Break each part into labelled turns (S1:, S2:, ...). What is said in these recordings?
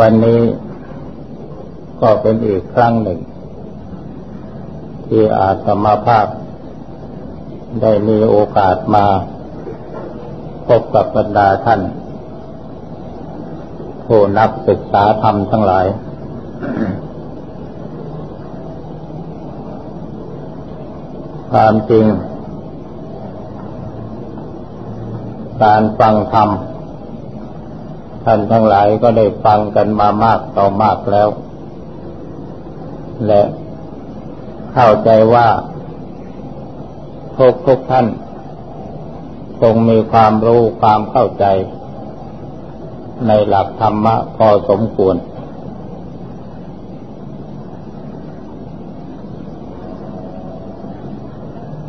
S1: วันนี้ก็เป็นอีกครั้งหนึ่ง ที่อาตมาภาพ ได้มีโอกาสมาพบกับบรรดาท่าน ผู้นักศึกษาธรรมทั้งหลาย ความจริง การฟังธรรม ท่านทั้งหลายก็ได้ฟังกันมามากต่อมากแล้ว และเข้าใจว่าทุกทุกท่านคงมีความรู้ความเข้าใจ ในหลักธรรมะพอสมควร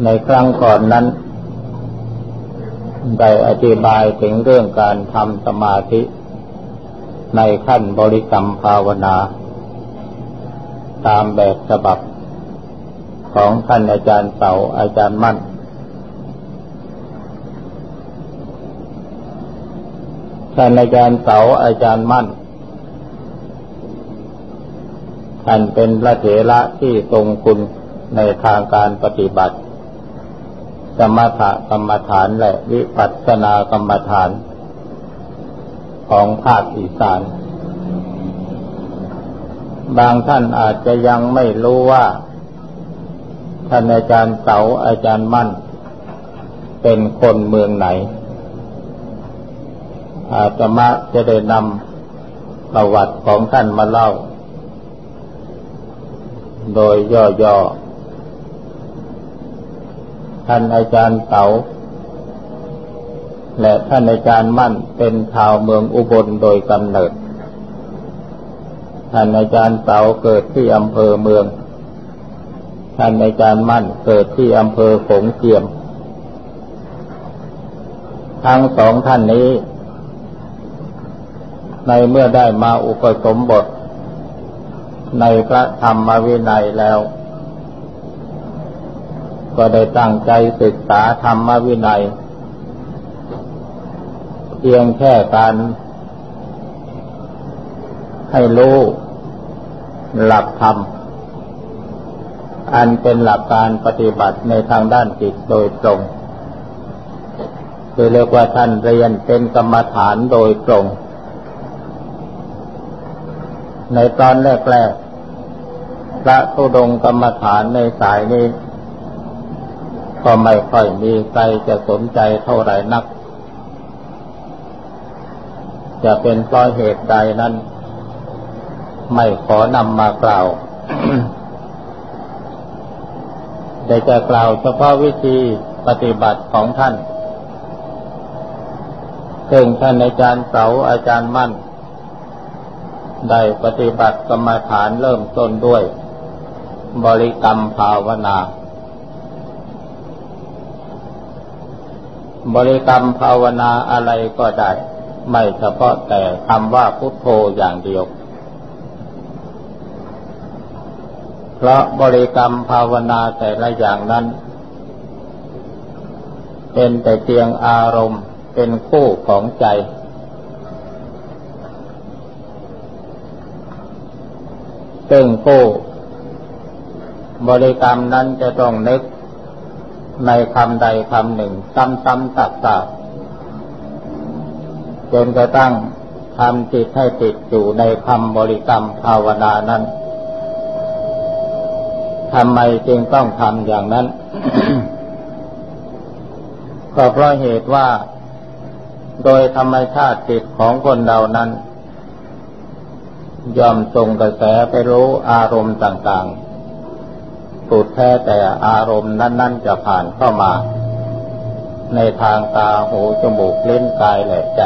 S1: ในครั้งก่อนนั้นได้อธิบายถึงเรื่องการทำสมาธิ ในขั้นบริกรรมภาวนา ตามแบบฉบับ ของท่านอาจารย์เสาอาจารย์มั่น ท่านอาจารย์เสาอาจารย์มั่น ท่านเป็นพระเถระที่ทรงคุณในทางการปฏิบัติ สมถกรรมฐานและวิปัสสนากรรมฐาน ของภาคอีสาน บางท่านอาจจะยังไม่รู้ว่าท่านอาจารย์เสาอาจารย์มั่น เป็นคนเมืองไหน อาตมาจะได้นำประวัติของท่านมาเล่า โดยย่อๆท่านอาจารย์เสา และท่านอาจารย์มั่นเป็นชาวเมืองอุบลโดยกำเนิด ท่านอาจารย์เสาเกิดที่อำเภอเมือง ท่านอาจารย์มั่นเกิดที่อำเภอฝงเกียม ทั้งสองท่านนี้ ในเมื่อได้มาอุปสมบท ในพระธรรมวินัยแล้ว ก็ได้ตั้งใจศึกษาธรรมวินัย พียงแค่การให้รู้หลักธรรม อันเป็นหลักการปฏิบัติในทางด้านจิตโดยตรงคือเรียกว่าท่านเรียนเป็นกรรมฐานโดยตรง ในตอนแรกๆพระทุดงกรรมฐานในสายนี้ ก็ไม่ค่อยมีใครจะสนใจเท่าไหร่นัก จะเป็นเพราะเหตุใดนั้น ไม่ขอนำมากล่าวแต่จะกล่าวเฉพาะวิธีปฏิบัติของท่านซึ่งท่านอาจารย์เสาอาจารย์มั่น ได้ปฏิบัติกรรมฐานเริ่มต้นด้วย บริกรรมภาวนา บริกรรมภาวนาอะไรก็ได้ ไม่เฉพาะแต่คำว่าพุทโธอย่างเดียว เพราะบริกรรมภาวนาแต่ละอย่างนั้น เป็นแต่เพียงอารมณ์เป็นคู่ของใจ ซึ่งคู่บริกรรมนั้นจะต้องนึกในคำใดคำหนึ่งซ้ำๆซักๆ จนกระทั่งทำจิตให้ติดอยู่ในคำบริกรรมภาวนานั้นทำไมจึงต้องทำอย่างนั้น ก็เพราะเหตุว่า โดยธรรมชาติจิตของคนเรานั้น ยอมส่งกระแสไปรู้อารมณ์ต่างๆสุดแท้แต่อารมณ์นั้น ๆ จะผ่านเข้ามา ในทางตาหูจมูกเลิ้นกายและใจ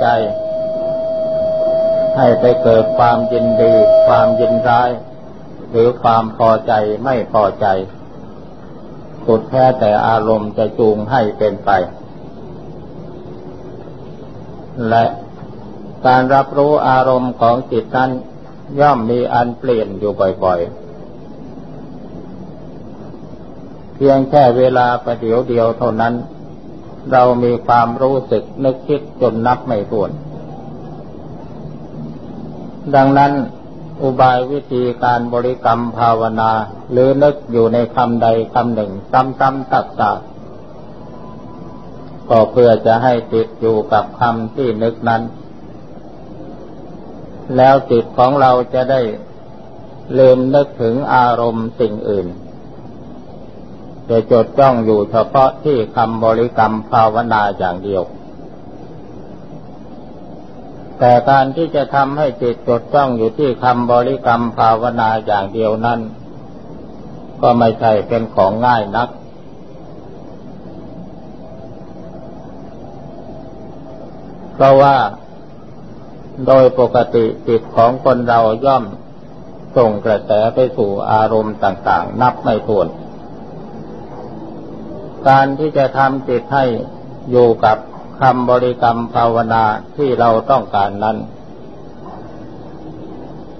S1: ใจ ให้ไปเกิดความยินดี ความยินร้าย หรือความพอใจไม่พอใจ สุดแท้แต่อารมณ์จะจูงให้เป็นไป และการรับรู้อารมณ์ของจิตนั้นย่อมมีอันเปลี่ยนอยู่บ่อยๆ เพียงแค่เวลาประเดี๋ยวเดียวเท่านั้น เรามีความรู้สึกนึกคิดจนนับไม่ถ้วน ดังนั้นอุบายวิธีการบริกรรมภาวนา หรือนึกอยู่ในคำใดคำหนึ่งซ้ำๆตักๆก็เพื่อจะให้จิตอยู่กับคำที่นึกนั้น แล้วจิตของเราจะได้ลืมนึกถึงอารมณ์สิ่งอื่น จะจดจ้องอยู่เฉพาะที่คำบริกรรมภาวนาอย่างเดียว แต่การที่จะทำให้จิตจดจ้องอยู่ที่คำบริกรรมภาวนาอย่างเดียวนั้น ก็ไม่ใช่เป็นของง่ายนัก เพราะว่าโดยปกติจิตของคนเราย่อมส่งกระแสไปสู่อารมณ์ต่าง ๆ นับไม่ถ้วน การที่จะทำจิตให้อยู่กับคำบริกรรมภาวนาที่เราต้องการนั้น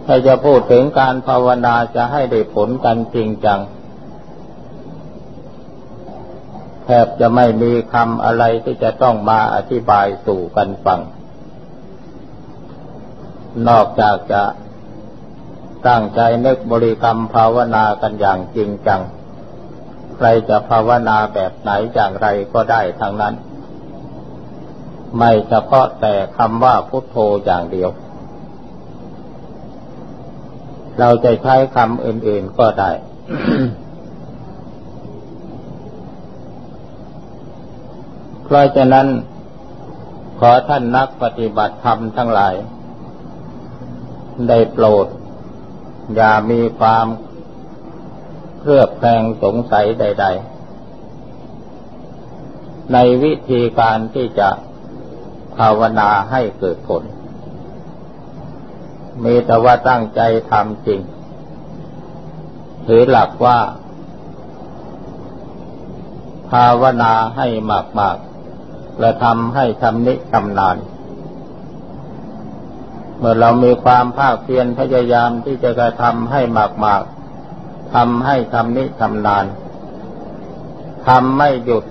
S1: ถ้าจะพูดถึงการภาวนาจะให้ได้ผลกันจริงจัง แทบจะไม่มีคำอะไรที่จะต้องมาอธิบายสู่กันฟัง นอกจากจะตั้งใจนึกบริกรรมภาวนากันอย่างจริงจัง ใครจะภาวนาแบบไหนอย่างไรก็ได้ทั้งนั้น ไม่เฉพาะแต่คำว่าพุทโธอย่างเดียว เราจะใช้คำอื่นๆก็ได้ เพราะฉะนั้นขอท่านนักปฏิบัติธรรมทั้งหลาย ได้โปรด อย่ามีความ เครือบแคลงสงสัยใด ๆ ในวิธีการที่จะภาวนาให้เกิดผล มีแต่ว่าตั้งใจทำจริง ถือหลักว่า ภาวนาให้มากๆ และทำให้ทำนิทำนานเมื่อเรามีความภาคเพียรพยายามที่จะกระทำให้มาก ทำให้ทำนิทำนานทำไม่หยุด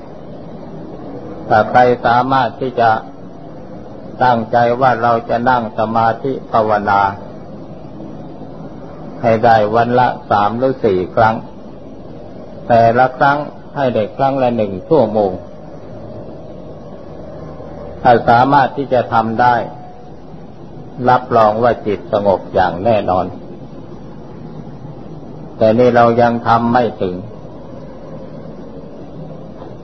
S1: ถ้าใครสามารถที่จะตั้งใจว่าเราจะนั่งสมาธิภาวนา ให้ได้วันละสามหรือสี่ครั้ง แต่ละครั้งให้ได้ครั้งละหนึ่งชั่วโมง ถ้าสามารถที่จะทำได้ รับรองว่าจิตสงบอย่างแน่นอน แต่นี่เรายังทำไม่ถึง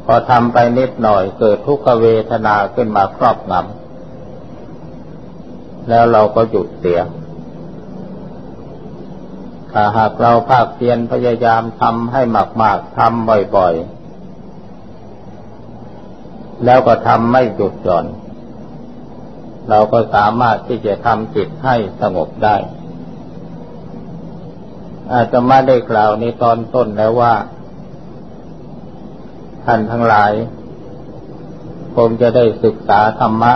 S1: พอทำไปนิดหน่อยเกิดทุกขเวทนาขึ้นมาครอบงำแล้วเราก็หยุดเสียถ้าหากเราภาคเพียรพยายามทำให้มากๆทำบ่อยๆ แล้วก็ทำไม่หยุดหย่อน เราก็สามารถที่จะทำจิตให้สงบได้ อาจะมาได้กล่าวในตอนต้นแล้วว่า ท่านทั้งหลายคงจะได้ศึกษาธรรมะ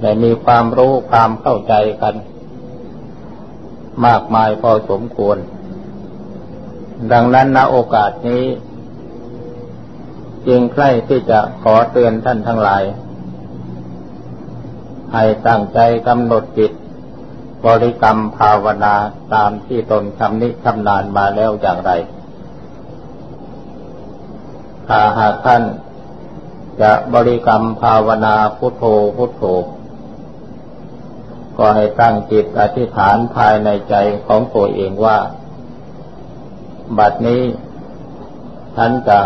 S1: และมีความรู้ความเข้าใจกัน มากมายพอสมควร ดังนั้นณโอกาสนี้ จึงใกล้ที่จะขอเตือนท่านทั้งหลาย ให้ตั้งใจกำหนดจิต บริกรรมภาวนาตามที่ตนทำนิชำนาญมาแล้วอย่างไรถ้าหากท่านจะบริกรรมภาวนาพุทโธพุทโธ ก็ให้ตั้งจิตอธิษฐานภายในใจของตัวเองว่า บัดนี้ฉันจะ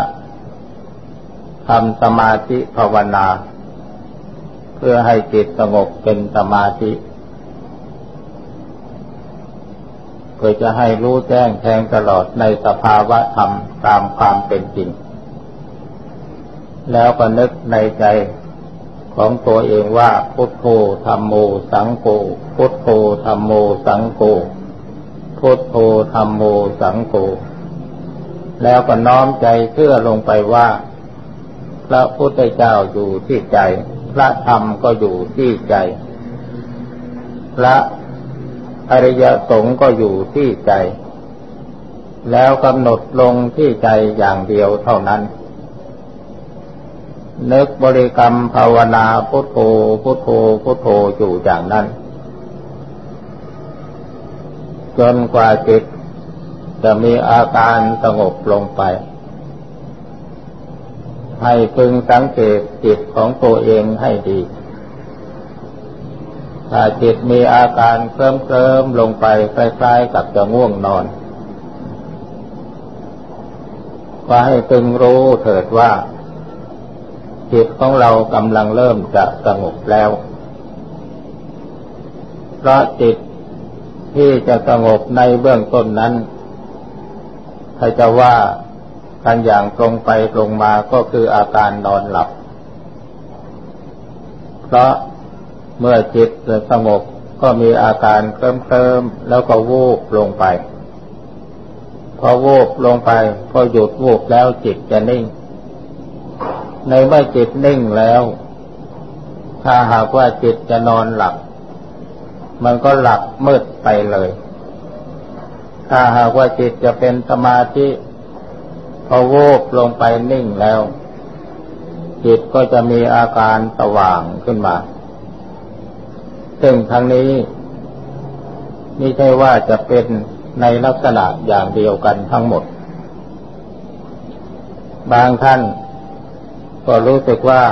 S1: ทำสมาธิภาวนา เพื่อให้จิตสงบเป็นสมาธิ พื่อจะให้รู้แจ้งแทงตลอดในสภาวะธรรมตามความเป็นจริง แล้วก็นึกในใจของตัวเองว่าพุทโธธรรมโมสังโฆพุทโธธรรมโมสังโฆพุทโธธรรมโมสังโฆแล้วก็น้อมใจเชื่อลงไปว่า พระพุทธเจ้าอยู่ที่ใจ พระธรรมก็อยู่ที่ใจ พระ อริยสงฆ์ก็อยู่ที่ใจ แล้วกำหนดลงที่ใจอย่างเดียวเท่านั้น นึกบริกรรมภาวนาพุทโธพุทโธพุทโธอยู่อย่างนั้น จนกว่าจิตจะมีอาการสงบลงไป ให้พึงสังเกตจิตของตัวเองให้ดี ถ้าจิตมีอาการเคลิ้มเคลิมลงไปคล้ายๆกับจะง่วงนอน ก็ให้พึงรู้เถิดว่า จิตของเรากำลังเริ่มจะสงบแล้ว เพราะจิตที่จะสงบในเบื้องต้นนั้นถ้าจะว่ากันอย่างตรงไปตรงมาก็คืออาการนอนหลับ เพราะ เมื่อจิตสงบก็มีอาการเคลิ้มเคลิมแล้วก็วูบลงไป พอวูบลงไป พอหยุดวูบแล้วจิตจะนิ่ง ในเมื่อจิตนิ่งแล้ว ถ้าหากว่าจิตจะนอนหลับ มันก็หลับมืดไปเลย ถ้าหากว่าจิตจะเป็นสมาธิพอวูบลงไปนิ่งแล้ว จิตก็จะมีอาการสว่างขึ้นมา ซึ่งทั้งนี้ไม่ใช่ว่าจะเป็นในลักษณะอย่างเดียวกันทั้งหมด บางท่านก็รู้สึกว่า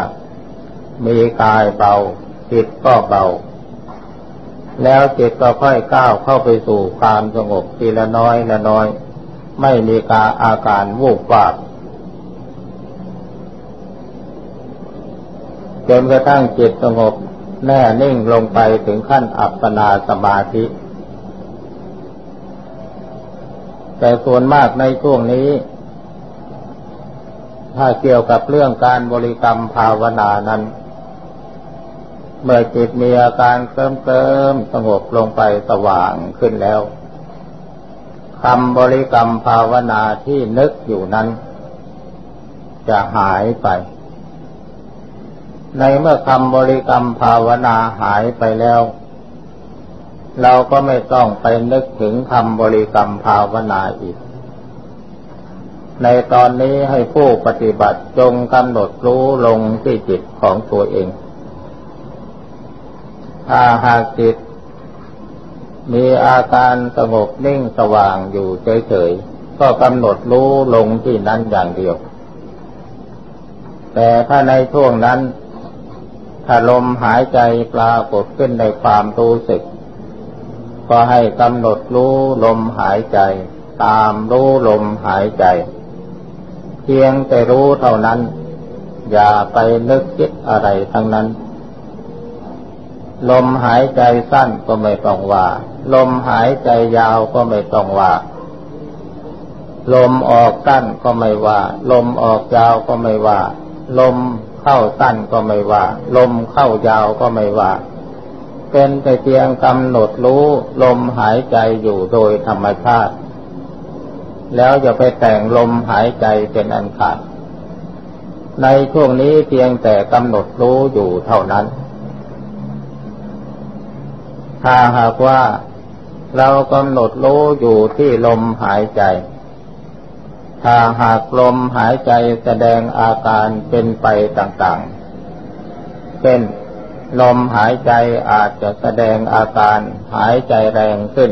S1: มีกายเบาจิตก็เบา แล้วจิตก็ค่อยก้าวเข้าไปสู่ความสงบทีละน้อยละน้อย ไม่มีกาอาการวูบวาบจนกระทั่งจิตสงบ แน่นิ่งลงไปถึงขั้นอัปปนาสมาธิ แต่ส่วนมากในช่วงนี้ ถ้าเกี่ยวกับเรื่องการบริกรรมภาวนานั้น เมื่อจิตมีอาการเคลิ้มเคลิมสงบลงไปสว่างขึ้นแล้วคำบริกรรมภาวนาที่นึกอยู่นั้น จะหายไป ในเมื่อคำบริกรรมภาวนาหายไปแล้ว เราก็ไม่ต้องไปนึกถึงคำบริกรรมภาวนาอีก ในตอนนี้ให้ผู้ปฏิบัติจงกำหนดรู้ลงที่จิตของตัวเอง ถ้าหากจิตมีอาการสงบนิ่งสว่างอยู่เฉยๆ ก็กำหนดรู้ลงที่นั้นอย่างเดียว แต่ถ้าในช่วงนั้น ถ้าลมหายใจปรากฏขึ้นในความรู้สึก ก็ให้กำหนดรู้ลมหายใจ ตามรู้ลมหายใจ เพียงแต่รู้เท่านั้น อย่าไปนึกคิดอะไรทั้งนั้น ลมหายใจสั้นก็ไม่ต้องว่า ลมหายใจยาวก็ไม่ต้องว่าลมออกสั้นก็ไม่ว่า ลมออกยาวก็ไม่ว่า ลม เข้าสั้นก็ไม่ว่า ลมเข้ายาวก็ไม่ว่า เป็นแต่เพียงกำหนดรู้ลมหายใจอยู่โดยธรรมชาติ แล้วอย่าไปแต่งลมหายใจเป็นอันขาด ในช่วงนี้เพียงแต่กำหนดรู้อยู่เท่านั้น ถ้าหากว่าเรากำหนดรู้อยู่ที่ลมหายใจ ถ้าหากลมหายใจแสดงอาการเป็นไปต่างๆ เช่น ลมหายใจอาจจะแสดงอาการหายใจแรงขึ้น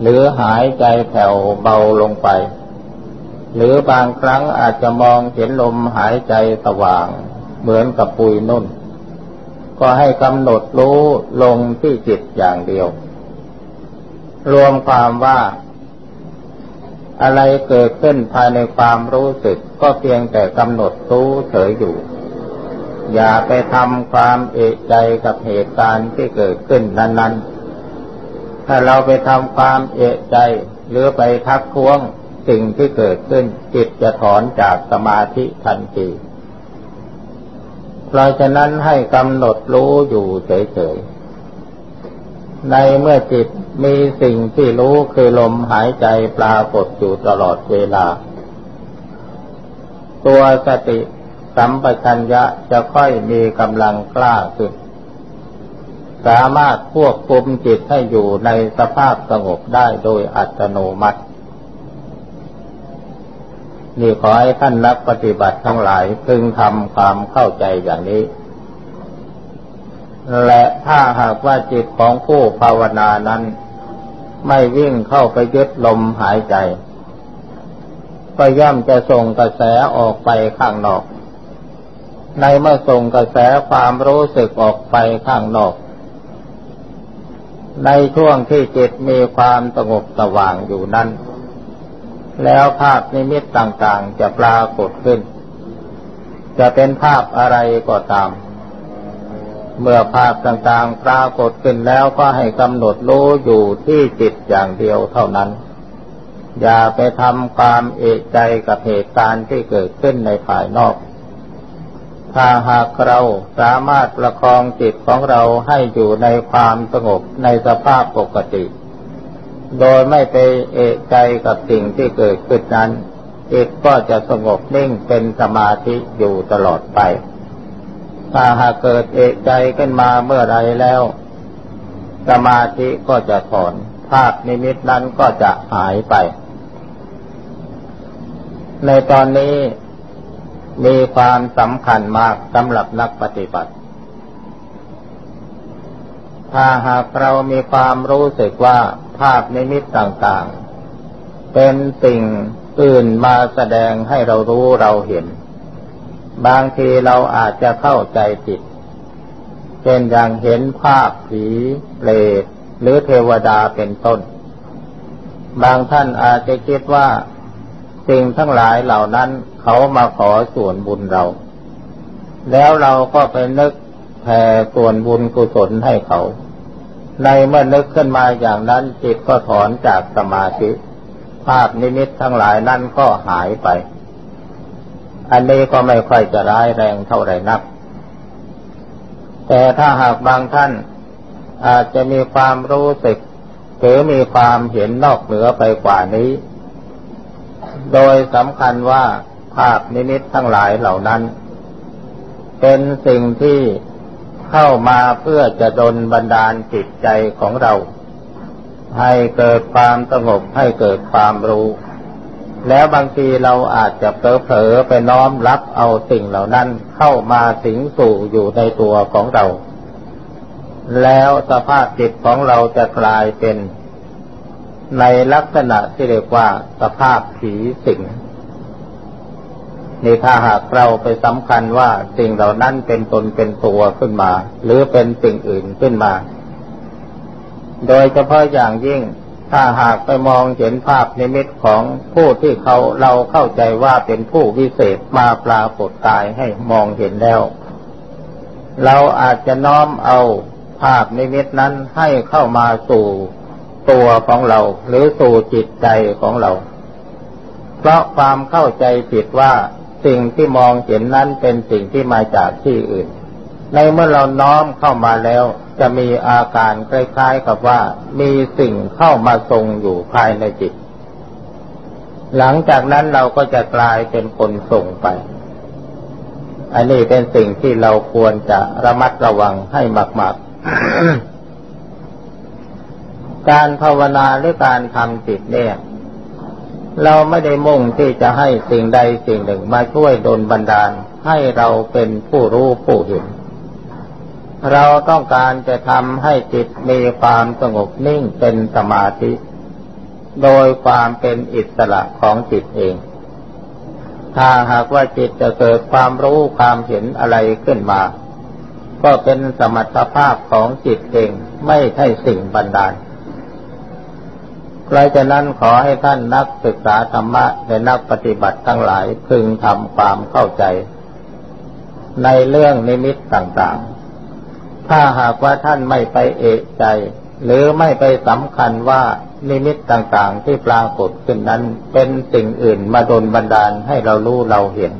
S1: หรือหายใจแผ่วเบาลงไป หรือบางครั้งอาจจะมองเห็นลมหายใจสว่าง เหมือนกับปุยนุ่น ก็ให้กำหนดรู้ลงที่จิตอย่างเดียว รวมความว่า อะไรเกิดขึ้นภายในความรู้สึกก็เพียงแต่กำหนดรู้เฉยอยู่ อย่าไปทำความเอกใจกับเหตุการณ์ที่เกิดขึ้นนั้น ๆ ถ้าเราไปทำความเอกใจ หรือไปทักท้วงสิ่งที่เกิดขึ้นจิตจะถอนจากสมาธิทันที เพราะฉะนั้นให้กำหนดรู้อยู่เฉยๆ ในเมื่อจิต มีสิ่งที่รู้คือลมหายใจปรากฏอยู่ตลอดเวลา ตัวสติสัมปชัญญะจะค่อยมีกำลังกล้าขึ้น สามารถควบคุมจิตให้อยู่ในสภาพสงบได้โดยอัตโนมัติ นี่ขอให้ท่านนักปฏิบัติทั้งหลายพึงทำความเข้าใจอย่างนี้และถ้าหากว่าจิตของผู้ภาวนานั้น ไม่วิ่งเข้าไปยึดลมหายใจ ก็ย่อมจะส่งกระแสออกไปข้างนอก ในเมื่อส่งกระแสความรู้สึกออกไปข้างนอก ในช่วงที่จิตมีความสงบสว่างอยู่นั้น แล้วภาพนิมิตต่างๆจะปรากฏขึ้น จะเป็นภาพอะไรก็ตาม เมื่อภาพต่างๆปรากฏขึ้นแล้วก็ให้กำหนดรู้อยู่ที่จิตอย่างเดียวเท่านั้น อย่าไปทำความเอกใจกับเหตุการณ์ที่เกิดขึ้นในภายนอก ถ้าหากเราสามารถประคองจิตของเราให้อยู่ในความสงบในสภาพปกติ โดยไม่ไปเอะใจกับสิ่งที่เกิดขึ้นนั้นจิตก็จะสงบนิ่งเป็นสมาธิอยู่ตลอดไป ถ้าหากเกิดเอะใจขึ้นมาเมื่อไรแล้ว สมาธิก็จะถอน ภาพนิมิตนั้นก็จะหายไป ในตอนนี้มีความสำคัญมากสำหรับนักปฏิบัติ ถ้าหากเรามีความรู้สึกว่าภาพในมิตต่างๆ เป็นสิ่งอื่นมาแสดงให้เรารู้เราเห็น บางทีเราอาจจะเข้าใจผิดเช่นอย่างเห็นภาพผีเปรตหรือเทวดาเป็นต้น บางท่านอาจจะคิดว่าสิ่งทั้งหลายเหล่านั้นเขามาขอส่วนบุญเรา แล้วเราก็ไปนึกแผ่ส่วนบุญกุศลให้เขา ในเมื่อนึกขึ้นมาอย่างนั้นจิตก็ถอนจากสมาธิ ภาพนิมิตทั้งหลายนั้นก็หายไป อันนี้ก็ไม่ค่อยจะร้ายแรงเท่าไหร่นัก แต่ถ้าหากบางท่านอาจจะมีความรู้สึก หรือมีความเห็นนอกเหนือไปกว่านี้ โดยสำคัญว่าภาพนิมิตทั้งหลายเหล่านั้น เป็นสิ่งที่เข้ามาเพื่อจะดลบันดาลจิตใจของเรา ให้เกิดความสงบให้เกิดความรู้ แล้วบางทีเราอาจจะเผลอๆไปน้อมรับเอาสิ่งเหล่านั้นเข้ามาสิงสู่อยู่ในตัวของเรา แล้วสภาพจิตของเราจะกลายเป็น ในลักษณะที่เรียกว่าสภาพผีสิงนี่ถ้าหากเราไปสำคัญว่าสิ่งเหล่านั้นเป็นตนเป็นตัวขึ้นมา หรือเป็นสิ่งอื่นขึ้นมา โดยเฉพาะอย่างยิ่ง ถ้าหากไปมองเห็นภาพนิมิตของผู้ที่เขาเราเข้าใจว่าเป็นผู้วิเศษมาปรากฏกายให้มองเห็นแล้ว เราอาจจะน้อมเอาภาพนิมิตนั้นให้เข้ามาสู่ตัวของเรา หรือสู่จิตใจของเรา เพราะความเข้าใจผิดว่าสิ่งที่มองเห็นนั้นเป็นสิ่งที่มาจากที่อื่น ในเมื่อเราน้อมเข้ามาแล้ว จะมีอาการคล้ายๆกับว่ามีสิ่งเข้ามาทรงอยู่ภายในจิต หลังจากนั้นเราก็จะกลายเป็นคนส่งไป อันนี้เป็นสิ่งที่เราควรจะระมัดระวังให้มาก ๆ การภาวนาหรือการทำจิตเนี่ยเราไม่ได้มุ่งที่จะให้สิ่งใดสิ่งหนึ่งมาช่วยดลบันดาลให้เราเป็นผู้รู้ผู้เห็น เราต้องการจะทำให้จิตมีความสงบนิ่งเป็นสมาธิ โดยความเป็นอิสระของจิตเอง ถ้าหากว่าจิตจะเกิดความรู้ความเห็นอะไรขึ้นมา ก็เป็นสมรรถภาพของจิตเองไม่ใช่สิ่งบันดาลเพราะฉะนั้นขอให้ท่านนักศึกษาธรรมะและนักปฏิบัติทั้งหลายพึงทำความเข้าใจ ในเรื่องนิมิตต่างๆ ถ้าหากว่าท่านไม่ไปเอะใจ หรือไม่ไปสำคัญว่านิมิตต่างๆที่ปรากฏขึ้นนั้นเป็นสิ่งอื่นมาดนบันดาลให้เรารู้เราเห็น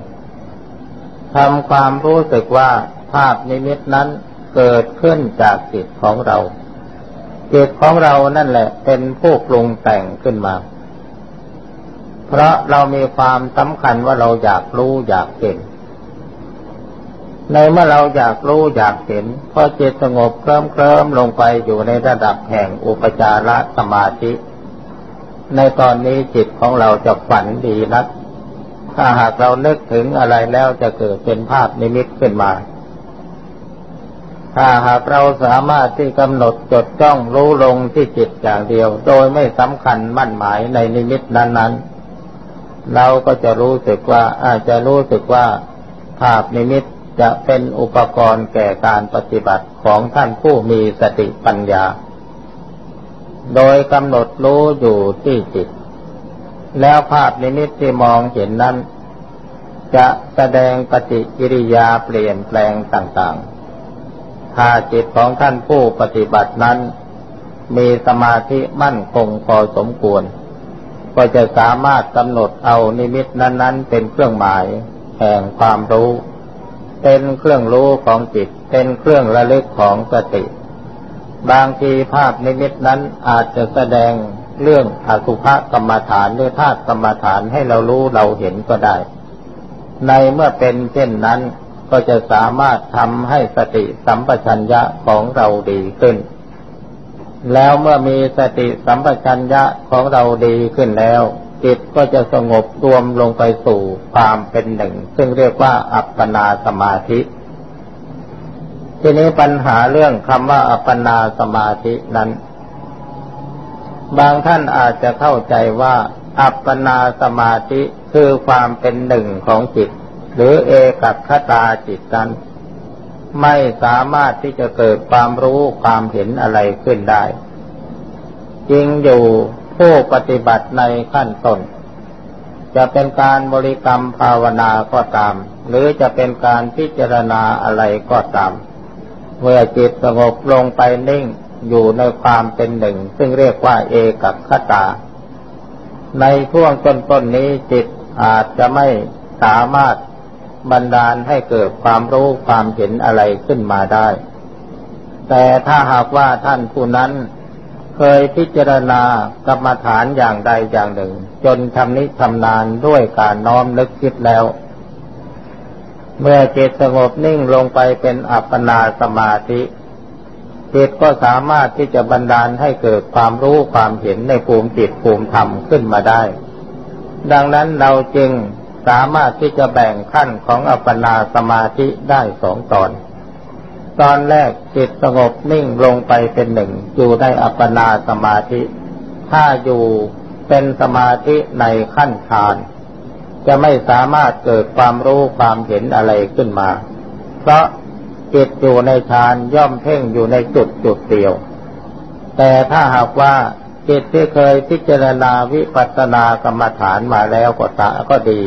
S1: ทำความรู้สึกว่าภาพนิมิตนั้นเกิดขึ้นจากจิตของเราจิตของเรานั่นแหละเป็นผู้ปรุงแต่งขึ้นมา เพราะเรามีความสำคัญว่าเราอยากรู้อยากเห็น ในเมื่อเราอยากรู้อยากเห็นพอจิตสงบเคลิ้มเคลิ้มลงไปอยู่ในระดับแห่งอุปจารสมาธิ ในตอนนี้จิตของเราจะฝันดีนัก ถ้าหากเรานึกถึงอะไรแล้วจะเกิดเป็นภาพนิมิตขึ้นมา ถ้าหากเราสามารถที่กำหนดจดจ้องรู้ลงที่จิตอย่างเดียว โดยไม่สำคัญมั่นหมายในนิมิตนั้นๆเราก็จะรู้สึกว่าอาจจะรู้สึกว่าภาพนิมิต จะเป็นอุปกรณ์แก่การปฏิบัติของท่านผู้มีสติปัญญา โดยกำหนดรู้อยู่ที่จิต แล้วภาพนิมิตที่มองเห็นนั้น จะแสดงปฏิกิริยาเปลี่ยนแปลงต่างๆ ถ้าจิตของท่านผู้ปฏิบัตินั้น มีสมาธิมั่นคงพอสมควร ก็จะสามารถกำหนดเอานิมิตนั้น ๆ เป็นเครื่องหมายแห่งความรู้ เป็นเครื่องรู้ของจิต เป็นเครื่องระลึกของสติ บางทีภาพนิมิตนั้นอาจจะแสดงเรื่องอสุภกรรมฐานหรือธาตุกรรมฐานให้เรารู้เราเห็นก็ได้ ในเมื่อเป็นเช่นนั้นก็จะสามารถทำให้สติสัมปชัญญะของเราดีขึ้น แล้วเมื่อมีสติสัมปชัญญะของเราดีขึ้นแล้ว จิตก็จะสงบรวมลงไปสู่ความเป็นหนึ่ง ซึ่งเรียกว่าอัปปนาสมาธิ ทีนี้ปัญหาเรื่องคำว่าอัปปนาสมาธินั้น บางท่านอาจจะเข้าใจว่า อัปปนาสมาธิคือความเป็นหนึ่งของจิต หรือเอกัคตาจิตนั้น ไม่สามารถที่จะเกิดความรู้ความเห็นอะไรขึ้นได้จริงอยู่ ผู้ปฏิบัติในขั้นต้น จะเป็นการบริกรรมภาวนาก็ตาม หรือจะเป็นการพิจารณาอะไรก็ตาม เมื่อจิตสงบลงไปนิ่งอยู่ในความเป็นหนึ่ง ซึ่งเรียกว่าเอกัคตา ในช่วงต้นๆนนี้จิตอาจจะไม่สามารถบันดาลให้เกิดความรู้ความเห็นอะไรขึ้นมาได้ แต่ถ้าหากว่าท่านผู้นั้น เคยพิจารณากรรมฐานอย่างใดอย่างหนึ่ง จนทำนิชำนาญด้วยการน้อมนึกคิดแล้ว เมื่อจิตสงบนิ่งลงไปเป็นอัปปนาสมาธิจิตก็สามารถที่จะบันดาลให้เกิดความรู้ความเห็นในภูมิจิตภูมิธรรมขึ้นมาได้ ดังนั้นเราจึงสามารถที่จะแบ่งขั้นของอัปปนาสมาธิได้สองตอน ตอนแรกจิตสงบนิ่งลงไปเป็นหนึ่ง อยู่ในอัปปนาสมาธิ ถ้าอยู่เป็นสมาธิในขั้นฌาน จะไม่สามารถเกิดความรู้ความเห็นอะไรขึ้นมา เพราะจิตอยู่ในฌานย่อมเพ่งอยู่ในจุดจุดเดียว แต่ถ้าหากว่าจิตที่เคยพิจารณาวิปัสสนากรรมฐานมาแล้วก็ตาก็ดี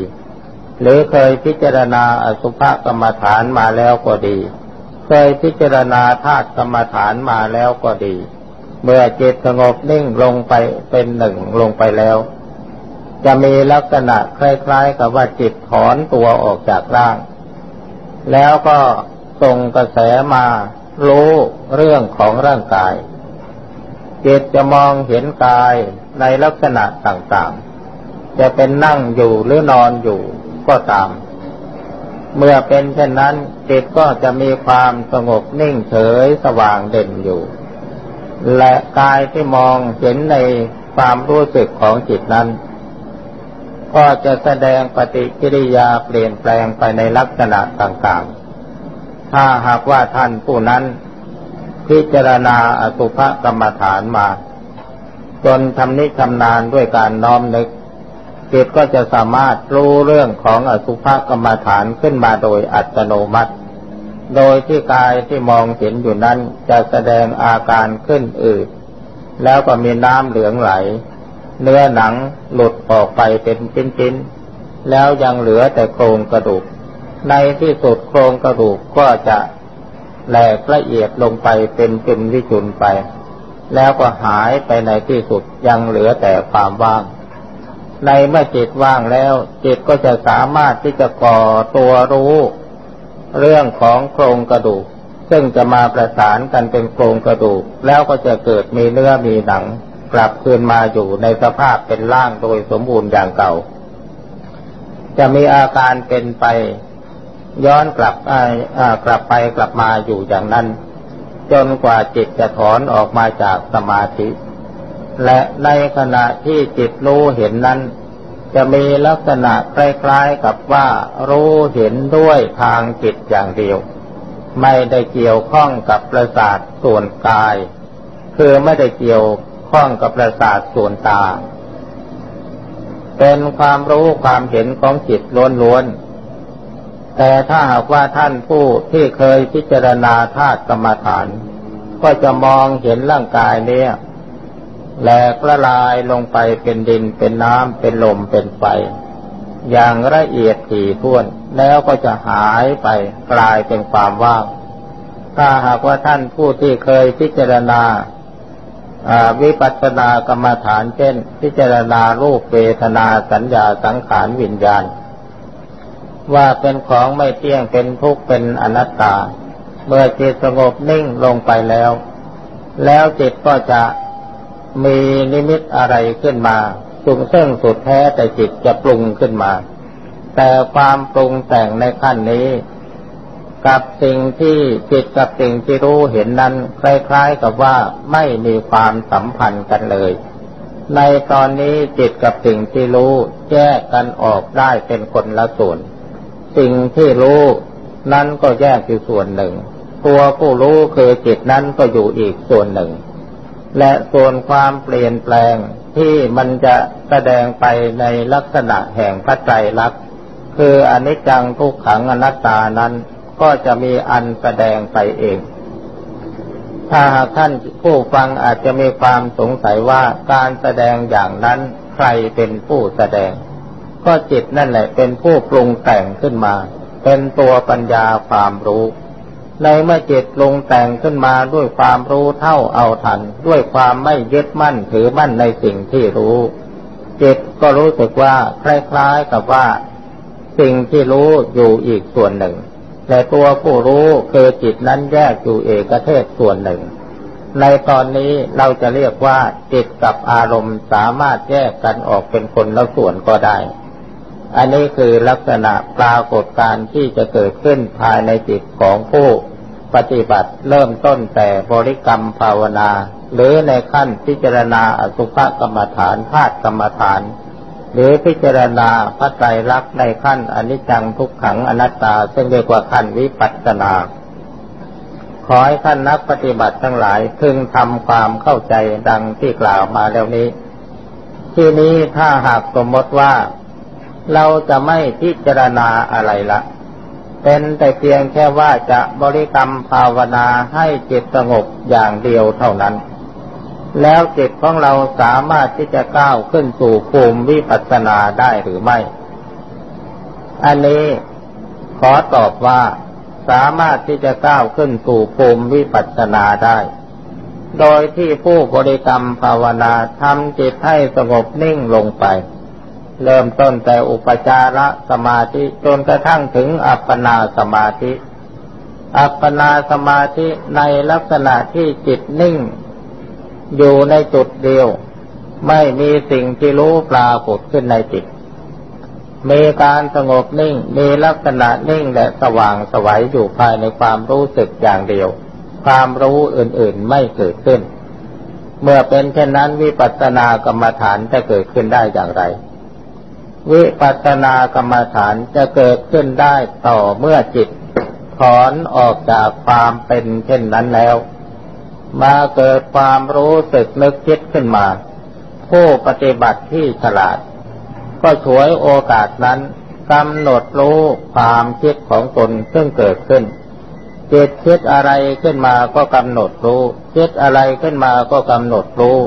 S1: หรือเคยพิจารณาอสุภกรรมฐานมาแล้วก็ดี เคยพิจารณาธาตุกรรมฐานมาแล้วก็ดี เมื่อจิตสงบนิ่งลงไปเป็นหนึ่งลงไปแล้ว จะมีลักษณะคล้ายๆ กับว่าจิตถอนตัวออกจากร่าง แล้วก็ส่งกระแสมารู้เรื่องของร่างกายจิตจะมองเห็นกายในลักษณะต่างๆ จะเป็นนั่งอยู่หรือนอนอยู่ก็ตาม เมื่อเป็นเช่นนั้นจิตก็จะมีความสงบนิ่งเฉยสว่างเด่นอยู่ และกายที่มองเห็นในความรู้สึกของจิตนั้น ก็จะแสดงปฏิกิริยาเปลี่ยนแปลงไปในลักษณะต่างๆ ถ้าหากว่าท่านผู้นั้น พิจารณาอสุภกรรมฐานมา จนทำนิชำนาญด้วยการน้อมนึก จิตก็จะสามารถรู้เรื่องของอสุภกรรมฐานขึ้นมาโดยอัตโนมัติ โดยที่กายที่มองเห็นอยู่นั้นจะแสดงอาการขึ้นอืดแล้วก็มีน้ำเหลืองไหล เนื้อหนังหลุดออกไปเป็นชิ้นๆ แล้วยังเหลือแต่โครงกระดูก ในที่สุดโครงกระดูกก็จะแหลกละเอียดลงไปเป็นจุนวิจุนไป แล้วก็หายไปในที่สุดยังเหลือแต่ความว่าง ในเมื่อจิตว่างแล้ว จิตก็จะสามารถที่จะก่อตัวรู้ เรื่องของโครงกระดูก ซึ่งจะมาประสานกันเป็นโครงกระดูก แล้วก็จะเกิดมีเนื้อมีหนัง กลับคืนมาอยู่ในสภาพเป็นร่างโดยสมบูรณ์อย่างเก่า จะมีอาการเป็นไป ย้อนกลับกลับไปกลับมาอยู่อย่างนั้น จนกว่าจิตจะถอนออกมาจากสมาธิ และในขณะที่จิตรู้เห็นนั้น จะมีลักษณะคล้ายๆกับว่ารู้เห็นด้วยทางจิตอย่างเดียว ไม่ได้เกี่ยวข้องกับประสาทส่วนกาย คือไม่ได้เกี่ยวข้องกับประสาทส่วนตา เป็นความรู้ความเห็นของจิตล้วนๆ แต่ถ้าหากว่าท่านผู้ที่เคยพิจารณาธาตุกรรมฐาน ก็จะมองเห็นร่างกายเนี่ย แหลกละลายลงไปเป็นดินเป็นน้ำเป็นลมเป็นไฟ อย่างละเอียดถี่ถ้วน แล้วก็จะหายไปกลายเป็นความว่างถ้าหากว่าท่านผู้ที่เคยพิจารณาวิปัสสนากรรมฐานเช่น พิจารณารูปเวทนาสัญญาสังขารวิญญาณ ว่าเป็นของไม่เที่ยงเป็นทุกข์เป็นอนัตตา เมื่อจิตสงบนิ่งลงไปแล้ว แล้วจิตก็จะ มีนิมิตอะไรขึ้นมาสุงซึ่งสุดแท้แต่จิตจะปรุงขึ้นมา แต่ความปรุงแต่งในขั้นนี้ กับสิ่งที่จิตกับสิ่งที่รู้เห็นนั้นคล้ายๆกับว่าไม่มีความสัมพันธ์กันเลย ในตอนนี้จิตกับสิ่งที่รู้แยกกันออกได้เป็นคนละส่วน สิ่งที่รู้นั้นก็แยกอยู่ส่วนหนึ่ง ตัวผู้รู้คือจิตนั้นก็อยู่อีกส่วนหนึ่ง และส่วนความเปลี่ยนแปลงที่มันจะแสดงไปในลักษณะแห่งพระใจรักคืออนิจจังทุกขังอนัตตานั้นก็จะมีอันแสดงไปเอง ถ้าหากท่านผู้ฟังอาจจะมีความสงสัยว่าการแสดงอย่างนั้นใครเป็นผู้แสดง ก็จิตนั่นแหละเป็นผู้ปรุงแต่งขึ้นมา เป็นตัวปัญญาความรู้ ในเมื่อจิตลงแต่งขึ้นมาด้วยความรู้เท่าเอาทัน ด้วยความไม่ยึดมั่นถือมั่นในสิ่งที่รู้ จิตก็รู้สึกว่าคล้ายๆกับว่า สิ่งที่รู้อยู่อีกส่วนหนึ่ง แต่ตัวผู้รู้คือจิตนั้นแยกอยู่เอกเทศส่วนหนึ่ง ในตอนนี้เราจะเรียกว่าจิตกับอารมณ์สามารถแยกกันออกเป็นคนละส่วนก็ได้อันนี้คือลักษณะปรากฏการที่จะเกิดขึ้นภายในจิตของผู้ ปฏิบัติเริ่มต้นแต่บริกรรมภาวนา หรือในขั้นพิจารณาอสุภกรรมฐานธาตุกรรมฐาน หรือพิจารณาพระไตรลักษณ์ในขั้นอนิจจังทุกขังอนัตตา ซึ่งเรียกว่าขั้นวิปัสสนา ขอให้ท่านนักปฏิบัติทั้งหลายพึงทำความเข้าใจดังที่กล่าวมาแล้วนี้ ที่นี้ถ้าหากสมมติว่า เราจะไม่พิจารณาอะไรละ เป็นแต่เพียงแค่ว่าจะบริกรรมภาวนาให้จิตสงบอย่างเดียวเท่านั้น แล้วจิตของเราสามารถที่จะก้าวขึ้นสู่ภูมิวิปัสสนาได้หรือไม่ อันนี้ขอตอบว่าสามารถที่จะก้าวขึ้นสู่ภูมิวิปัสสนาได้ โดยที่ผู้บริกรรมภาวนาทำจิตให้สงบนิ่งลงไป เริ่มต้นแต่อุปจารสมาธิจนกระทั่งถึงอัปปนาสมาธิ อัปปนาสมาธิในลักษณะที่จิตนิ่ง อยู่ในจุดเดียว ไม่มีสิ่งที่รู้ปรากฏขึ้นในจิต มีการสงบนิ่ง มีลักษณะนิ่งและสว่างสวัยอยู่ภายในความรู้สึกอย่างเดียว ความรู้อื่นๆไม่เกิดขึ้น เมื่อเป็นเช่นนั้นวิปัสสนากรรมฐานจะเกิดขึ้นได้อย่างไร วิปัสสนากรรมฐานจะเกิดขึ้นได้ต่อเมื่อจิต ถอนออกจากความเป็นเช่นนั้นแล้ว มาเกิดความรู้สึกนึกคิดขึ้นมา ผู้ปฏิบัติที่ฉลาด ก็ฉวยโอกาสนั้นกำหนดรู้ความคิดของตนซึ่งเกิดขึ้นจิตคิดอะไรขึ้นมาก็กำหนดรู้คิดอะไรขึ้นมาก็กำหนดรู้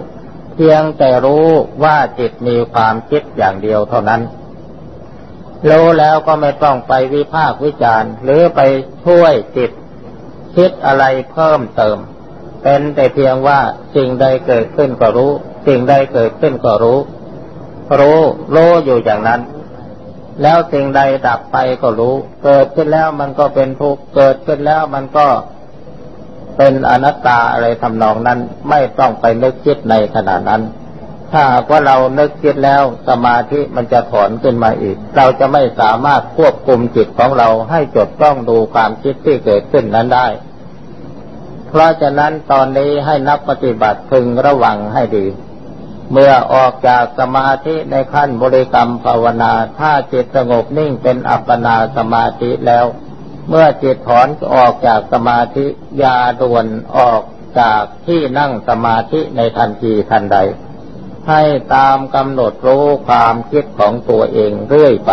S1: เพียงแต่รู้ว่าจิตมีความคิดอย่างเดียวเท่านั้น รู้แล้วก็ไม่ต้องไปวิพากษ์วิจารณ์ หรือไปช่วยจิต คิดอะไรเพิ่มเติม เป็นแต่เพียงว่าสิ่งใดเกิดขึ้นก็รู้ สิ่งใดเกิดขึ้นก็รู้ รู้รู้อยู่อย่างนั้น แล้วสิ่งใดดับไปก็รู้ เกิดขึ้นแล้วมันก็เป็นทุกข์เกิดขึ้นแล้วมันก็ เป็นอนัตตาอะไรทำนองนั้นไม่ต้องไปนึกคิดในขณะนั้น ถ้าว่าเรานึกคิดแล้วสมาธิมันจะถอนขึ้นมาอีก เราจะไม่สามารถควบคุมจิตของเราให้จดต้องดูความคิดที่เกิดขึ้นนั้นได้ เพราะฉะนั้นตอนนี้ให้นักปฏิบัติพึงระวังให้ดี เมื่อออกจากสมาธิในขั้นบริกรรมภาวนา ถ้าจิตสงบนิ่งเป็นอัปปนาสมาธิแล้ว เมื่อจิตถอนออกจากสมาธิยาด่วนออกจากที่นั่งสมาธิในทันทีทันใด ให้ตามกำหนดรู้ความคิดของตัวเองเรื่อยไป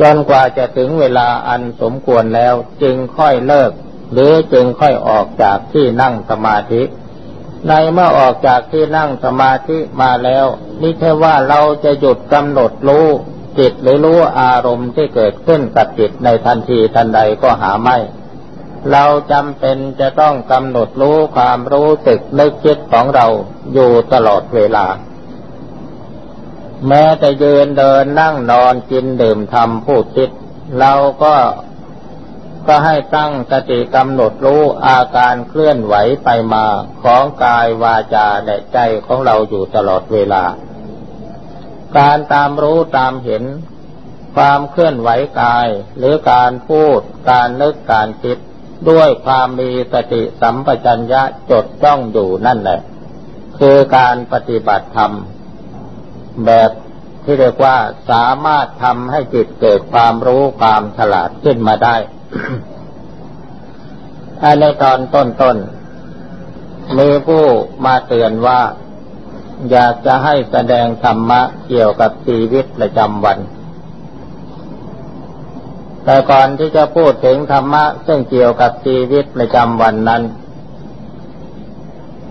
S1: จนกว่าจะถึงเวลาอันสมควรแล้วจึงค่อยเลิก หรือจึงค่อยออกจากที่นั่งสมาธิ ในเมื่อออกจากที่นั่งสมาธิมาแล้วนี่ใช่ว่าเราจะหยุดกำหนดรู้ จิตหรือรู้อารมณ์ที่เกิดขึ้นกับจิตในทันทีทันใดก็หาไม่ เราจำเป็นจะต้องกำหนดรู้ความรู้สึกนึกคิดของเราอยู่ตลอดเวลา แม้แต่ยืนเดินนั่งนอนกินดื่มทำพูดคิด เราก็ก็ให้ตั้งสติกำหนดรู้อาการเคลื่อนไหวไปมาของกายวาจาและใจของเราอยู่ตลอดเวลา การตามรู้ตามเห็น ความเคลื่อนไหวกาย หรือการพูด การนึกการคิด ด้วยความมีสติสัมปชัญญะจดจ้องอยู่นั่นแหละ คือการปฏิบัติธรรม แบบที่เรียกว่าสามารถทำให้จิตเกิดความรู้ความฉลาดขึ้นมาได้ในตอนต้นๆมีผู้มาเตือนว่า อยากจะให้แสดงธรรมะเกี่ยวกับชีวิตประจำวัน แต่ก่อนที่จะพูดถึงธรรมะซึ่งเกี่ยวกับชีวิตประจำวันนั้น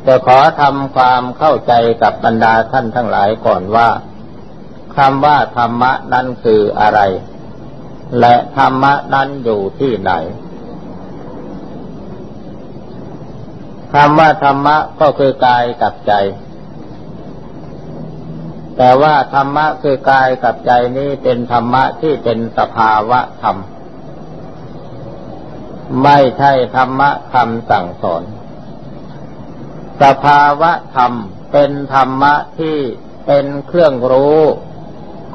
S1: จะขอทำความเข้าใจกับบรรดาท่านทั้งหลายก่อนว่าคำว่าธรรมะนั้นคืออะไร และธรรมะนั้นอยู่ที่ไหนคำว่าธรรมะก็คือกายกับใจ แต่ว่าธรรมะคือกายกับใจนี้เป็นธรรมะที่เป็นสภาวะธรรม ไม่ใช่ธรรมะคำสั่งสอน สภาวะธรรมเป็นธรรมะที่เป็นเครื่องรู้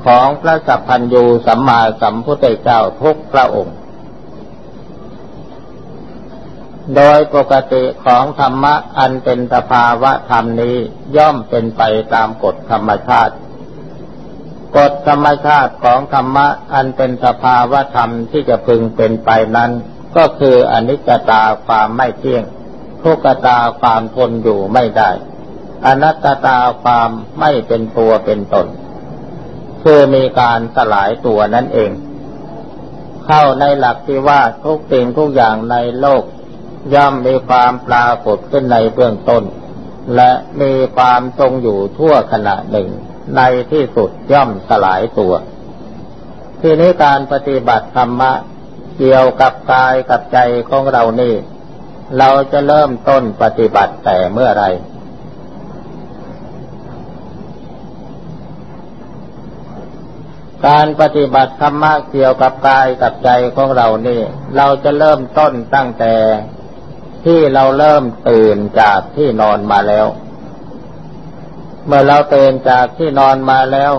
S1: ของพระสัพพัญญูสัมมาสัมพุทธเจ้าทุกพระองค์ โดยปกติของธรรมะอันเป็นสภาวะธรรมนี้ย่อมเป็นไปตามกฎธรรมชาติ กฎธรรมชาติของธรรมะอันเป็นสภาวะธรรมที่จะพึงเป็นไปนั้น ก็คืออนิจจตาความไม่เที่ยง ทุกตาความทนอยู่ไม่ได้ อนัตตาความไม่เป็นตัวเป็นตนคือมีการสลายตัวนั่นเอง เข้าในหลักที่ว่าทุกสิ่งทุกอย่างในโลก ย่อมมีความปรากฏขึ้นในเบื้องต้น และมีความทรงอยู่ทั่วขณะหนึ่ง ในที่สุดย่อมสลายตัว ทีนี้การปฏิบัติธรรมะเกี่ยวกับกายกับใจของเรานี่ เราจะเริ่มต้นปฏิบัติแต่เมื่อไรการปฏิบัติธรรมะเกี่ยวกับกายกับใจของเรานี่ เราจะเริ่มต้นตั้งแต่ ที่เราเริ่มตื่นจากที่นอนมาแล้ว เมื่อเราตื่นจากที่นอนมาแล้ว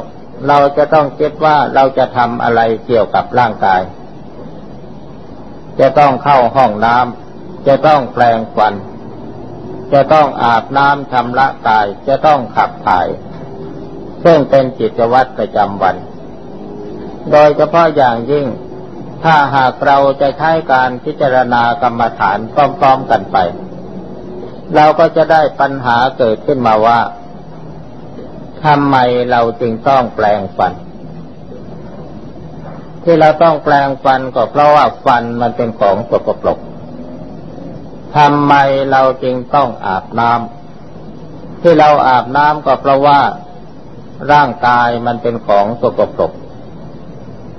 S1: เราจะต้องคิดว่าเราจะทำอะไรเกี่ยวกับร่างกาย จะต้องเข้าห้องน้ำจะต้องแปลงฟัน จะต้องอาบน้ำชำระกาย จะต้องขับถ่าย ซึ่งเป็นกิจวัตรประจำวัน โดยเฉพาะอย่างยิ่ง ถ้าหากเราจะใช้การพิจารณากรรมฐานพร้อมๆกันไป เราก็จะได้ปัญหาเกิดขึ้นมาว่าทำไมเราจึงต้องแปลงฟัน ที่เราต้องแปลงฟันก็เพราะว่าฟันมันเป็นของสกปรกทำไมเราจึงต้องอาบน้ำที่เราอาบน้ำก็เพราะว่าร่างกายมันเป็นของสกปรก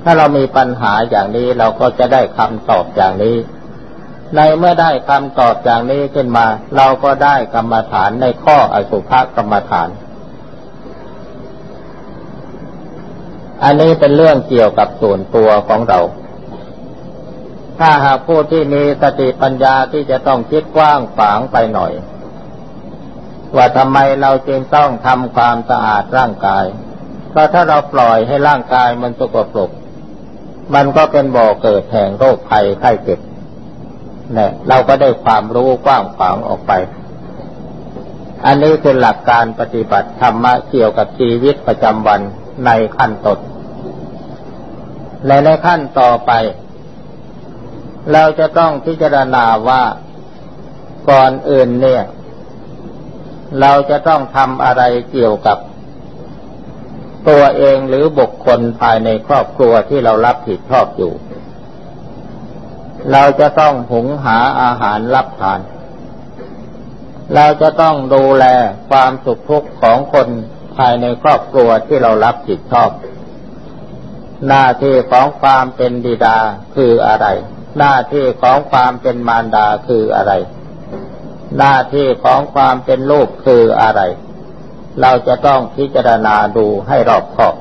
S1: ถ้าเรามีปัญหาอย่างนี้เราก็จะได้คำตอบอย่างนี้ ในเมื่อได้คำตอบอย่างนี้ขึ้นมา เราก็ได้กรรมฐานในข้ออสุภกรรมฐาน อันนี้เป็นเรื่องเกี่ยวกับส่วนตัวของเรา ถ้าหากผู้ที่มีสติปัญญาที่จะต้องคิดกว้างฝางไปหน่อย ว่าทำไมเราจึงต้องทำความสะอาดร่างกายเพราะถ้าเราปล่อยให้ร่างกายมันสกปรก มันก็เป็นบ่อเกิดแห่งโรคภัยไข้เจ็บเนี่ยเราก็ได้ความรู้กว้างขวางออกไป อันนี้คือหลักการปฏิบัติธรรมะเกี่ยวกับชีวิตประจำวันในขั้นต้นและในขั้นต่อไป เราจะต้องพิจารณาว่าก่อนอื่นเนี่ย เราจะต้องทำอะไรเกี่ยวกับ ตัวเองหรือบุคคลภายในครอบครัวที่เรารับผิดชอบอยู่ เราจะต้องหุงหาอาหารรับทาน เราจะต้องดูแลความสุขทุกข์ของคนภายในครอบครัวที่เรารับผิดชอบ หน้าที่ของความเป็นบิดาคืออะไร หน้าที่ของความเป็นมารดาคืออะไร หน้าที่ของความเป็นลูกคืออะไร เราจะต้องพิจารณาดูให้รอบคอบ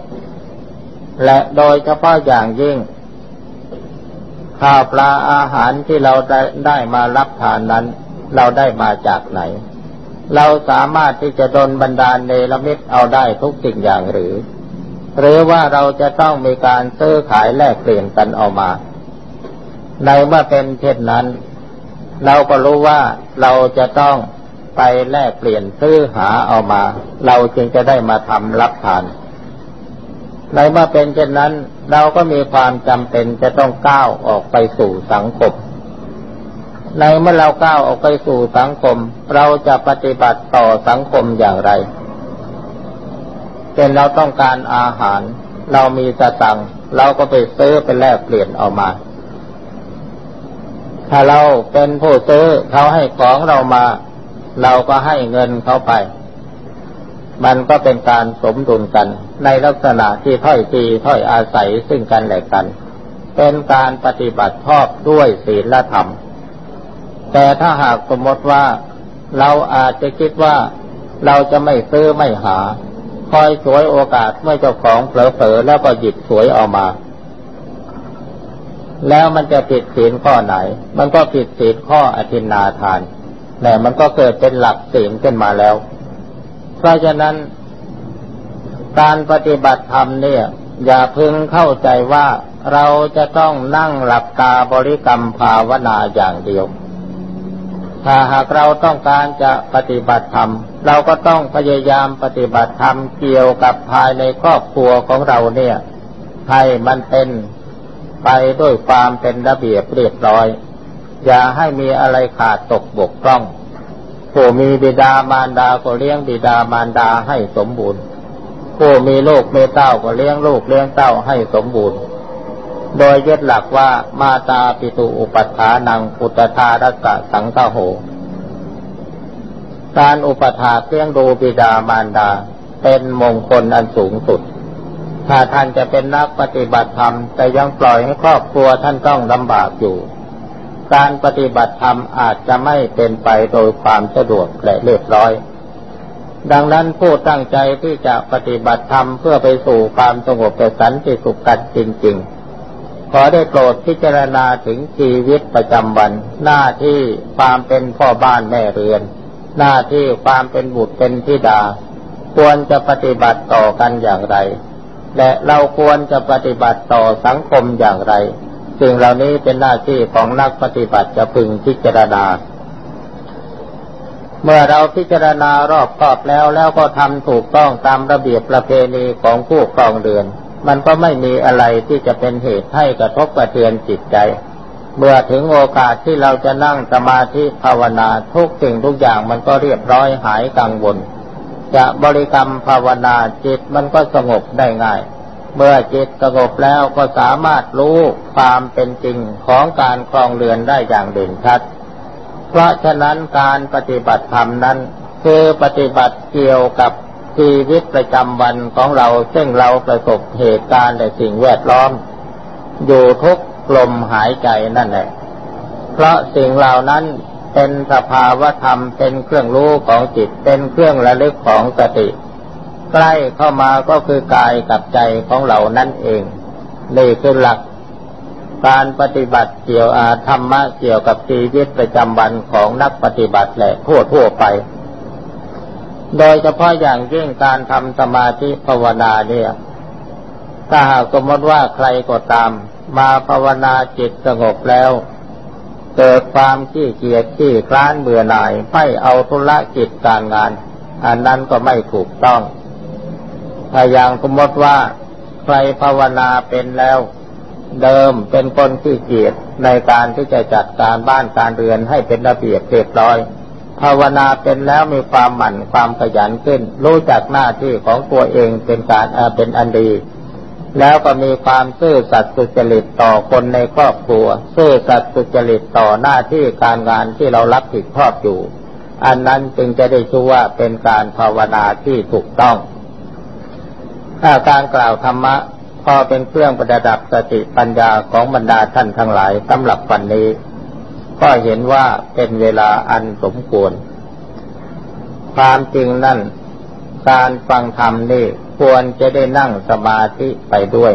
S1: และโดยเฉพาะอย่างยิ่ง ข้าวปลาอาหารที่เราได้ได้มารับทานนั้น เราได้มาจากไหน เราสามารถที่จะดนบันดาลเนรมิตเอาได้ทุกสิ่งอย่างหรือ หรือว่าเราจะต้องมีการซื้อขายแลกเปลี่ยนกันเอามา ในเมื่อเป็นเช่นนั้น เราก็รู้ว่าเราจะต้อง ไปแลกเปลี่ยนซื้อหาเอามา เราจึงจะได้มาทำรับทานในเมื่อเป็นเช่นนั้น เราก็มีความจำเป็นจะต้องก้าวออกไปสู่สังคม ในเมื่อเราก้าวออกไปสู่สังคม เราจะปฏิบัติต่อสังคมอย่างไรเป็นเราต้องการอาหาร เรามีสตังเราก็ไปซื้อไปแลกเปลี่ยนเอามา ถ้าเราเป็นผู้ซื้อเขาให้ของเรามา เราก็ให้เงินเขาไป มันก็เป็นการสมดุลกัน ในลักษณะที่ถ้อยทีถ้อยอาศัยซึ่งกันและกัน เป็นการปฏิบัติชอบด้วยศีลธรรม แต่ถ้าหากสมมติว่าเราอาจจะคิดว่าเราจะไม่ซื้อไม่หา คอยสวยโอกาสเมื่อเจ้าของเผลอๆแล้วก็หยิบสวยออกมา แล้วมันจะผิดศีลข้อไหน มันก็ผิดศีลข้ออธินาทาน แต่มันก็เกิดเป็นหลักศีลขึ้นมาแล้ว เพราะฉะนั้น การปฏิบัติธรรมเนี่ย อย่าพึงเข้าใจว่าเราจะต้องนั่งหลับตาบริกรรมภาวนาอย่างเดียว ถ้าหากเราต้องการจะปฏิบัติธรรม เราก็ต้องพยายามปฏิบัติธรรมเกี่ยวกับภายในครอบครัวของเราเนี่ยให้มันเป็นไปด้วยความเป็นระเบียบเรียบร้อย อย่าให้มีอะไรขาดตกบกพร่อง ผู้มีบิดามารดาก็เลี้ยงบิดามารดาให้สมบูรณ์ ผู้มีลูกมีเต้าก็เลี้ยงลูกเลี้ยงเต้าให้สมบูรณ์ โดยยึดหลักว่ามาตาปิตุอุปัฏฐานังปุตธารัสสังฆโห การอุปถาเลี้ยงดูบิดามารดาเป็นมงคลอันสูงสุดถ้าท่านจะเป็นนักปฏิบัติธรรม แต่ยังปล่อยให้ครอบครัวท่านต้องลำบากอยู่ การปฏิบัติธรรมอาจจะไม่เป็นไปโดยความสะดวกและเรียบร้อย ดังนั้นผู้ตั้งใจที่จะปฏิบัติธรรมเพื่อไปสู่ความสงบแต่สันติสุขกันจริง ๆ ขอได้โปรดพิจารณาถึงชีวิตประจำวัน หน้าที่ความเป็นพ่อบ้านแม่เรือน หน้าที่ความเป็นบุตรเป็นธิดา ควรจะปฏิบัติต่อกันอย่างไร และเราควรจะปฏิบัติต่อสังคมอย่างไร สิ่งเหล่านี้เป็นหน้าที่ของนักปฏิบัติจะพึงพิจารณา เมื่อเราพิจารณารอบครอบแล้วแล้วก็ทำถูกต้องตามระเบียบประเพณีของผู้ครองเรือน มันก็ไม่มีอะไรที่จะเป็นเหตุให้กระทบกระเทือนจิตใจ เมื่อถึงโอกาสที่เราจะนั่งสมาธิภาวนาทุกสิ่งทุกอย่างมันก็เรียบร้อยหายกังวล จะบริกรรมภาวนาจิตมันก็สงบได้ง่าย เมื่อจิตสงบแล้วก็สามารถรู้ความเป็นจริงของการคลองเรือนได้อย่างเด่นชัด เพราะฉะนั้นการปฏิบัติธรรมนั้น คือปฏิบัติเกี่ยวกับชีวิตประจำวันของเราซึ่งเราประสบเหตุการณ์และสิ่งแวดล้อม อยู่ทุกลมหายใจนั่นแหละ เพราะสิ่งเหล่านั้นเป็นสภาวธรรมเป็นเครื่องรู้ของจิตเป็นเครื่องระลึกของสติ ใกล้เข้ามาก็คือกายกับใจของเรานั่นเองนี่คือหลักการปฏิบัติเกี่ยวอาธรรมะเกี่ยวกับชีวิตประจำวันของนักปฏิบัติแหละทั่วทั่วไป โดยเฉพาะอย่างยิ่งการทำสมาธิภาวนาเนี่ย ถ้าหากสมมติว่าใครก็ตาม มาภาวนาจิตสงบแล้ว เกิดความขี้เกียจขี้คลานเบื่อหน่ายไม่เอาธุระกิจการงาน อันนั้นก็ไม่ถูกต้อง ถ้าอย่างสมมติว่าใครภาวนาเป็นแล้ว เดิมเป็นคนขี้เกียจในการที่จะจัดการบ้านการเรือนให้เป็นระเบียบเรียบร้อย ภาวนาเป็นแล้วมีความหมั่นความขยันขึ้น รู้จักหน้าที่ของตัวเองเป็นการเป็นอันดีแล้วก็มีความซื่อสัตย์สุจริตต่อคนในครอบครัว ซื่อสัตย์สุจริตต่อหน้าที่การงานที่เรารับผิดชอบอยู่ อันนั้นจึงจะได้ชื่อว่าเป็นการภาวนาที่ถูกต้อง ถ้าการกล่าวธรรมะพอเป็นเครื่องประดับสติปัญญาของบรรดาท่านทั้งหลายสำหรับวันนี้ ก็เห็นว่าเป็นเวลาอันสมควร ความจริงนั่น การฟังธรรมนี่ควรจะได้นั่งสมาธิไปด้วย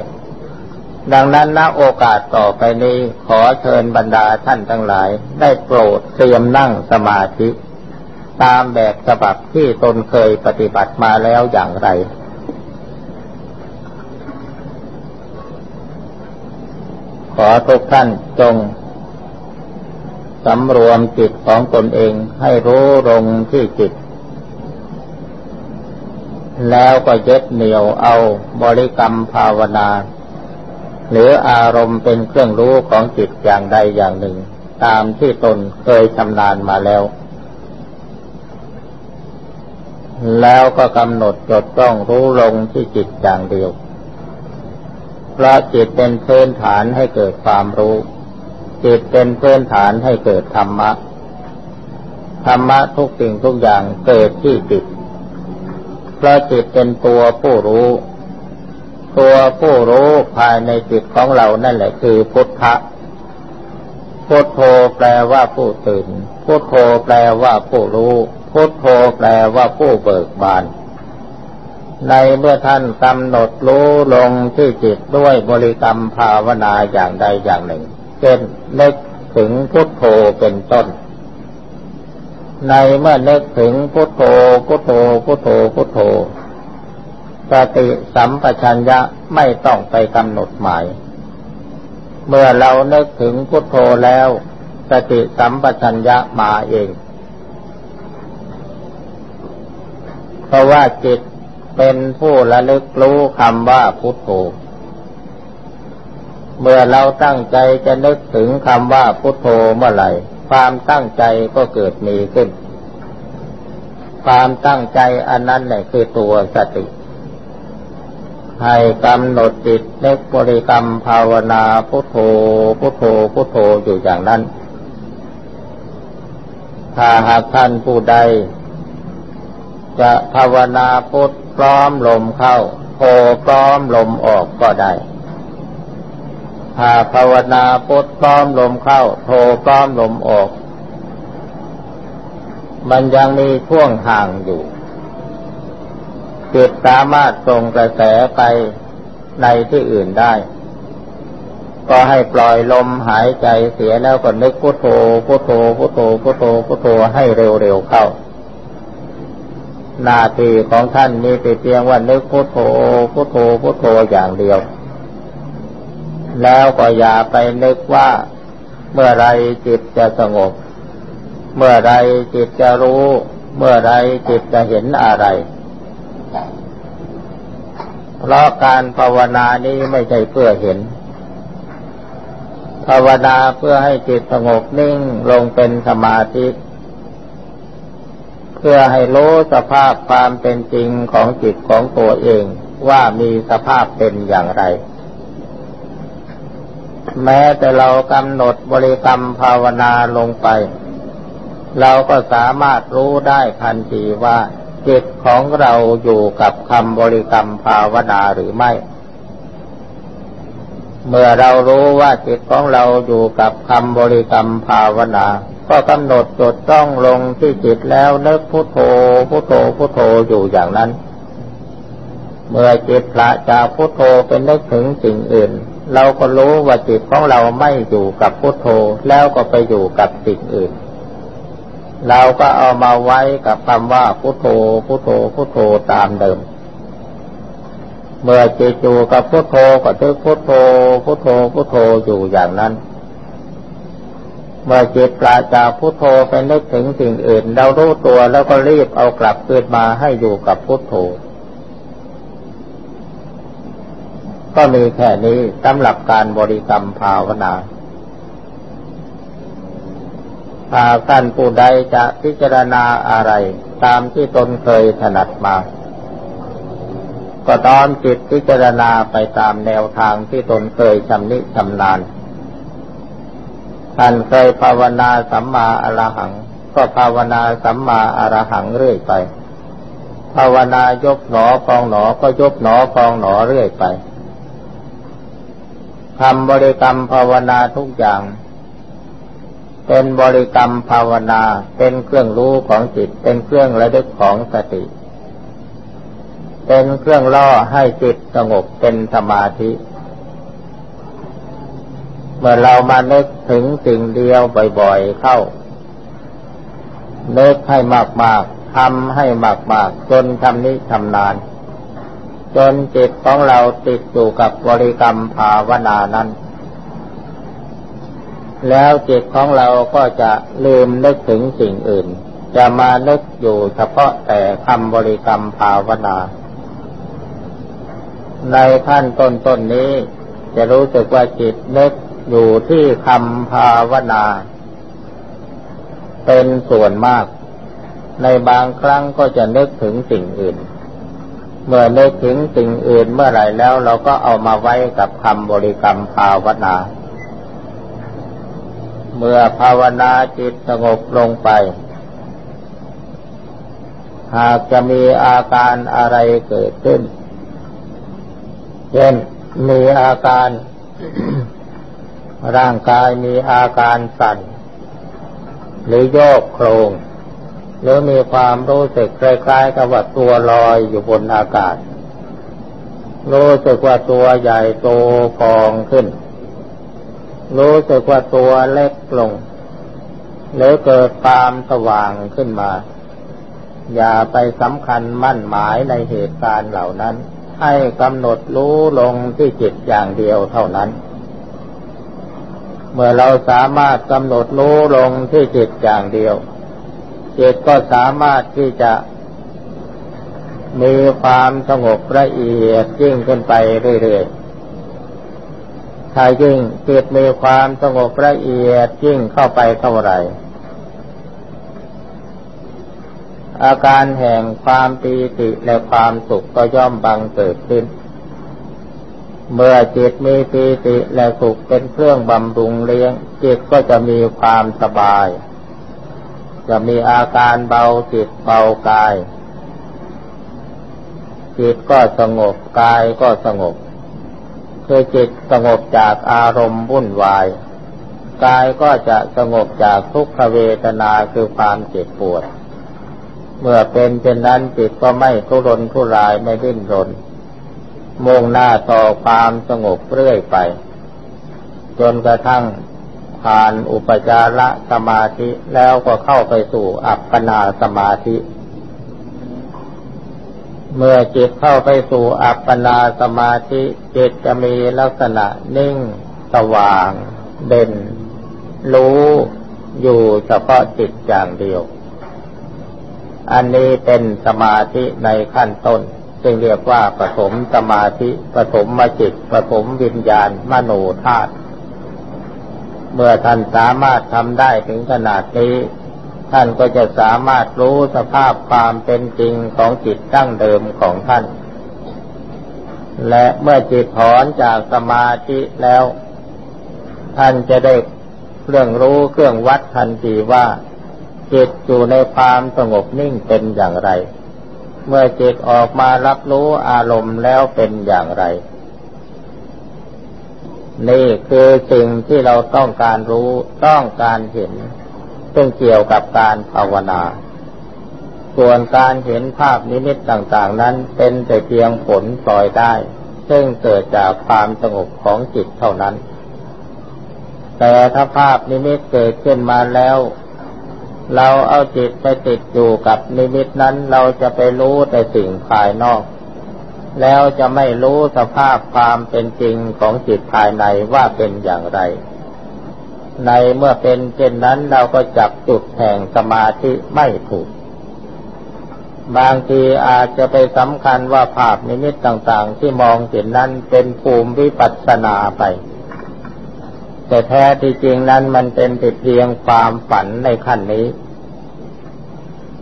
S1: ดังนั้นณโอกาสต่อไปนี้ขอเชิญบรรดาท่านทั้งหลาย ได้โปรดเตรียมนั่งสมาธิ ตามแบบฉบับที่ตนเคยปฏิบัติมาแล้วอย่างไร ขอทุกท่านจงสำรวมจิตของตนเองให้รู้ลงที่จิต แล้วก็ยึดเหนี่ยวเอาบริกรรมภาวนา หรืออารมณ์เป็นเครื่องรู้ของจิตอย่างใดอย่างหนึ่ง ตามที่ตนเคยชำนาญมาแล้ว แล้วก็กำหนดจดต้องรู้ลงที่จิตอย่างเดียว เพราะจิตเป็นพื้นฐานให้เกิดความรู้ จิตเป็นพื้นฐานให้เกิดธรรมะ ธรรมะทุกสิ่งทุกอย่างเกิดที่จิตพราะจิตเป็นตัวผู้รู้ ตัวผู้รู้ภายในจิตของเรานั่นแหละคือพุทธะพุทโธแปลว่าผู้ตื่น พุทโธแปลว่าผู้รู้ พุทโธแปลว่าผู้เบิกบาน ในเมื่อท่านกำหนดรู้ลงที่จิตด้วยบริกรรมภาวนาอย่างใดอย่างหนึ่ง เช่นนึกถึงพุทโธเป็นต้น ในเมื่อนึกถึงพุทโธพุทโธพุทโธพุทโธสติสัมปชัญญะไม่ต้องไปกำหนดหมาย เมื่อเรานึกถึงพุทโธแล้วสติสัมปชัญญะมาเอง เพราะว่าจิต เป็นผู้ระลึกรู้คำว่าพุทโธ เมื่อเราตั้งใจจะนึกถึงคำว่าพุทโธเมื่อไหร่ ความตั้งใจก็เกิดมีขึ้น ความตั้งใจอันนั้นแหละคือตัวสติ ให้กำหนดจิตเนกบริกรรมภาวนาพุทโธพุทโธพุทโธอยู่อย่างนั้น ถ้าหากท่านผู้ใดจะภาวนาพุท พร้อมลมเข้าโธพร้อมลมออกก็ได้ถ้าภาวนาพุทพร้อมลมเข้าโทพร้อมลมออก มันยังมีช่วงห่างอยู่จิตสามารถส่งกระแสไปในที่อื่นได้ ก็ให้ปล่อยลมหายใจเสียแล้วก็นึกพุทโธพุทโธพุทโธพุทโธพุทโธให้เร็วๆเข้า นาทีของท่านมีแต่เพียงว่านึกพุทโธพุทโธพุทโธอย่างเดียว แล้วก็อย่าไปนึกว่าเมื่อไรจิตจะสงบ เมื่อไรจิตจะรู้ เมื่อไรจิตจะเห็นอะไร เพราะการภาวนานี้ไม่ใช่เพื่อเห็น ภาวนาเพื่อให้จิตสงบนิ่งลงเป็นสมาธิ พื่อให้รู้สภาพความเป็นจริงของจิตของตัวเองว่ามีสภาพเป็นอย่างไร แม้แต่เรากำหนดบริกรรมภาวนาลงไป เราก็สามารถรู้ได้ทันทีว่าจิตของเราอยู่กับคำบริกรรมภาวนาหรือไม่ เมื่อเรารู้ว่าจิตของเราอยู่กับคำบริกรรมภาวนา ก็กำหนดจดต้องลงที่จิตแล้วนึกพุโทโธพุโทโธพุโทโธอยู่อย่างนั้น เมื่อจิตละจากพุโทโธเป็นนึกถึงสิ่งอื่น เราก็รู้ว่าจิตของเราไม่อยู่กับพุทโธแล้วก็ไปอยู่กับสิ่งอื่น เราก็เอามาไว้กับคำว่าพุทโธพุทโธพุทโธตามเดิม เมื่อจิตอยู่กับพุทโธก็ทึกพุทโธพุทโธพุทโธอยู่อย่างนั้น เมื่อจิตปราจากพุทโธไปนึกถึงสิ่งอื่น เรารู้ตัวแล้วก็รีบเอากลับคืนมาให้อยู่กับพุทโธ ก็มีแค่นี้สำหรับการบริกรรมภาวนาหากท่านผู้ใดจะพิจารณาอะไร ตามที่ตนเคยถนัดมา ก็ตอนจิตพิจารณาไปตามแนวทางที่ตนเคยชำนิชำนาญท่านเคยภาวนาสัมมาอรหัง ก็ภาวนาสัมมาอรหังเรื่อยไป ภาวนายกหนอพองหนอก็ยกหนอพองหนอเรื่อยไปทำบริกรรมภาวนาทุกอย่าง เป็นบริกรรมภาวนาเป็นเครื่องรู้ของจิตเป็นเครื่องระลึกของสติ เป็นเครื่องล่อให้จิตสงบเป็นสมาธิ เมื่อเรามานึกถึงสิ่งเดียวบ่อยๆเข้านึกให้มากๆทำให้มากๆจนทำนี้ทำนาน จนจิตของเราติดอยู่กับบริกรรมภาวนานั้น แล้วจิตของเราก็จะลืมนึกถึงสิ่งอื่นจะมานึกอยู่เฉพาะแต่คำบริกรรมภาวนา ในขั้นต้นๆนนี้ จะรู้สึกว่าจิตนึกอยู่ที่คำภาวนา เป็นส่วนมาก ในบางครั้งก็จะนึกถึงสิ่งอื่น เมื่อนึกถึงสิ่งอื่นเมื่อไหร่แล้วเราก็เอามาไว้กับคำบริกรรมภาวนา เมื่อภาวนาจิตสงบลงไปหากจะมีอาการอะไรเกิดขึ้น เช่นมีอาการ ร่างกายมีอาการสั่น หรือโยกโครง หรือมีความรู้สึกคล้ายๆกับว่าตัวลอยอยู่บนอากาศ รู้สึกว่าตัวใหญ่โตพองขึ้น รู้สึกว่าตัวเล็กลง หรือเกิดความสว่างขึ้นมา อย่าไปสำคัญมั่นหมายในเหตุการณ์เหล่านั้น ให้กำหนดรู้ลงที่จิตอย่างเดียวเท่านั้น เมื่อเราสามารถกำหนดรู้ลงที่จิตอย่างเดียว จิตก็สามารถที่จะมีความสงบละเอียดยิ่งขึ้นไปเรื่อยๆถ้ายิ่งจิตมีความสงบละเอียดยิ่งเข้าไปเท่าไหร่ อาการแห่งความปีติและความสุขก็ย่อมบังเกิดขึ้น เมื่อจิตมีปีติและสุขเป็นเครื่องบำรุงเลี้ยง จิตก็จะมีความสบาย จะมีอาการเบาจิตเบากาย จิตก็สงบกายก็สงบ คือจิตสงบจากอารมณ์วุ่นวายกายก็จะสงบจากทุกขเวทนาคือความเจ็บปวด เมื่อเป็นเช่นนั้นจิตก็ไม่ทุรนทุรายไม่ดิ้นรน มุ่งหน้าต่อความสงบเรื่อยไป จนกระทั่งผ่านอุปจารสมาธิแล้วก็เข้าไปสู่อัปปนาสมาธิ เมื่อจิตเข้าไปสู่อัปปนาสมาธิจิตจะมีลักษณะนิ่ง สว่าง เด่น รู้อยู่เฉพาะจิตอย่างเดียว อันนี้เป็นสมาธิในขั้นต้น ซึ่งเรียกว่าปฐมสมาธิปฐมมจิตปฐมวิญญาณมโนธาตุเมื่อท่านสามารถทำได้ถึงขนาดนี้ ท่านก็จะสามารถรู้สภาพความเป็นจริงของจิตตั้งเดิมของท่าน และเมื่อจิตถอนจากสมาธิแล้ว ท่านจะได้เครื่องรู้เครื่องวัดทันทีว่า จิตอยู่ในความสงบนิ่งเป็นอย่างไร เมื่อจิตออกมารับรู้อารมณ์แล้วเป็นอย่างไร นี่คือสิ่งที่เราต้องการรู้ต้องการเห็น ซึ่งเกี่ยวกับการภาวนา ส่วนการเห็นภาพนิมิตต่าง ๆ นั้นเป็นแต่เพียงผลพลอยได้ ซึ่งเกิดจากความสงบของจิตเท่านั้นแต่ถ้าภาพนิมิตเกิดขึ้นมาแล้ว เราเอาจิตไปติดอยู่กับนิมิตนั้นเราจะไปรู้แต่สิ่งภายนอก แล้วจะไม่รู้สภาพความเป็นจริงของจิตภายในว่าเป็นอย่างไร ในเมื่อเป็นเช่นนั้นเราก็จับจุดแห่งสมาธิไม่ถูก บางทีอาจจะไปสำคัญว่าภาพนิมิตต่างๆ ที่มองเห็นนั้นเป็นภูมิวิปัสสนาไป แต่แท้ที่จริงนั้นมันเป็นเพียงความฝันในขั้นนี้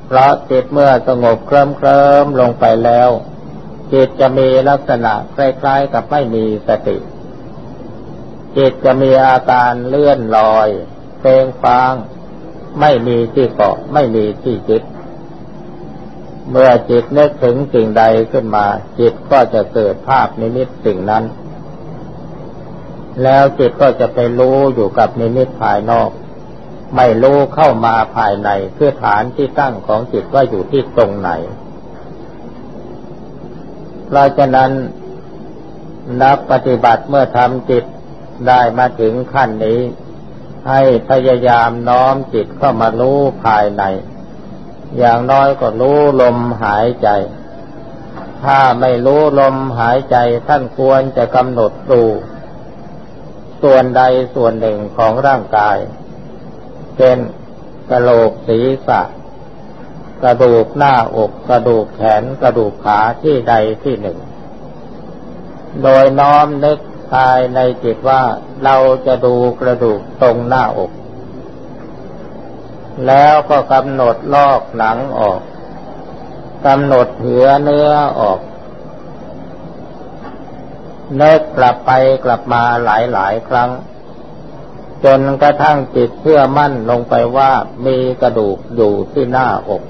S1: เพราะจิตเมื่อสงบเคลิ้มเคลิมลงไปแล้ว จิตจะมีลักษณะคล้ายๆกับไม่มีสติ จิตจะมีอาการเลื่อนลอยเพลงฟังไม่มีที่เกาะไม่มีที่จิต เมื่อจิตนึกถึงสิ่งใดขึ้นมา จิตก็จะเกิดภาพนิมิตสิ่งนั้น แล้วจิตก็จะไปรู้อยู่กับนิมิตภายนอก ไม่รู้เข้ามาภายในคือฐานที่ตั้งของจิตว่าอยู่ที่ตรงไหน เพราะฉะนั้นนักปฏิบัติเมื่อทำจิตได้มาถึงขั้นนี้ ให้พยายามน้อมจิตเข้ามารู้ภายใน อย่างน้อยก็รู้ลมหายใจ ถ้าไม่รู้ลมหายใจท่านควรจะกำหนดดู ส่วนใดส่วนหนึ่งของร่างกาย เช่นกระโหลกศีรษะ กระดูกหน้าอกกระดูกแขนกระดูกขาที่ใดที่หนึ่ง โดยน้อมนึกภายในจิตว่าเราจะดูกระดูกตรงหน้าอก แล้วก็กำหนดลอกหนังออกกำหนดเหือเนื้อออก เนิกกลับไปกลับมาหลายหลายครั้ง จนกระทั่งจิตเชื่อมั่นลงไปว่ามีกระดูกอยู่ที่หน้าอก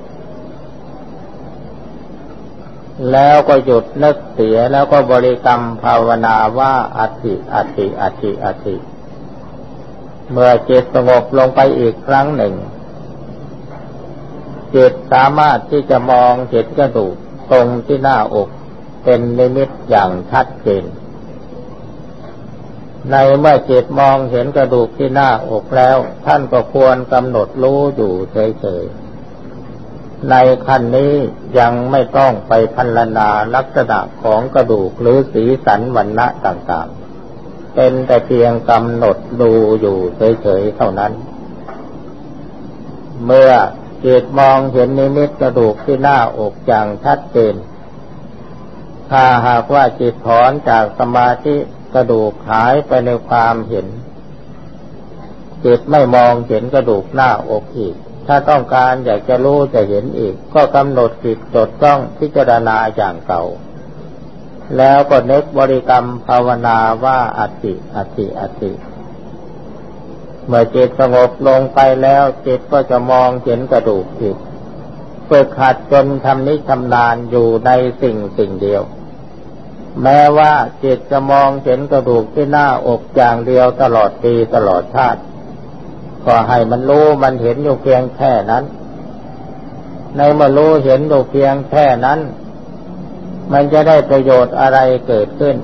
S1: แล้วก็หยุดนึกเสียแล้วก็บริกรรมภาวนาว่าอัติอัติอัติอัติเมื่อจิตสงบลงไปอีกครั้งหนึ่ง จิตสามารถที่จะมองเห็นกระดูกตรงที่หน้าอกเป็นนิมิตอย่างชัดเจน ในเมื่อจิตมองเห็นกระดูกที่หน้าอกแล้ว ท่านก็ควรกำหนดรู้อยู่เฉยๆ ในขั้นนี้ยังไม่ต้องไปพันนาลักษณะของกระดูกหรือสีสันวันณะต่างๆ เป็นแต่เพียงกำหนดดูอยู่เฉยๆ เท่านั้น เมื่อจิตมองเห็นนิมิตกระดูกที่หน้าอกอย่างชัดเจนถ้าหากว่าจิตถอนจากสมาธิ กระดูกหายไปในความเห็น จิตไม่มองเห็นกระดูกหน้าอกอีก ถ้าต้องการอยากจะรู้จะเห็นอีก ก็กำหนดจิตจดจ้องพิจารณาอย่างเก่า แล้วก็นึกบริกรรมภาวนาว่าอติอติอติเมื่อจิตสงบลงไปแล้วจิตก็จะมองเห็นกระดูกอีกฝึกขัดจนทำนิชำนาญอยู่ในสิ่งสิ่งเดียว แม้ว่าจิตจะมองเห็นกระดูกที่หน้าอกอย่างเดียวตลอดปีตลอดชาติ ก็ให้มันรู้มันเห็นอยู่เพียงแค่นั้น ในเมื่อรู้เห็นอยู่เพียงแค่นั้น มันจะได้ประโยชน์อะไรเกิดขึ้น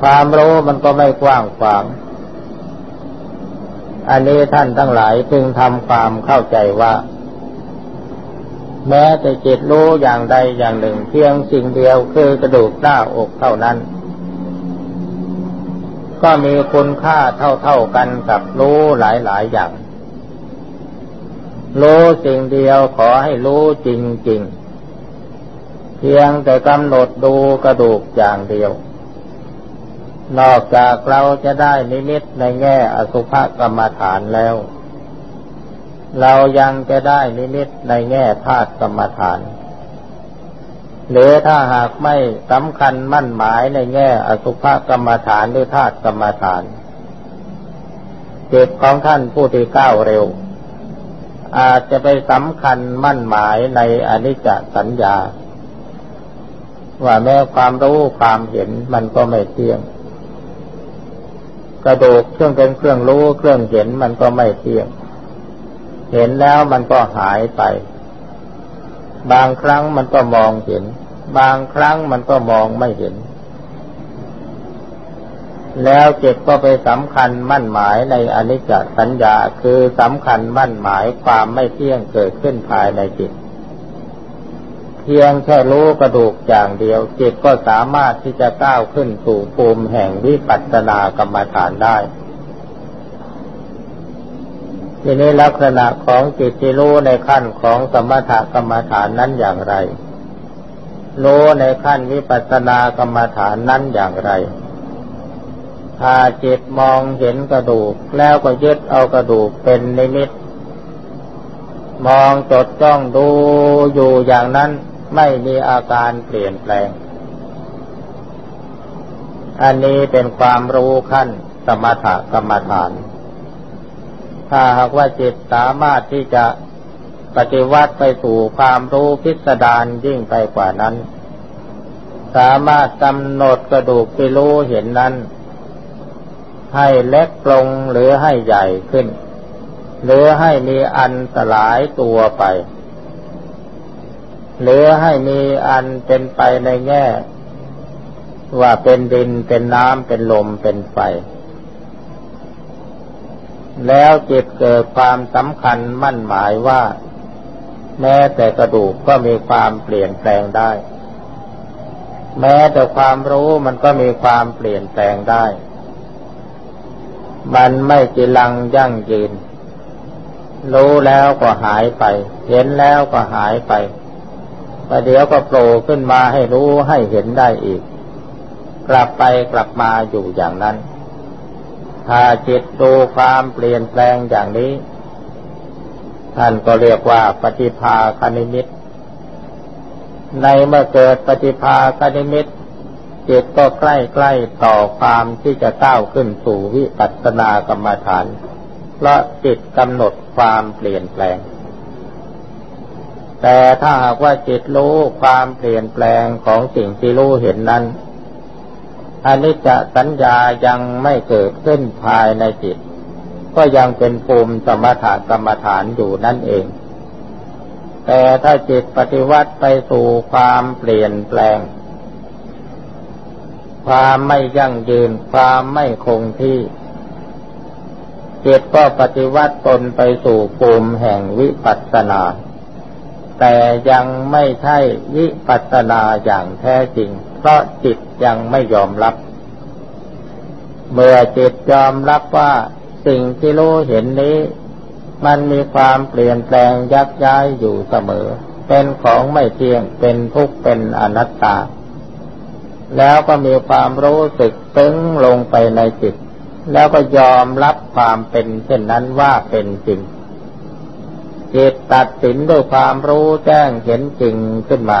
S1: ความรู้มันก็ไม่กว้างขวางอันนี้ท่านทั้งหลายจึงทำความเข้าใจว่า แม้แต่จิตรู้อย่างใดอย่างหนึ่ง เพียงสิ่งเดียวคือกระดูกหน้าอกเท่านั้น ก็มีคุณค่าเท่าๆกันกับรู้หลายๆอย่าง รู้สิ่งเดียวขอให้รู้จริงๆ เพียงแต่กำหนดดูกระดูกอย่างเดียว นอกจากเราจะได้นิมิตในแง่อสุภกรรมฐานแล้ว เรายังจะได้นิมิตในแง่ธาตุกรรมฐาน หรือถ้าหากไม่สำคัญมั่นหมายในแง่อสุภกรรมฐานหรือธาตุกรรมฐานจิตของท่านผู้ที่ก้าวเร็ว อาจจะไปสำคัญมั่นหมายในอนิจจสัญญา ว่าแม้ความรู้ความเห็นมันก็ไม่เที่ยง กระดูกเครื่องเป็นเครื่องรู้เครื่องเห็นมันก็ไม่เที่ยง เห็นแล้วมันก็หายไป บางครั้งมันก็มองเห็น บางครั้งมันก็มองไม่เห็น แล้วจิตก็ไปสำคัญมั่นหมายในอนิจจสัญญาคือสำคัญมั่นหมายความไม่เที่ยงเกิดขึ้นภายในจิต เพียงแค่รู้กระดูกอย่างเดียวจิตก็สามารถที่จะก้าวขึ้นสู่ภูมิแห่งวิปัสสนากรรมฐานได้ ทีนี้ลักษณะของจิตที่รู้ในขั้นของสมถกรรมฐานนั้นอย่างไร รู้ในขั้นวิปัสสนากรรมฐานนั้นอย่างไร ถ้าจิตมองเห็นกระดูกแล้วก็ยึดเอากระดูกเป็นนิมิต มองจดจ้องดูอยู่อย่างนั้นไม่มีอาการเปลี่ยนแปลง อันนี้เป็นความรู้ขั้นสมถกรรมฐาน ถ้าหากว่าจิตสามารถที่จะปฏิวัติไปสู่ความรู้พิสดารยิ่งไปกว่านั้น สามารถกำหนดกระดูกที่รู้เห็นนั้น ให้เล็กลงหรือให้ใหญ่ขึ้น หรือให้มีอันสลายตัวไป หรือให้มีอันเป็นไปในแง่ ว่าเป็นดินเป็นน้ำเป็นลมเป็นไฟ แล้วจิตเกิดความสำคัญมั่นหมายว่า แม้แต่กระดูกก็มีความเปลี่ยนแปลงได้ แม้แต่ความรู้มันก็มีความเปลี่ยนแปลงได้ มันไม่จีรังยั่งยืน รู้แล้วก็หายไป เห็นแล้วก็หายไปประเดี๋ยวก็โผล่ขึ้นมาให้รู้ให้เห็นได้อีก กลับไปกลับมาอยู่อย่างนั้น ถ้าจิตดูความเปลี่ยนแปลงอย่างนี้ ท่านก็เรียกว่าปฏิภาคณิมิต ในเมื่อเกิดปฏิภาคณิมิต จิตก็ใกล้ใกล้ต่อความที่จะก้าวขึ้นสู่วิปัสสนากรรมฐาน เพราะจิตกำหนดความเปลี่ยนแปลง แต่ถ้าหากว่าจิตรู้ความเปลี่ยนแปลงของสิ่งที่รู้เห็นนั้น อนิจจสัญญายังไม่เกิดขึ้นภายในจิต ก็ยังเป็นภูมิสมถะกรรมฐานอยู่นั่นเอง แต่ถ้าจิตปฏิวัติไปสู่ความเปลี่ยนแปลง ความไม่ยั่งยืนความไม่คงที่จิตก็ปฏิวัติตนไปสู่ภูมิแห่งวิปัสสนา แต่ยังไม่ใช่วิปัสสนาอย่างแท้จริง เพราะจิตยังไม่ยอมรับ เมื่อจิตยอมรับว่าสิ่งที่รู้เห็นนี้ มันมีความเปลี่ยนแปลงยักย้ายอยู่เสมอ เป็นของไม่เที่ยงเป็นทุกข์เป็นอนัตตา แล้วก็มีความรู้สึกตึงลงไปในจิต แล้วก็ยอมรับความเป็นเช่นนั้นว่าเป็นจริงจิตตัดสินด้วยความรู้แจ้งเห็นจริงขึ้นมา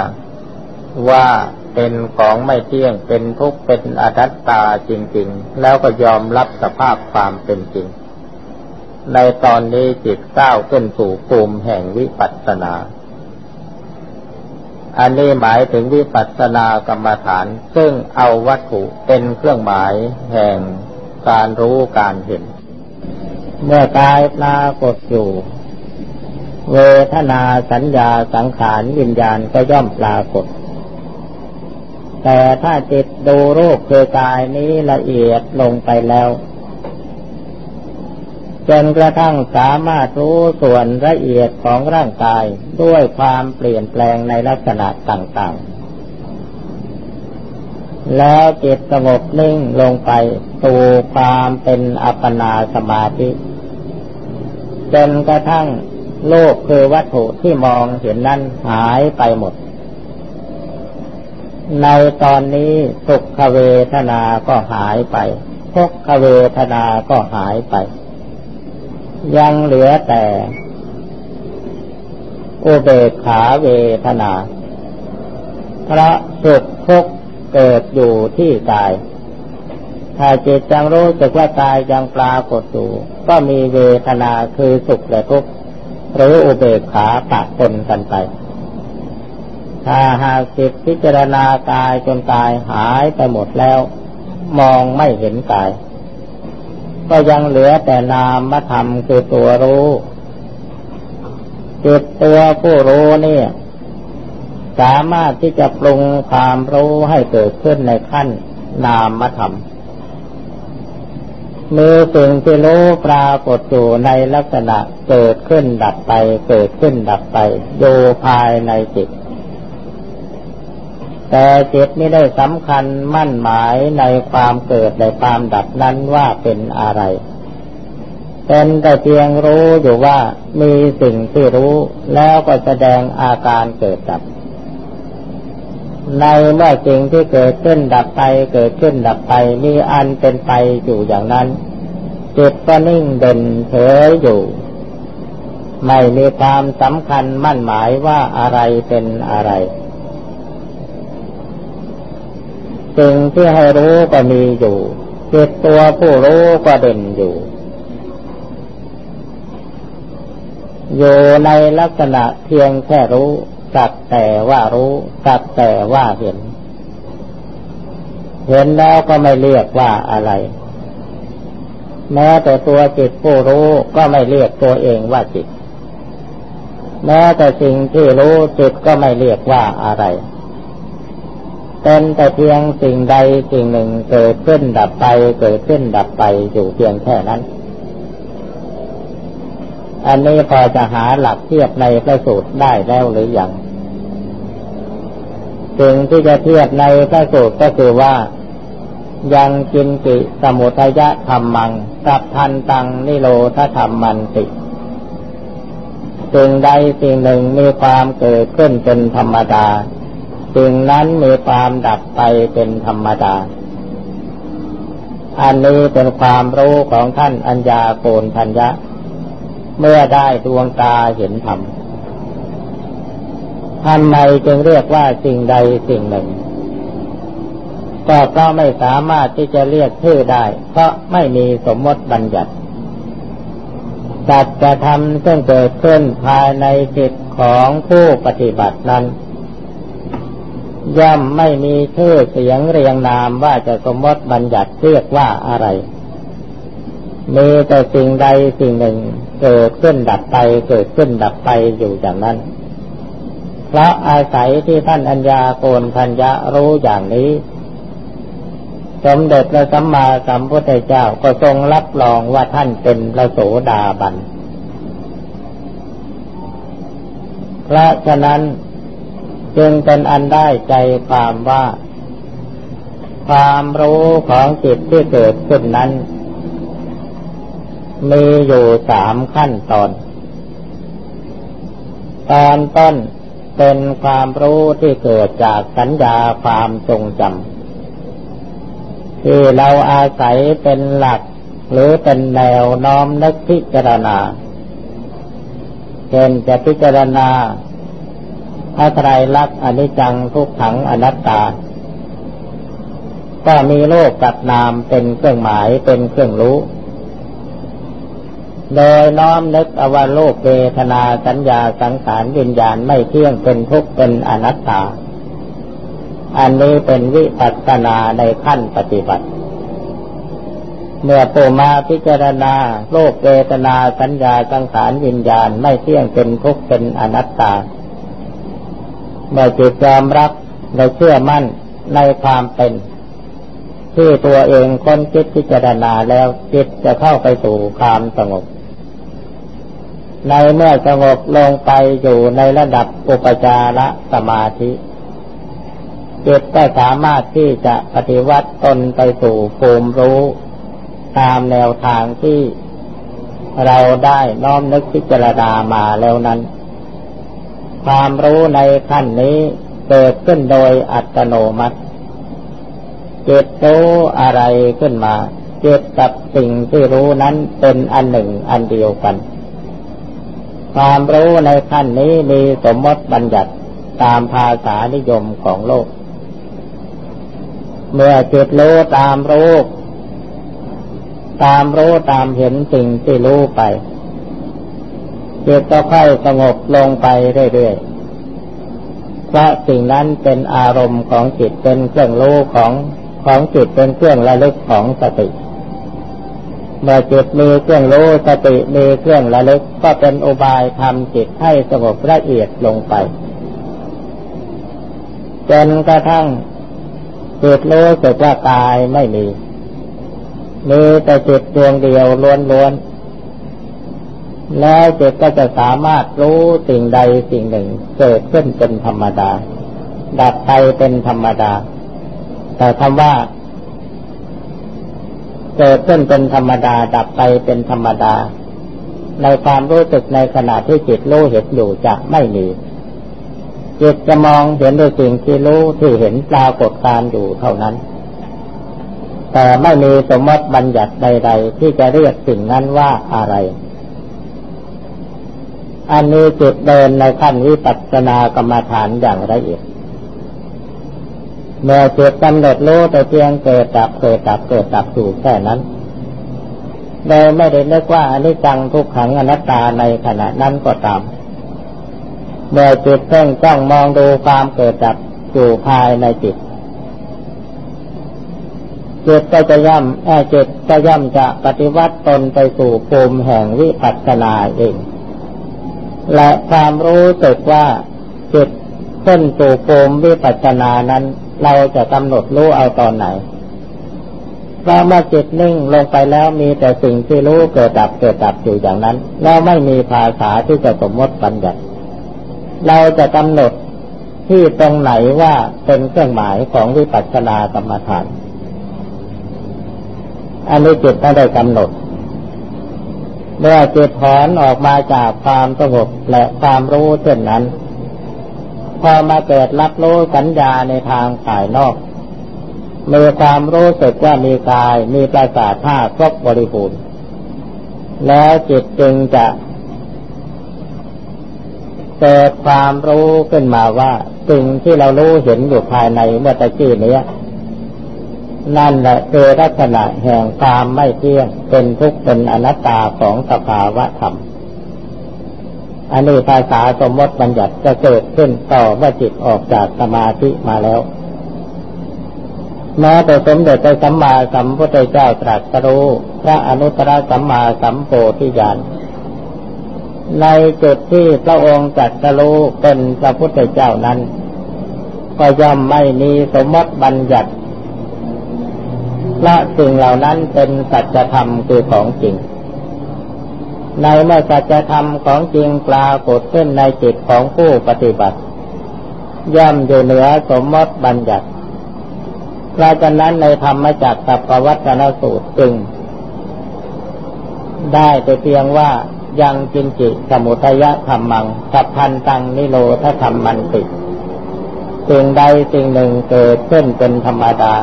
S1: ว่า เป็นของไม่เที่ยงเป็นทุกข์เป็นอนัตตาจริง ๆ แล้วก็ยอมรับสภาพความเป็นจริง ในตอนนี้จิตก้าวขึ้นสู่ภูมิแห่งวิปัสสนา อันนี้หมายถึงวิปัสสนากรรมฐาน ซึ่งเอาวัตถุเป็นเครื่องหมายแห่งการรู้การเห็น เมื่อกายปรากฏอยู่เวทนาสัญญาสังขารวิญญาณก็ย่อมปรากฏ แต่ถ้าจิตดูรูปคือกายนี้ละเอียดลงไปแล้ว จนกระทั่งสามารถรู้ส่วนละเอียดของร่างกายด้วยความเปลี่ยนแปลงในลักษณะต่างๆ แล้วจิตสงบนิ่งลงไปสู่ความเป็นอัปปนาสมาธิ จนกระทั่งโลกคือวัตถุที่มองเห็นนั้นหายไปหมด ในตอนนี้สุขเวทนาก็หายไปทุกขเวทนาก็หายไป ยังเหลือแต่อุเบกขาเวทนาพระสุขทุกเกิดอยู่ที่กาย ถ้าจิตจังรู้สึกว่ากายยังปรากฏอยู่ ก็มีเวทนาคือสุขและทุกข์หรืออุเบกขาปะปนกันไป ถ้าหากจิตพิจารณากายจนกายหายไปหมดแล้ว มองไม่เห็นกาย ก็ยังเหลือแต่นามธรรมคือตัวรู้ จิตตัวผู้รู้นี่สามารถที่จะปรุงความรู้ให้เกิดขึ้นในขั้นนามธรรมมือสิ่งที่รู้ปรากฏอยู่ในลักษณะเกิดขึ้นดับไป เกิดขึ้นดับไปอยู่ภายในจิต แต่จิตไม่ได้สำคัญมั่นหมายในความเกิดในความดับนั้นว่าเป็นอะไร เป็นแต่เพียงรู้อยู่ว่ามีสิ่งที่รู้แล้วก็แสดงอาการเกิดดับ ในเมื่อสิ่งที่เกิดขึ้นดับไป เกิดขึ้นดับไปมีอันเป็นไปอยู่อย่างนั้นจิตก็นิ่งเด่นเฉยอยู่ไม่มีความสำคัญมั่นหมายว่าอะไรเป็นอะไร สิ่งที่ให้รู้ก็มีอยู่จิตตัวผู้รู้ก็เด่นอยู่ อยู่ในลักษณะเพียงแค่รู้ สักแต่ว่ารู้สักแต่ว่าเห็น เห็นแล้วก็ไม่เรียกว่าอะไร แม้แต่ตัวจิตผู้รู้ก็ไม่เรียกตัวเองว่าจิต แม้แต่สิ่งที่รู้จิตก็ไม่เรียกว่าอะไร เป็นแต่เพียงสิ่งใดสิ่งหนึ่งเกิดขึ้นดับไป เกิดขึ้นดับไปอยู่เพียงแค่นั้น อันนี้พอจะหาหลักเทียบในพระสูตรได้แล้วหรือยังสิ่งที่จะเทียบในพระสูตรก็คือว่ายังกินกิสมุทยะธรรมังสัพพันตังนิโรธธรรมมันติสิ่งใดสิ่งหนึ่งมีความเกิดขึ้นเป็นธรรมดา สิ่งนั้นมีความดับไปเป็นธรรมดา อันนี้เป็นความรู้ของท่านอัญญาโกนทัญญะ เมื่อได้ดวงตาเห็นธรรมทำไมจึงเรียกว่าสิ่งใดสิ่งหนึ่ง ก็เพราะไม่สามารถที่จะเรียกชื่อได้ เพราะไม่มีสมมติบัญญัติจัดจะทำซึ่งเกิดขึ้นภายในจิตของผู้ปฏิบัตินั้น ย่อมไม่มีชื่อเสียงเรียงนามว่าจะสมมติบัญญัติเรียกว่าอะไร มีแต่สิ่งใดสิ่งหนึ่งเกิดขึ้นดับไป เกิดขึ้นดับไปอยู่อย่างนั้น เพราะอาศัยที่ท่านอัญญาโกนพัญญะรู้อย่างนี้ สมเด็จพระสัมมาสัมพุทธเจ้าก็ทรงรับรองว่าท่านเป็นพระโสดาบัน เพราะฉะนั้น จึงเป็นอันได้ใจความว่า ความรู้ของจิตที่เกิดขึ้นนั้น มีอยู่สามขั้นตอน ตอนต้นเป็นความรู้ที่เกิดจากสัญญาความทรงจำที่เราอาศัยเป็นหลักหรือเป็นแนวน้อมนึกพิจารณาเช่นจะพิจารณา พระไตรลักษณ์อนิจจังทุกขังอนัตตา ก็มีโลกกับนามเป็นเครื่องหมายเป็นเครื่องรู้ โดยน้อมนึกอวาโลกเวทนาสัญญาสังขารวิญญาณไม่เที่ยงเป็นทุกข์เป็นอนัตตา อันนี้เป็นวิปัสสนาในขั้นปฏิบัติเมื่อปูมาพิจารณา โลกเวทนาสัญญาสังขารวิญญาณไม่เที่ยงเป็นทุกข์เป็นอนัตตา เมื่อจิตยอมรับในเชื่อมั่นในความเป็น ที่ตัวเองค้นคิดพิจารณาแล้วจิตจะเข้าไปสู่ความสงบ ในเมื่อสงบลงไปอยู่ในระดับอุปจารสมาธิจิตก็สามารถที่จะปฏิวัติตนไปสู่ภูมิรู้ตามแนวทางที่เราได้น้อมนึกพิจารณามาแล้วนั้น ความรู้ในขั้นนี้เกิดขึ้นโดยอัตโนมัติ จิตรู้อะไรขึ้นมา จิตกับสิ่งที่รู้นั้นเป็นอันหนึ่งอันเดียวกัน ความรู้ในขั้นนี้มีสมมติบัญญัติตามภาษานิยมของโลก เมื่อจิตรู้ตามรู้ตามรู้ตามเห็นสิ่งที่รู้ไป จิตก็ค่อยสงบลงไปเรื่อยๆเพราะสิ่งนั้นเป็นอารมณ์ของจิตเป็นเครื่องรู้ของของจิตเป็นเครื่องระลึกของสติเมื่อจิตมีเครื่องรู้สติมีเครื่องระลึกก็เป็นอุบายทำจิตให้สงบละเอียดลงไป จนกระทั่งจิตรู้สึกว่ากายไม่มีมีแต่จิตดวงเดียวล้วนๆ แล้วจิตก็จะสามารถรู้สิ่งใดสิ่งหนึ่งเกิดขึ้นเป็นธรรมดา ดับไปเป็นธรรมดา แต่คำว่า เกิดขึ้นเป็นธรรมดา ดับไปเป็นธรรมดา ในความรู้สึกในขณะที่จิตรู้เห็นอยู่จะไม่มีจิตจะมองเห็นด้วยสิ่งที่รู้ที่เห็นปรากฏการอยู่เท่านั้น แต่ไม่มีสมมติบัญญัติใด ๆ ที่จะเรียกสิ่งนั้นว่าอะไร อันนี้จิตเดินในขั้นวิปัสสนากรรมฐานอย่างละเอียดเมื่อจิตกำหนดรู้แต่เพียงเกิดดับเกิดดับเกิดดับอยู่แค่นั้นโดยไม่ได้นึกว่าอนิจจังทุกขังอนัตตาในขณะนั้นก็ตาม เมื่อจิตเพ่งจ้องมองดูความเกิดดับอยู่ภายในจิตจิตก็จะย่ำแอจิตก็ย่ำจะปฏิวัติตนไปสู่ภูมิแห่งวิปัสสนาเอง และความรู้สึกว่าจิตขึ้นสู่ภูมิวิปัสสนานั้น เราจะกำหนดรู้เอาตอนไหนเพราะเมื่อจิตนิ่งลงไปแล้วมีแต่สิ่งที่รู้เกิดดับเกิดดับอยู่อย่างนั้น แล้วไม่มีภาษาที่จะสมมติบัญญัติ เราจะกำหนดที่ตรงไหนว่าเป็นเครื่องหมายของวิปัสสนากรรมฐาน อันนี้จิตไม่ได้กำหนด เมื่อจิตถอนออกมาจากความสงบและความรู้เช่นนั้น พอมาเกิดรับรู้สัญญาในทางภายนอกมีความรู้สึกว่ามีกายมีประสาทธาตุครบบริบูรณ์แล้วจิตจึงจะเกิดความรู้ขึ้นมาว่าสิ่งที่เรารู้เห็นอยู่ภายในเมื่อตะกี้นี้ นั่นแหละคือลักษณะแห่งความไม่เที่ยงเป็นทุกข์เป็นอนัตตาของสภาวะธรรม อันนี้ภาษาสมมติบัญญัติจะเกิดขึ้นต่อเมื่อจิตออกจากสมาธิมาแล้วแม้แต่สมเด็จพระสัมมาสัมพุทธเจ้าตรัสรู้พระอนุตตรสัมมาสัมโพธิญาณในจุดที่พระองค์จัดรู้เป็นพระพุทธเจ้านั้น ก็ย่อมไม่มีสมมติบัญญัติ ละสิ่งเหล่านั้นเป็นสัจธรรมคือของจริง ในเมื่อสัจธรรมของจริงปรากฏขึ้นในจิตของผู้ปฏิบัติ ย่อมอยู่เหนือสมมติบัญญัติเพราะฉะนั้นในธรรมจักรกับปวัตนสูตรจึง ได้แต่เพียงว่ายังจินจิสมุทยธรรมัง สัพพันตังนิโรธธรรมมันติสิ่งใดสิ่งหนึ่งเกิดขึ้นเป็นธรรมดา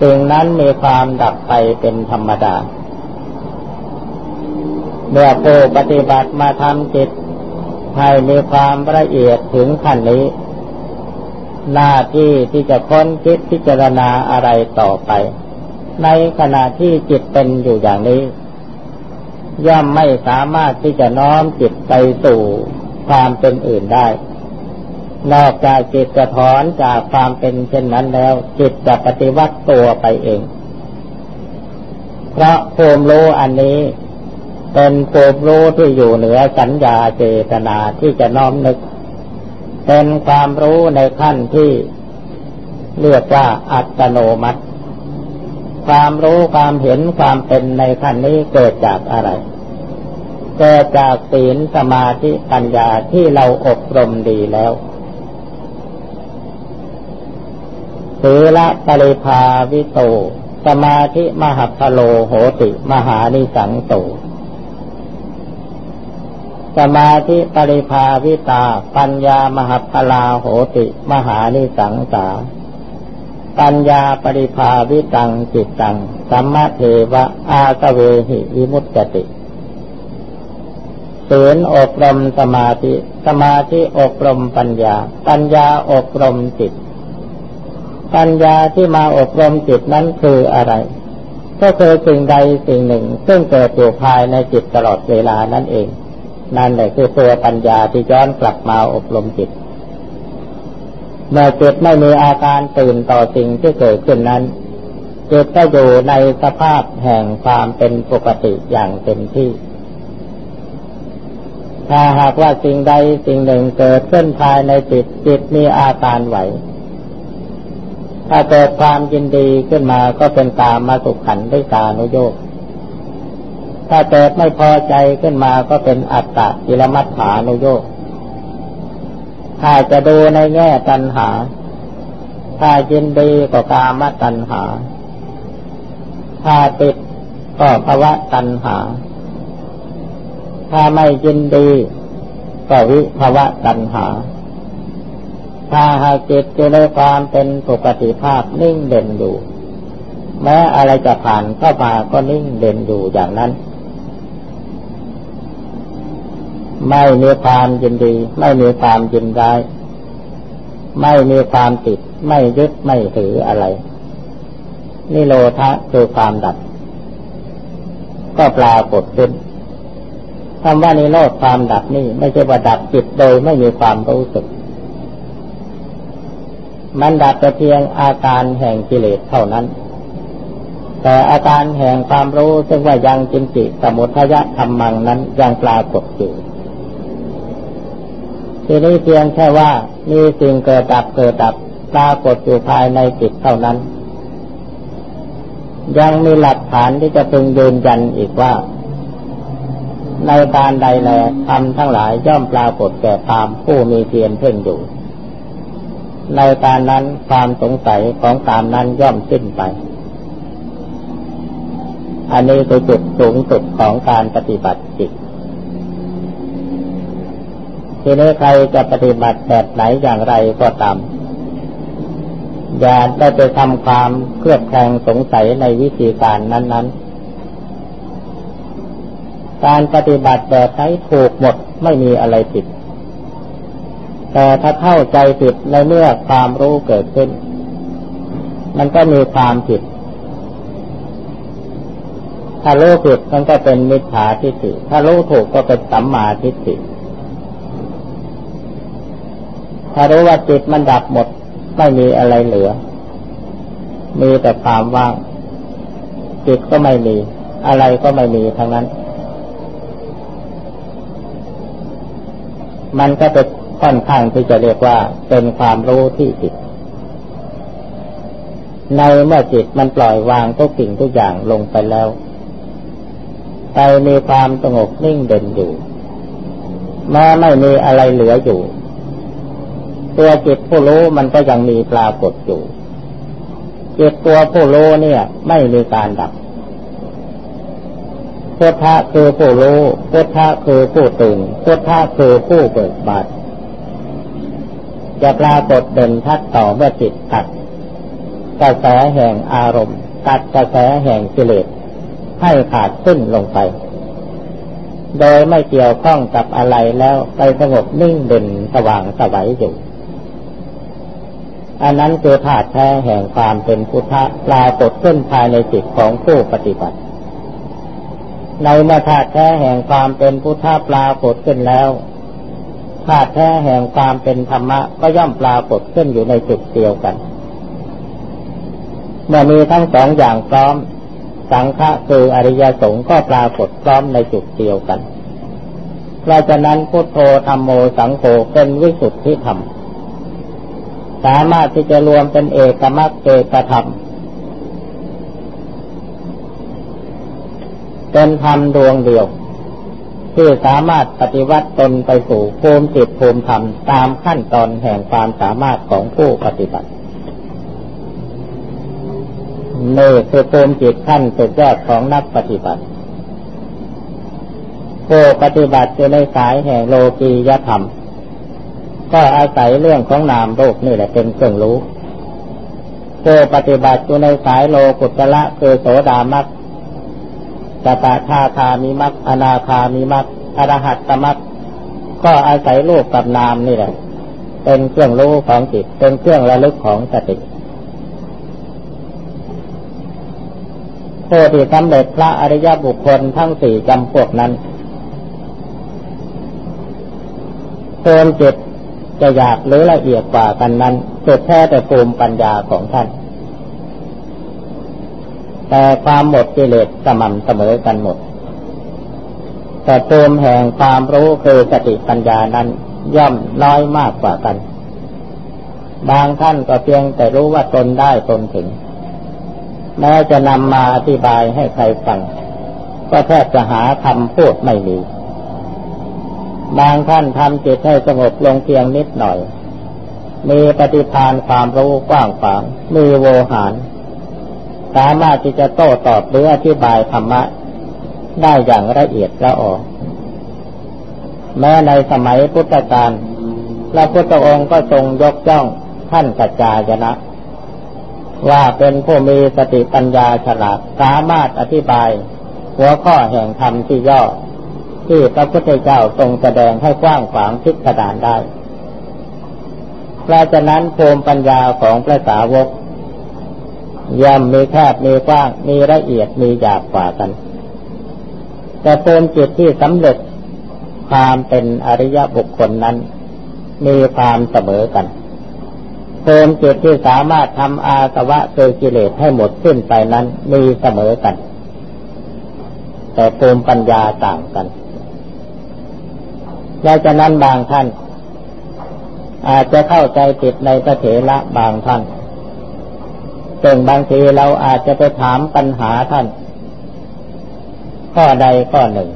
S1: สิ่งนั้นมีความดับไปเป็นธรรมดา เมื่อผู้ปฏิบัติมาทำจิต ให้มีความละเอียดถึงขั้นนี้ หน้าที่ที่จะค้นคิดพิจารณาอะไรต่อไป ในขณะที่จิตเป็นอยู่อย่างนี้ ย่อมไม่สามารถที่จะน้อมจิตไปสู่ความเป็นอื่นได้ นอกจากจิตจะถอนจากความเป็นเช่นนั้นแล้ว จิตจะปฏิวัติตัวไปเอง เพราะภูมิรู้อันนี้เป็นภูมิรู้ที่อยู่เหนือสัญญาเจตนาที่จะน้อมนึก เป็นความรู้ในขั้นที่เรียกว่าอัตโนมัติ ความรู้ความเห็นความเป็นในขั้นนี้เกิดจากอะไร เกิดจากศีลสมาธิปัญญาที่เราอบรมดีแล้ว ศีละปริภาวิโต สมาธิมหัพโลโหติ มหานิสังโต สมาธิปริภาวิตา ปัญญามหพลาโหติ มหานิสังสา ปัญญาปริภาวิตังจิตตัง สัมมาเทวะอาสเวหิวิมุตติศีลอบรมสมาธิ สมาธิอบรมปัญญา ปัญญาอบรมจิต ปัญญาที่มาอบรมจิตนั้นคืออะไร ก็คือสิ่งใดสิ่งหนึ่ง ซึ่งเกิดอยู่ภายในจิตตลอดเวลานั่นเอง นั่นแหละคือตัวปัญญาที่ย้อนกลับมาอบรมจิต เมื่อจิตไม่มีอาการตื่นต่อสิ่งที่เกิดขึ้นนั้นจิตก็อยู่ในสภาพแห่งความเป็นปกติอย่างเต็มที่ ถ้าหากว่าสิ่งใดสิ่งหนึ่งเกิดขึ้นภายในจิตจิตมีอาการไหว ถ้าเกิดความยินดีขึ้นมาก็เป็นตามมาสุขขันด้วยตานุโยกถ้าเกิดไม่พอใจขึ้นมาก็เป็นอัตตะกิลมัฏฐานุโยกถ้าจะดูในแง่ตัณหา ถ้ายินดีก็กามตัณหา ถ้าติดก็ภวะตัณหา ถ้าไม่ยินดีก็วิภวะตัณหา ถ้าหากจิตอยู่ในความเป็นปกติภาพนิ่งเด่นอยู่ แม้อะไรจะผ่านเข้ามาก็นิ่งเด่นอยู่อย่างนั้น ไม่มีความยินดี ไม่มีความยินร้าย ไม่มีความติด ไม่ยึดไม่ถืออะไร นิโรธะคือความดับ ก็ปรากฏขึ้นคำว่านิโรธความดับนี่ ไม่ใช่ว่าดับจิตโดยไม่มีความรู้สึก มันดับแต่เพียงอาการแห่งกิเลสเท่านั้น แต่อาการแห่งความรู้ซึ่งว่ายังจินจิสมุทยะธรรมังนั้นยังปรากฏอยู่ทีนี้เพียงแค่ว่ามีสิ่งเกิดดับเกิดดับปรากฏอยู่ภายในจิตเท่านั้น ยังมีหลักฐานที่จะพึงยืนยันอีกว่า ในการใดแลทำทั้งหลายย่อมปรากฏแก่ตามผู้มีเพียรเพ่งอยู่ ในการนั้นความสงสัยของตามนั้นย่อมสิ้นไป อันนี้คือจุดสูงสุดของการปฏิบัติจิต ทีนี้ใครจะปฏิบัติแบบไหนอย่างไรก็ตาม อย่าได้ไปทำความเครือบแคลงสงสัยในวิธีการนั้น ๆ การปฏิบัติแบบไหนถูกหมดไม่มีอะไรผิด แต่ถ้าเข้าใจผิดในเมื่อความรู้เกิดขึ้น มันก็มีความผิด ถ้ารู้ผิดมันก็เป็นมิจฉาทิฏฐิ ถ้ารู้ถูกก็เป็นสัมมาทิฏฐิ ถ้ารู้ว่าจิตมันดับหมดไม่มีอะไรเหลือ มีแต่ความว่าง จิตก็ไม่มี อะไรก็ไม่มีทั้งนั้น มันก็เป็น ค่อนข้างที่จะเรียกว่าเป็นความรู้ที่ผิด ในเมื่อจิตมันปล่อยวางทุกสิ่งทุกอย่างลงไปแล้วใจมีความสงบนิ่งเด่นอยู่แม้ไม่มีอะไรเหลืออยู่ ตัวจิตผู้รู้มันก็ยังมีปรากฏอยู่จิตตัวผู้รู้เนี่ย ไม่มีการดับพุทธะคือผู้รู้พุทธะคือผู้ตื่นพุทธะคือผู้เบิกบาน จะปรากฏเด่นทัดต่อเมื่อจิตตัดกระแสแห่งอารมณ์ ตัดกระแสแห่งกิเลสให้ขาดขึ้นลงไป โดยไม่เกี่ยวข้องกับอะไรแล้วไปสงบนิ่งเด่นสว่างสวัยอยู่ อันนั้นคือธาตุแท้แห่งความเป็นพุทธะปรากฏขึ้นภายในจิตของผู้ปฏิบัติ ในเมื่อธาตุแท้แห่งความเป็นพุทธะปรากฏขึ้นแล้ว ธาตุแท้แห่งความเป็นธรรมะก็ย่อมปรากฏขึ้นอยู่ในจุดเดียวกัน เมื่อมีทั้งสองอย่างพร้อม สังฆะคืออริยสงฆ์ก็ปรากฏพร้อมในจุดเดียวกัน เพราะฉะนั้นพุทโธธรรมโมสังโฆเป็นวิสุทธิธรรม สามารถที่จะรวมเป็นเอกมรรคเอกธรรมเป็นธรรมดวงเดียว ที่สามารถปฏิวัติตนไปสู่ภูมิจิตภูมิธรรมตามขั้นตอนแห่งความสามารถของผู้ปฏิบัตินี่คือภูมิจิตขั้นสุดยอดของนักปฏิบัติผู้ปฏิบัติจะในสายแห่งโลกียธรรม ก็อาศัยเรื่องของนามโลกนี่แหละเป็นเครื่องรู้ผู้ปฏิบัติอยู่ในสายโลกุตละคือโสดามัก สตทาคามีมักอนาคามีมักอรหัตตมักก็อาศัยรูปกับนามนี่แหละ เป็นเครื่องรู้ของจิต เป็นเครื่องระลึกของสติผู้ที่สำเร็จพระอริยบุคคลทั้งสี่จำพวกนั้นเติมจิตจะอยากหรือละเอียดกว่ากันนั้นสุดแท้แต่ภูมิปัญญาของท่าน แต่ความหมดกิเลสสม่ำเสมอกันหมดแต่ภูมแห่งความรู้คือสติปัญญานั้นย่อมน้อยมากกว่ากัน บางท่านก็เพียงแต่รู้ว่าตนได้ตนถึง แม้จะนำมาอธิบายให้ใครฟัง ก็แทบจะหาคำพูดไม่มี บางท่านทำจิตให้สงบลงเพียงนิดหน่อย มีปฏิภาณความรู้กว้างขวาง มีโวหาร สามารถที่จะโต้ตอบหรืออธิบายธรรมะได้อย่างละเอียดละออแม้ในสมัยพุทธกาลพระพุทธองค์ก็ทรงยกย่องท่านกัจจายนะ ว่าเป็นผู้มีสติปัญญาฉลาดสามารถอธิบาย หัวข้อแห่งธรรมที่ย่อ ที่พระพุทธเจ้าทรงแสดงให้กว้างขวางพิสดารได้เพราะฉะนั้นภูมิปัญญาของพระสาวก ย่อมมีแคบมีกว้าง มีละเอียดมีหยาบกว่ากัน แต่ภูมิจิตที่สำเร็จความเป็นอริยบุคคลนั้น มีความเสมอกันภูมิจิตที่สามารถทำอาสวะคือกิเลสให้หมดสิ้นไปนั้นมีเสมอกัน แต่ภูมิปัญญาต่างกันดังนั้นบางท่าน อาจจะเข้าใจผิดในพระเถระบางท่าน ซึ่งบางทีเราอาจจะไปถามปัญหาท่าน ข้อใดข้อหนึ่ง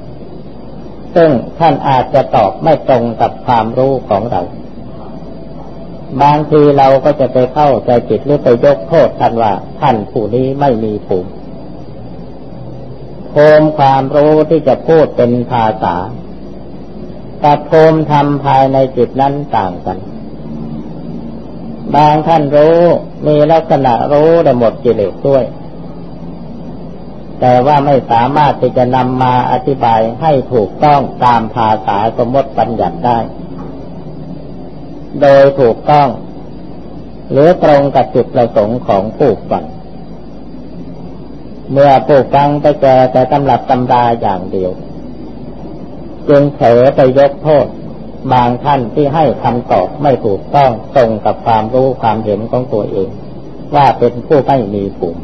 S1: ซึ่งท่านอาจจะตอบไม่ตรงกับความรู้ของเรา บางทีเราก็จะไปเข้าใจจิตหรือไปยกโทษท่านว่า ท่านผู้นี้ไม่มีภูมิภูมิความรู้ที่จะพูดเป็นภาษากับภูมิธรรมภายในจิตนั้นต่างกัน บางท่านรู้ มีลักษณะรู้ได้หมดกิเลสด้วย แต่ว่าไม่สามารถที่จะนำมาอธิบายให้ถูกต้องตามภาษาสมมติปัญญัติได้ โดยถูกต้อง หรือตรงกับจุดประสงค์ของผู้ฟังเมื่อผู้ฟังไปเจอแต่ตำรับตำราอย่างเดียว จึงเผลอไปยกโทษ บางท่านที่ให้คำตอบไม่ถูกต้องตรงกับความรู้ความเห็นของตัวเอง ว่าเป็นผู้ไม่มีภูมิ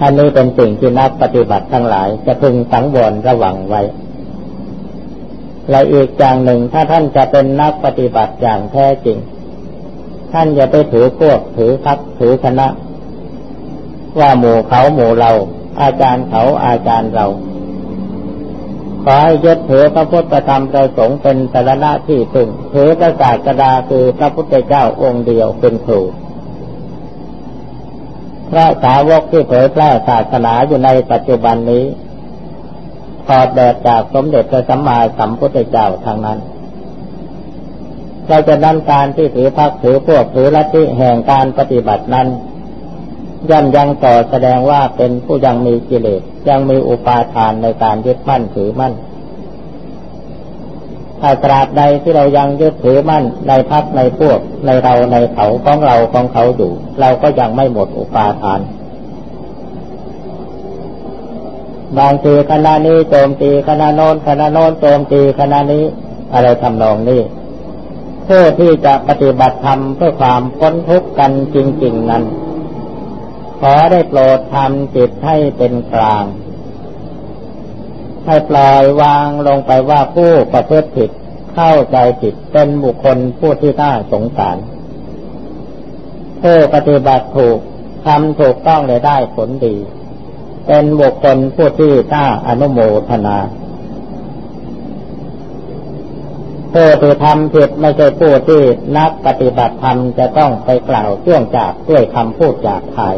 S1: อันนี้เป็นสิ่งที่นักปฏิบัติทั้งหลาย จะพึงสังวรระวังไว้ และอีกอย่างหนึ่งถ้าท่านจะเป็นนักปฏิบัติอย่างแท้จริง ท่านอย่าไปถือพวกถือพักถือคณะ ว่าหมู่เขาหมู่เรา อาจารย์เขาอาจารย์เรา ขอให้ยึดถือพระพุทธธรรมประสงค์เป็นสารณะที่พึ่งถือพระศาสดาคือพระพุทธเจ้าองค์เดียวเป็นครูพระสาวกที่เผยแพร่ศาสนาอยู่ในปัจจุบันนี้ถอดแบบจากสมเด็จพระสัมมาสัมพุทธเจ้าทางนั้นเราจะนำการที่ถือพักถือพวกถือลัทธิแห่งการปฏิบัตินั้นย่อมยังต่อแสดงว่าเป็นผู้ยังมีกิเลส ยังมีอุปาทานในการยึดมั่นถือมั่น ถ้าตราบใดที่เรายังยึดถือมั่นในพักในพวกในเราในเขาของเราของเขาอยู่ เราก็ยังไม่หมดอุปาทาน บางทีคณะนี้โจมตีคณะโน้นคณะโน้นโจมตีคณะนี้อะไรทำนองนี้เพื่อที่จะปฏิบัติธรรมเพื่อความพ้นทุกข์กันจริง ๆ นั้น ขอได้โปรดทำจิตให้เป็นกลาง ให้ปล่อยวางลงไปว่าผู้ประพฤติผิดเข้าใจผิดเป็นบุคคลผู้ที่น่าสงสารผู้ปฏิบัติถูกทำถูกต้องเลยได้ผลดี เป็นบุคคลผู้ที่น่าอนุโมทนาผู้ที่ทำผิดไม่ใช่ผู้ที่นักปฏิบัติธรรมจะต้องไปกล่าวเชื่องจากด้วยคำพูดจากทาย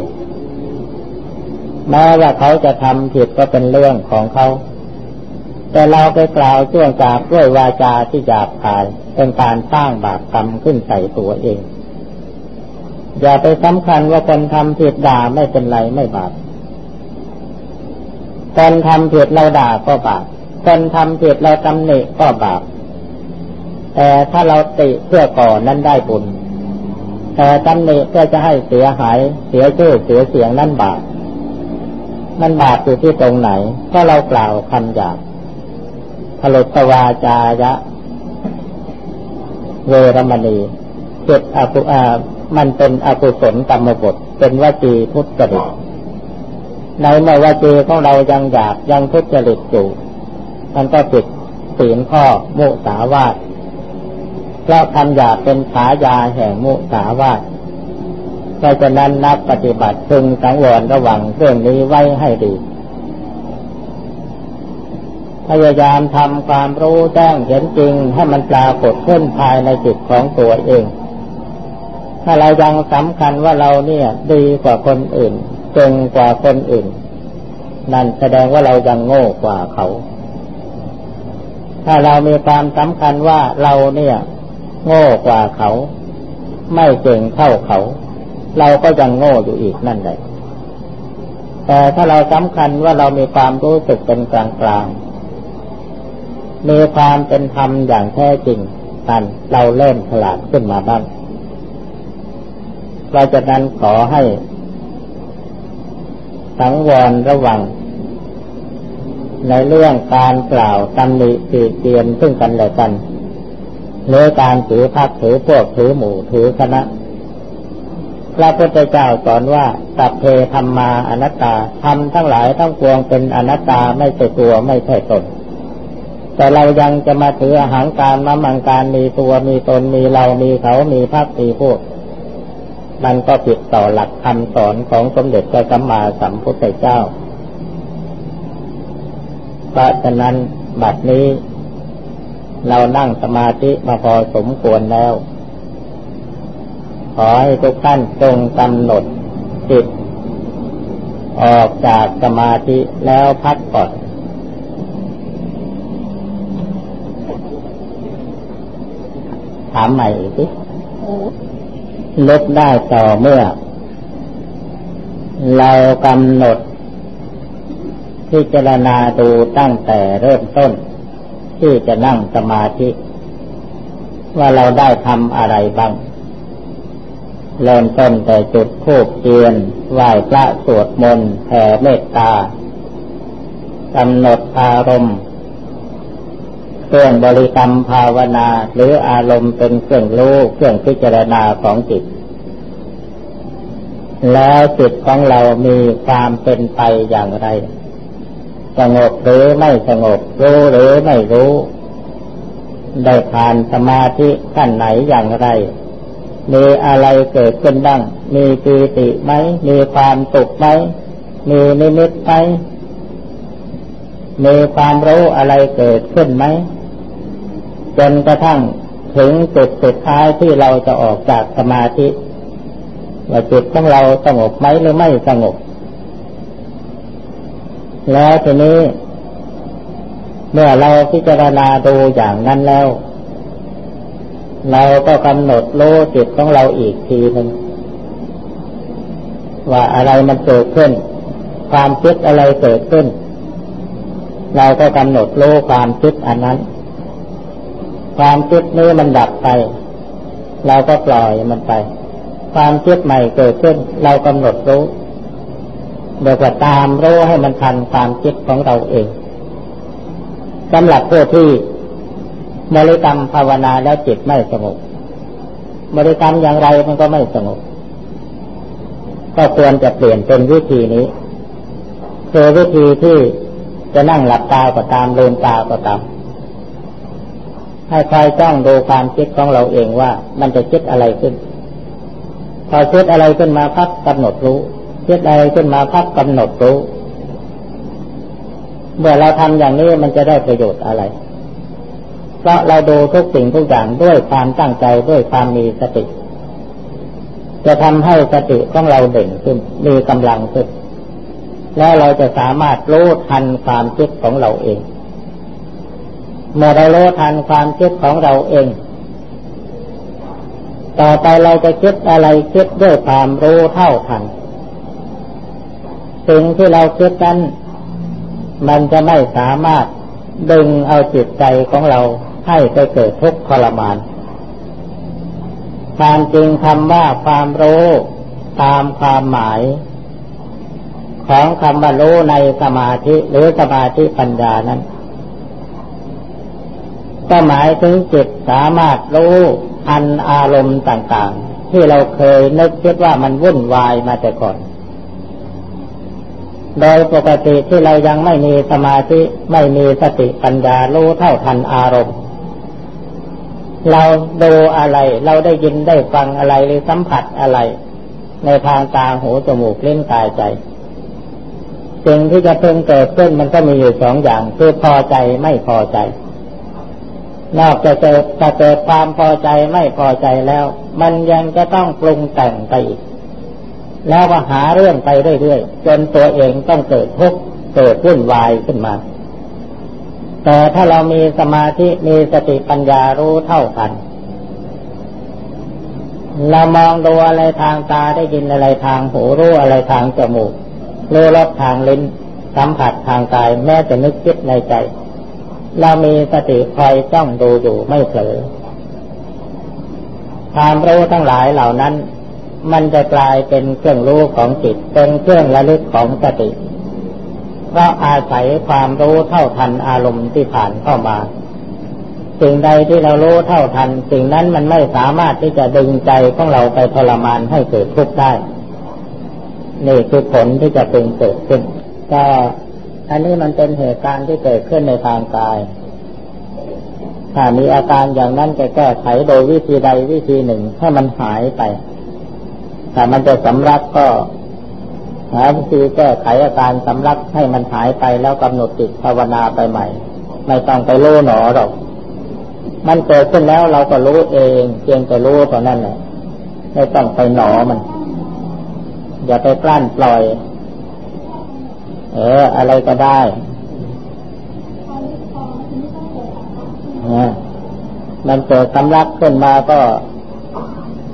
S1: แม้ว่าเขาจะทำผิดก็เป็นเรื่องของเขา แต่เราไปกล่าวช่วงจากด้วยวาจาที่หยาบคาย เป็นการสร้างบาปกรรมขึ้นใส่ตัวเอง อย่าไปสำคัญว่าคนทำผิดด่าไม่เป็นไรไม่บาปคนทำผิดเราด่าก็บาปคนทำผิดเราตำหนิก็บาปแต่ถ้าเราติเพื่อก่อนนั้นได้บุญแต่ตำหนิเพื่อจะให้เสียหาย เสียชื่อเสียเสียงนั้นบาป มันบาปอยู่ที่ตรงไหน ก็เรากล่าวคำหยาบผลตวาจายะ เวรมณีเจ็ดอกุอามันเป็นอกุศลกรรมบทเป็นวจีพุทธจริตในเมื่อวจีของเรายังหยาบยังพุทธจริตอยู่มันก็ติดศีลข้อมุสาวาทเพราะคำหยาบเป็นฉายาแห่งมุสาวาท เพราะฉะนั้นนักปฏิบัติพึงสังวรระวังเรื่องนี้ไว้ให้ดี พยายามทำความรู้แจ้งเห็นจริงให้มันปรากฏขึ้นภายในจิตของตัวเอง ถ้าเรายังสำคัญว่าเราเนี่ย ดีกว่าคนอื่นเก่งกว่าคนอื่น นั่นแสดงว่าเรายังโง่กว่าเขา ถ้าเรามีความสำคัญว่าเราเนี่ย โง่กว่าเขา ไม่เก่งเท่าเขา เราก็ยังโง่อยู่อีกนั่นแหละแต่ถ้าเราสำคัญว่าเรามีความรู้สึกเป็นกลางกลางมีความเป็นธรรมอย่างแท้จริงกันเราเริ่มฉลาดขึ้นมาบ้างเราจะนั้นขอให้ สังวรระวัง ในเรื่องการกล่าวตำหนิตีเตียนซึ่งกันและกันหรือการถือพักถือพวกถือหมู่ถือคณะ พระพุทธเจ้าสอนว่าสัพเพธรรมาอนัตตาทำทั้งหลายทั้งปวงเป็นอนัตตาไม่ใช่ตัวไม่ใช่ตน แต่เรายังจะมาถืออาหารการมามังการมีตัวมีตนมีเรามีเขามีพักมีพวก มันก็ผิดต่อหลักคำสอนของสมเด็จพระสัมมาสัมพุทธเจ้า เพราะฉะนั้นบัดนี้ เรานั่งสมาธิมาพอสมควรแล้ว ขอให้ทุกท่านจงกำหนดจิตออกจากสมาธิแล้วพักผ่อนถามใหม่สิลดได้ต่อเมื่อ เรากำหนดพิจารณาดูตั้งแต่เริ่มต้น ที่จะนั่งสมาธิ ว่าเราได้ทำอะไรบ้าง เริ่มต้นแต่จุดทูบเทียนไหว้พระสวดมนต์แผ่เมตตากำหนดอารมณ์เครื่องบริกรรมภาวนา หรืออารมณ์เป็นเครื่องรู้เครื่องพิจารณาของจิต แล้วจิตของเรามีความเป็นไปอย่างไร สงบหรือไม่สงบรู้หรือไม่รู้ ได้ผ่านสมาธิขั้นไหนอย่างไร มีอะไรเกิดขึ้นบ้าง มีปีติไหม มีความสุขไหม มีนิมิตไหม มีความรู้อะไรเกิดขึ้นไหม จนกระทั่งถึงจุดสุดท้ายที่เราจะออกจากสมาธิว่าจิตของเราสงบไหมหรือไม่สงบ แล้วทีนี้ เมื่อเราพิจารณาดูอย่างนั้นแล้ว เราก็กำหนดรู้จิตของเราอีกทีหนึ่งว่าอะไรมันเกิดขึ้น ความคิดอะไรเกิดขึ้น เราก็กำหนดรู้ความคิดอันนั้น ความคิดนี้มันดับไป เราก็ปล่อยมันไป ความคิดใหม่เกิดขึ้น เรากำหนดรู้เดี๋ยวก็ตามรู้ให้มันทันความคิดของเราเองสำหรับผู้ที่ บริกรรมภาวนาแล้วจิตไม่สงบบริกรรมอย่างไรมันก็ไม่สงบ ก็ควรจะเปลี่ยนเป็นวิธีนี้คือวิธีที่จะนั่งหลับตาก็ตามลืมตาก็ตามให้คอยจ้องดูความคิดของเราเองว่ามันจะคิดอะไรขึ้น พอคิดอะไรขึ้นมาพักกำหนดรู้คิดอะไรขึ้นมาพักกำหนดรู้ เมื่อเราทำอย่างนี้มันจะได้ประโยชน์อะไร เพราะเราดูทุกสิ่งทุกอย่างด้วยความตั้งใจด้วยความมีสติ จะทำให้สติของเราเด่นขึ้น มีกำลังขึ้น แล้วเราจะสามารถรู้ทันความคิดของเราเอง เมื่อเรารู้ทันความคิดของเราเอง ต่อไปเราจะคิดอะไรคิดด้วยความรู้เท่าทันสิ่งที่เราคิดนั้นมันจะไม่สามารถดึงเอาจิตใจของเรา ให้ไปเกิดทุกข์ทรมานความจริงคำว่าความรู้ตามความหมาย ของคำว่ารู้ในสมาธิหรือสมาธิปัญญานั้น ก็หมายถึงจิตสามารถรู้อันอารมณ์ต่างๆ ที่เราเคยนึกคิดว่ามันวุ่นวายมาแต่ก่อน โดยปกติที่เรายังไม่มีสมาธิไม่มีสติปัญญารู้เท่าทันอารมณ์ เราดูอะไร เราได้ยินได้ฟังอะไรหรือสัมผัสอะไร ในทางตาหูจมูกเล่นกายใจ สิ่งที่จะเพิ่งเกิดขึ้นมันก็มีอยู่สองอย่าง คือพอใจไม่พอใจ นอกจากจะจะเกิดความพอใจไม่พอใจแล้ว มันยังจะต้องปรุงแต่งไปอีก แล้วก็หาเรื่องไปเรื่อยๆจนตัวเองต้องเกิดทุกข์เกิดวุ่นวายขึ้นมา แต่ถ้าเรามีสมาธิมีสติปัญญารู้เท่าทันเรามองดูอะไรทางตาได้ยินอะไรทางหูรู้อะไรทางจมูกรู้รสทางลิ้นสัมผัสทางกายแม้จะนึกคิดในใจ เรามีสติคอยจ้องดูอยู่ไม่เผลอความรู้ทั้งหลายเหล่านั้น มันจะกลายเป็นเครื่องรู้ของจิตเป็นเครื่องระลึกของสติ เพราะอาศัยความรู้เท่าทันอารมณ์ที่ผ่านเข้ามา สิ่งใดที่เรารู้เท่าทัน สิ่งนั้นมันไม่สามารถที่จะดึงใจของเราไปทรมานให้เกิดทุกข์ได้ นี่คือผลที่จะเป็นเกิดขึ้น ก็อันนี้มันเป็นเหตุการณ์ที่เกิดขึ้นในทางกาย ถ้ามีอาการอย่างนั้นจะแก้ไขโดยวิธีใดวิธีหนึ่งให้มันหายไปถ้ามันจะสำลักก็ หาวิธีแก้ไขอาการสำลักให้มันหายไปแล้วกำหนดจิตภาวนาไปใหม่ ไม่ต้องไปรู้หนอหรอก มันเกิดขึ้นแล้วเราก็รู้เองเพียงแต่รู้เท่านั้นแหละไม่ต้องไปหนอมัน อย่าไปกลั้นปล่อย เออ อะไรก็ได้มันเกิดสำลักขึ้นมาก็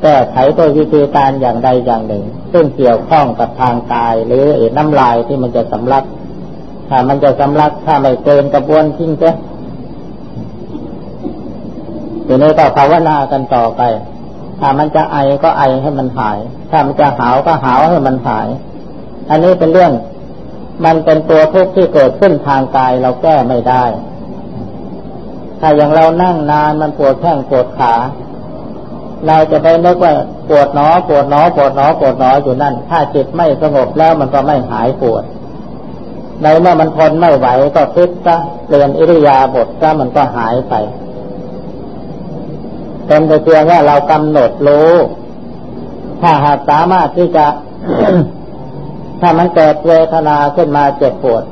S1: แก้ไขโดยวิธีการอย่างใดอย่างหนึ่ง ซึ่งเกี่ยวข้องกับทางกาย หรืออน้ำลายที่มันจะสำลัก ถ้ามันจะสำลักถ้าไม่เกินกระบวนทิ้งเจ้ทีนี้ก็ภาวนากันต่อไป ถ้ามันจะไอก็ไอให้มันหาย ถ้ามันจะหาวก็หาวให้มันหาย อันนี้เป็นเรื่อง มันเป็นตัวทุกข์ที่เกิดขึ้นทางกายเราแก้ไม่ได้ ถ้าอย่างเรานั่งนานมันปวดแข้งปวดขา เราจะไปนึกว่าปวดหนอปวดหนอปวดหนอปวดหนออยู่นั่น ถ้าจิตไม่สงบแล้วมันก็ไม่หายปวด ในเมื่อมันทนไม่ไหวก็พลิกซะเปลี่ยนอิริยาบถซะมันก็หายไปเป็นแต่เพียงว่าเรากำหนดรู้ ถ้าหากสามารถที่จะ ถ้ามันเกิดเวทนาขึ้นมาเจ็บปวด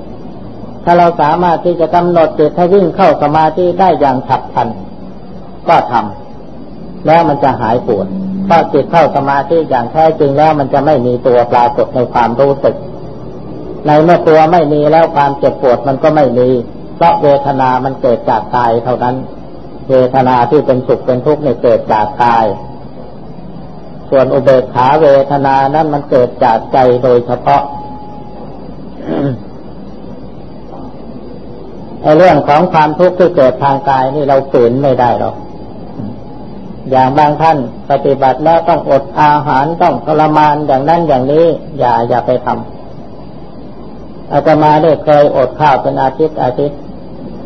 S1: ถ้าเราสามารถที่จะกำหนดจิตให้วิ่งเข้าสมาธิได้อย่างฉับพลันก็ทำ แล้วมันจะหายปวดถ้าจิตเข้าสมาธิอย่างแท้จริงแล้วมันจะไม่มีตัวปรากฏในความรู้สึก ในเมื่อตัวไม่มีแล้วความเจ็บปวดมันก็ไม่มี เพราะเวทนามันเกิดจากกายเท่านั้น เวทนาที่เป็นสุขเป็นทุกข์เนี่ยเกิดจากกาย ส่วนอุเบกขาเวทนานั้นมันเกิดจากใจโดยเฉพาะในเรื่องของความทุกข์ที่เกิดทางกายนี่เราฝืนไม่ได้หรอก อย่างบางท่านปฏิบัติแล้วต้องอดอาหารต้องทรมานอย่างนั้นอย่างนี้ อย่าอย่าไปทำอาตมาได้เคยอดข้าวเป็นอาทิตย์อาทิตย์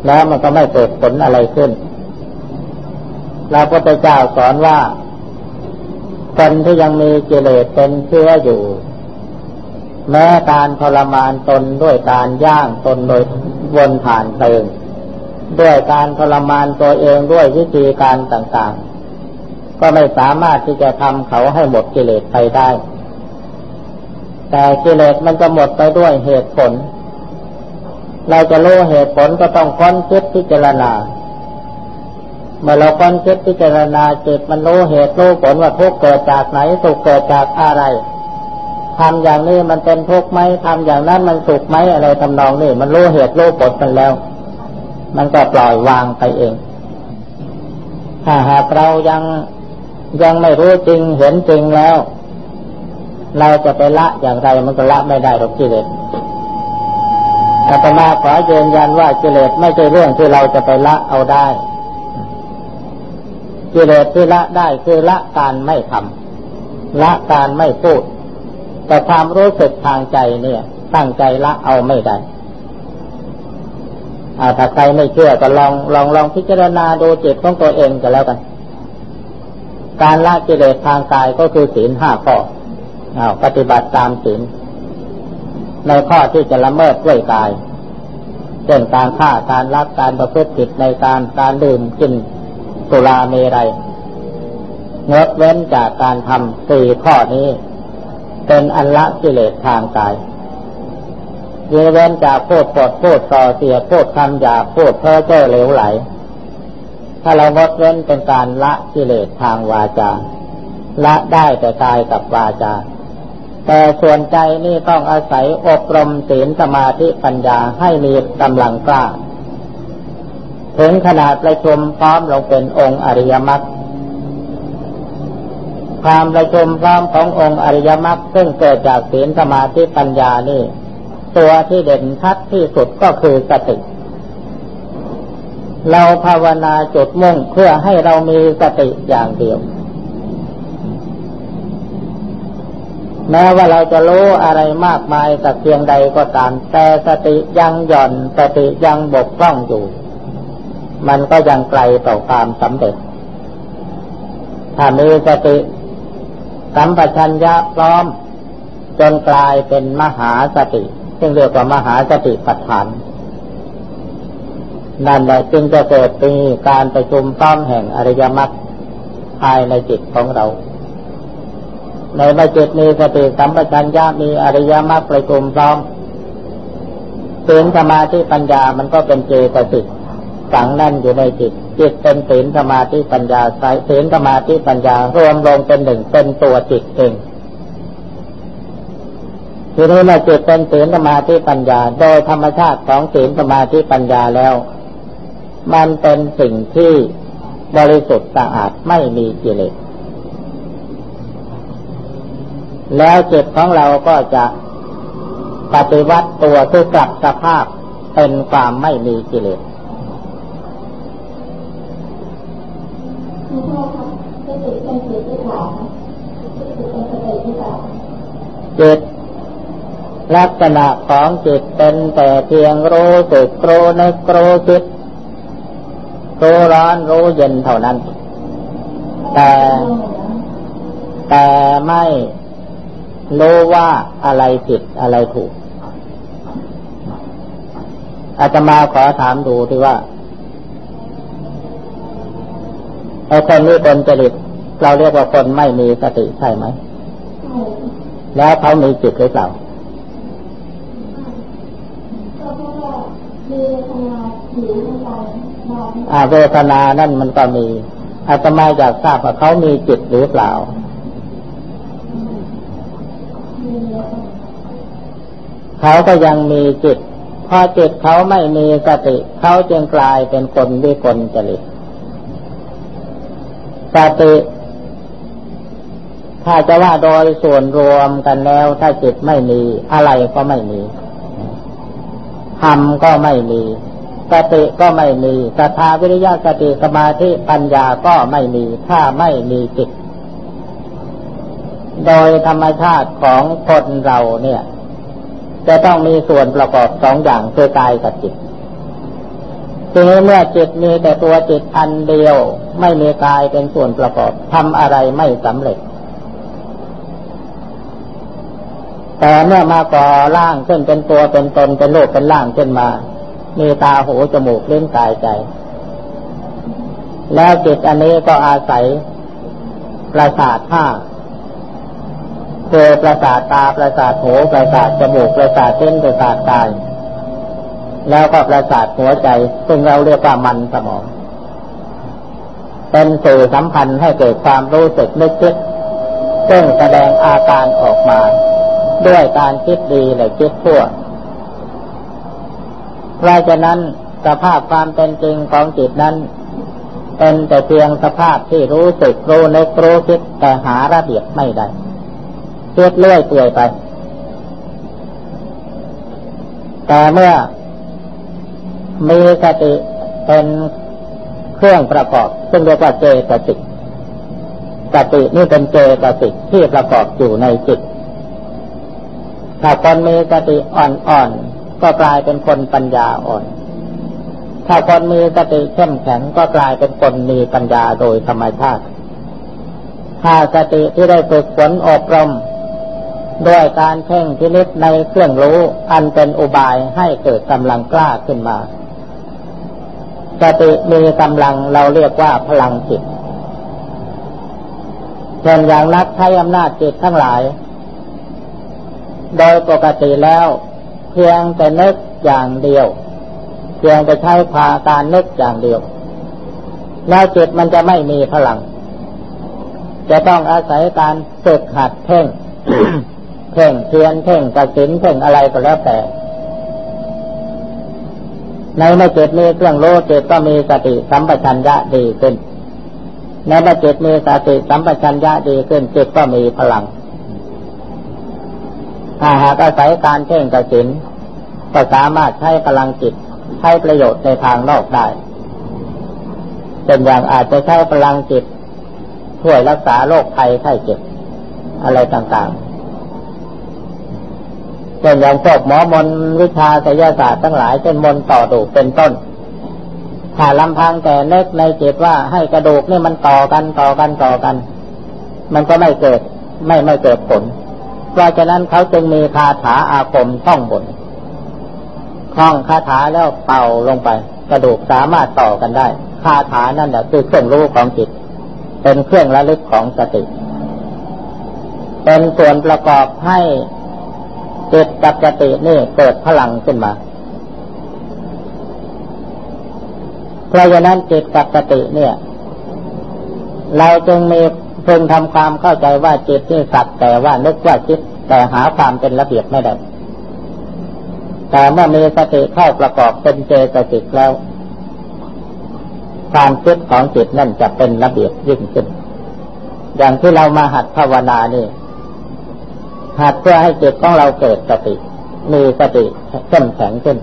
S1: แล้วมันก็ไม่เกิดผลอะไรขึ้นเราพุทธเจ้าสอนว่า คนที่ยังมีกิเลสเป็นเชื้ออยู่ แม้การทรมานตนด้วยการย่างตนโดยวนผ่านเพลิงด้วยการทรมานตัวเองด้วยวิธีการต่างๆ ก็ไม่สามารถที่จะทำเขาให้หมดกิเลสไปได้ แต่กิเลสมันจะหมดไปด้วยเหตุผล เราจะรู้เหตุผลก็ต้องค้นคิดพิจารณา เมื่อเราค้นคิดพิจารณาจิตมันรู้เหตุรู้ผลว่าทุกเกิดจากไหนสุขเกิดจากอะไรทำอย่างนี้มันเป็นทุกข์ไหมทำอย่างนั้นมันสุขไหมอะไรทำนองนี้มันรู้เหตุรู้ผลมันแล้ว มันก็ปล่อยวางไปเอง ถ้าหากเรายัง ยังไม่รู้จริงเห็นจริงแล้ว เราจะไปละอย่างไรมันก็ละไม่ได้หรอกกิเลสอาตมาขอยืนยันว่ากิเลสไม่ใช่เรื่องที่เราจะไปละเอาได้ กิเลสที่ละได้คือละการไม่ทำละการไม่พูด แต่ความรู้สึกทางใจเนี่ย ตั้งใจละเอาไม่ได้อาถ้าใครไม่เชื่อก็ลองลองลองพิจารณาดูจิตของตัวเองก็แล้วกัน การละกิเลสทางกายก็คือศีลห้าข้ออาปฏิบัติตามศีลในข้อที่จะละเมิดด้วยกาย เช่นการฆ่าการลักการประพฤติผิดในการการดื่มกินสุราเมรัยงดเว้นจากการทำสี่ข้อนี้ เป็นอันละกิเลสทางกายเว้นจากพูดปดพูดต่อเสียพูดคำหยาพูดเพ้อเจ้อเหลวไหล ถ้าเรางดเว้นเป็นการละกิเลสทางวาจา ละได้แต่กายกับวาจา แต่ส่วนใจนี่ต้องอาศัยอบรมศีลสมาธิปัญญาให้มีกำลังกล้า ถึงขนาดประชุมพร้อมลงเป็นองค์อริยมรรคความประชุมพร้อมขององค์อริยมรรคซึ่งเกิดจากศีลสมาธิปัญญานี่ ตัวที่เด่นชัดที่สุดก็คือสติ เราภาวนาจุดมุ่งเพื่อให้เรามีสติอย่างเดียว แม้ว่าเราจะรู้อะไรมากมายสักเพียงใดก็ตาม แต่สติยังหย่อนสติยังบกพร่องอยู่ มันก็ยังไกลต่อความสำเร็จ ถ้ามีสติสัมปชัญญะพร้อม จนกลายเป็นมหาสติ ซึ่งเรียกว่ามหาสติปัฏฐาน นั่นแหละจึงจะเกิดเป็นการประชุมต้อมแห่งอริยมรรคภายในจิตของเรา ในเมื่อจิตมีสติสัมปชัญญะมีอริยมรรคประชุมพร้อมศีลสมาธิปัญญามันก็เป็นเจตสิกฝังแน่นอยู่ในจิต จิตเป็นศีลสมาธิปัญญาสายศีลสมาธิปัญญารวมลงเป็นหนึ่งเป็นตัวจิตเองทีนี้เมื่อจิตเป็นศีลสมาธิปัญญา โดยธรรมชาติของศีลสมาธิปัญญาแล้ว มันเป็นสิ่งที่บริสุทธิ์สะอาดไม่มีกิเลส แล้วจิตของเราก็จะปฏิวัติตัวคือกลับสภาพเป็นความไม่มีกิเลสจิตลักษณะของจิตเป็นแต่เพียงรู้สึกรู้นึกรู้คิด รู้ร้อนรู้เย็นเท่านั้น แต่แต่ไม่รู้ว่าอะไรผิดอะไรถูก อาจมาขอถามดูที่ว่าไอ้คนนี้คนจริตเราเรียกว่าคนไม่มีสติใช่ไหม แล้วเขามีจิตหรือเปล่าอ อาเวทนานั่นมันก็มีอาตมาอยากทราบว่าเขามีจิตหรือเปล่า เขาก็ยังมีจิต พอจิตเขาไม่มีสติเขาจึงกลายเป็นคนวิกลจริตสติถ้าจะว่าโดยส่วนรวมกันแล้ว ถ้าจิตไม่มีอะไรก็ไม่มีธรรมก็ไม่มี สติก็ไม่มีสทธาวิริยะสติสมาธิปัญญาก็ไม่มี ถ้าไม่มีจิต โดยธรรมชาติของคนเราเนี่ย จะต้องมีส่วนประกอบสองอย่างคือกายกับจิตทีนี้เมื่อจิตมีแต่ตัวจิตอันเดียว ไม่มีกายเป็นส่วนประกอบทำอะไรไม่สำเร็จ แต่เมื่อมาก่อร่างขึ้นเป็นตัวเป็นตนเป็นโลกเป็นร่างขึ้นมา มีตาหูจมูกเล่นกายใจ แล้วจิตอันนี้ก็อาศัยประสาทห้าคือประสาทตาประสาทหูประสาทจมูกประสาทเส้นประสาทกาย แล้วก็ประสาทหัวใจ ซึ่งเราเรียกว่ามันสมอง เป็นสื่อสัมพันธ์ให้เกิดความรู้สึกนึกคิดซึ่งแสดงอาการออกมา ด้วยการคิดดีและคิดชั่ว เพราะฉะนั้นสภาพความเป็นจริงของจิตนั้น เป็นแต่เพียงสภาพที่รู้สึกรู้นึกรู้คิดแต่หาระเบียบไม่ได้คิดเลื่อยเปื่อยไป แต่เมื่อมีสติเป็นเครื่องประกอบ ซึ่งเรียกว่าเจตสิกสตินี่เป็นเจตสิกที่ประกอบอยู่ในจิต ถ้าคนมีสติอ่อนๆ ก็กลายเป็นคนปัญญาอ่อน ถ้าคนมีสติเข้มแข็งก็กลายเป็นคนมีปัญญาโดยธรรมชาติ ถ้าสติที่ได้ฝึกฝนอบรมด้วยการเพ่งพินิษในเครื่องรู้อันเป็นอุบายให้เกิดกำลังกล้าขึ้นมา สติมีกำลังเราเรียกว่าพลังจิตเช่นอย่างนักใช้อำนาจจิตทั้งหลาย โดยปกติแล้ว เพียงแต่นึกอย่างเดียว เพียงแต่ใช้พาการนึกอย่างเดียว แล้วจิตมันจะไม่มีพลัง จะต้องอาศัยการฝึกหัดเพ่งเพ่งเทียนเพ่งกระสินเพ่งอะไรก็แล้วแต่ ในเมื่อจิตมีเครื่องรู้จิตก็มีสติสัมปชัญญะดีขึ้นในเมื่อจิตมีสติสัมปชัญญะดีขึ้นจิตก็มีพลัง ถ้าหากอาศัยการเพ่งกสินก็สามารถใช้พลังจิตใช้ประโยชน์ในทางนอกได้เป็นอย่างอาจจะใช้พลังจิตช่วยรักษาโรคภัยไข้เจ็บอะไรต่างๆเช่นอย่างพวกหมอมนวิชาศิลศาสตร์ทั้งหลายเช่นมนต่อดูเป็นต้น ถ้าลำพังแต่เล็กในจิตว่าให้กระดูกนี่มันต่อกันต่อกันต่อกัน มันก็ไม่เกิดไม่ไม่เกิดผล เพราะฉะนั้นเขาจึงมีคาถาอาคมท่องบนท่องคาถาแล้วเป่าลงไป กระดูกสามารถต่อกันได้ คาถานั่นแหละคือเครื่องรู้ของจิต เป็นเครื่องระลึกของสติ เป็นส่วนประกอบให้จิตกับสตินี่เกิดพลังขึ้นมา เพราะฉะนั้นจิตกับสติเนี่ย เราจึงมี เพึงทำความเข้าใจว่าจิตนี่สัตว์แต่ว่านึกว่าจิตแต่หาความเป็นระเบียบไม่ได้แต่เมื่อมีสติเข้าประกอบเป็นเจตสิกแล้ว ความคิดของจิตนั่นจะเป็นระเบียบยิ่งขึ้น อย่างที่เรามาหัดภาวนานี่หัดเพื่อให้จิตของเราเกิดสติ มีสติเข้มแข็งขึ้น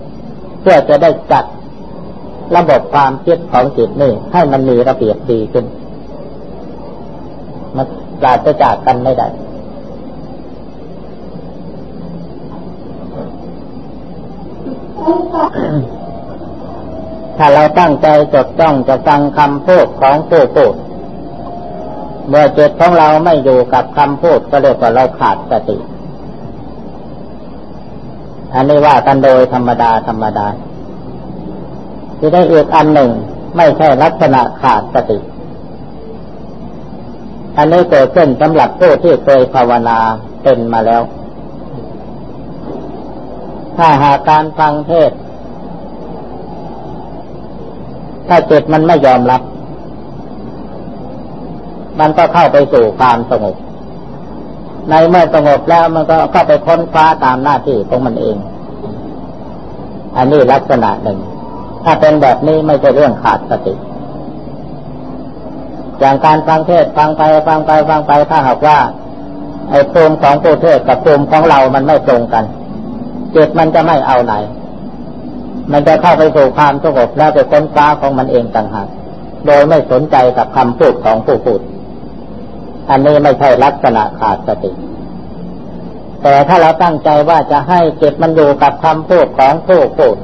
S1: เพื่อจะได้จัดระบบความคิดของจิตนี่ให้มันมีระเบียบดีขึ้น มันปราศจากกันไม่ได้ถ้าเราตั้งใจจดจ้องจะฟังคำพูดของผู้พูดเมื่อจิตของเราไม่อยู่กับคำพูดก็เรียกว่าเราขาดสติ อันนี้ว่ากันโดยธรรมดาธรรมดาที่ได้อีกอันหนึ่ง ไม่ใช่ลักษณะขาดสติ อันนี้เกิดขึ้นสำหรับผู้ที่เคยภาวนาเป็นมาแล้ว ถ้าหากการฟังเทศ ถ้าจิตมันไม่ยอมรับ มันก็เข้าไปสู่ความสงบ ในเมื่อสงบแล้วมันก็เข้าไปค้นคว้าตามหน้าที่ของมันเอง อันนี้ลักษณะหนึ่ง ถ้าเป็นแบบนี้ไม่ใช่เรื่องขาดสติ อย่างการฟังเทศฟังไปฟังไปฟังไปถ้าหากว่าไอ้ภูมิของผู้เทศกับภูมิของเรามันไม่ตรงกันจิตมันจะไม่เอาไหน มันจะเข้าไปสู่ความสงบแล้วไปค้นคว้าของมันเองต่างหากโดยไม่สนใจกับคำพูดของผู้พูด อันนี้ไม่ใช่ลักษณะขาดสติ แต่ถ้าเราตั้งใจว่าจะให้จิตมันอยู่กับคำพูดของผู้พูด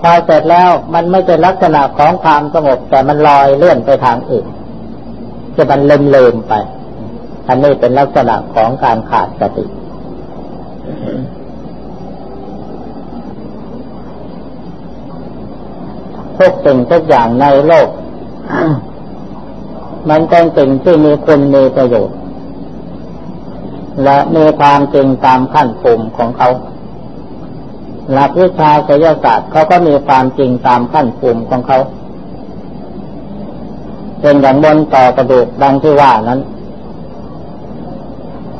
S1: พอเสร็จแล้วมันไม่ใช่ลักษณะของความสงบ แต่มันลอยเลื่อนไปทางอื่นจะมันเลืมๆไป อันนี้เป็นลักษณะของการขาดสติทุกสิ่งทุกอย่างในโลก มันเป็นสิ่งที่มีคุณมีประโยชน์ และมีความจริงตามขั้นภูมิของเขา หลักวิชาศิลศาสตร์เขาก็มีความจริงตามขั้นภูมิของเขาเป็นอย่างบนต่อกระดูกดังที่ว่านั้น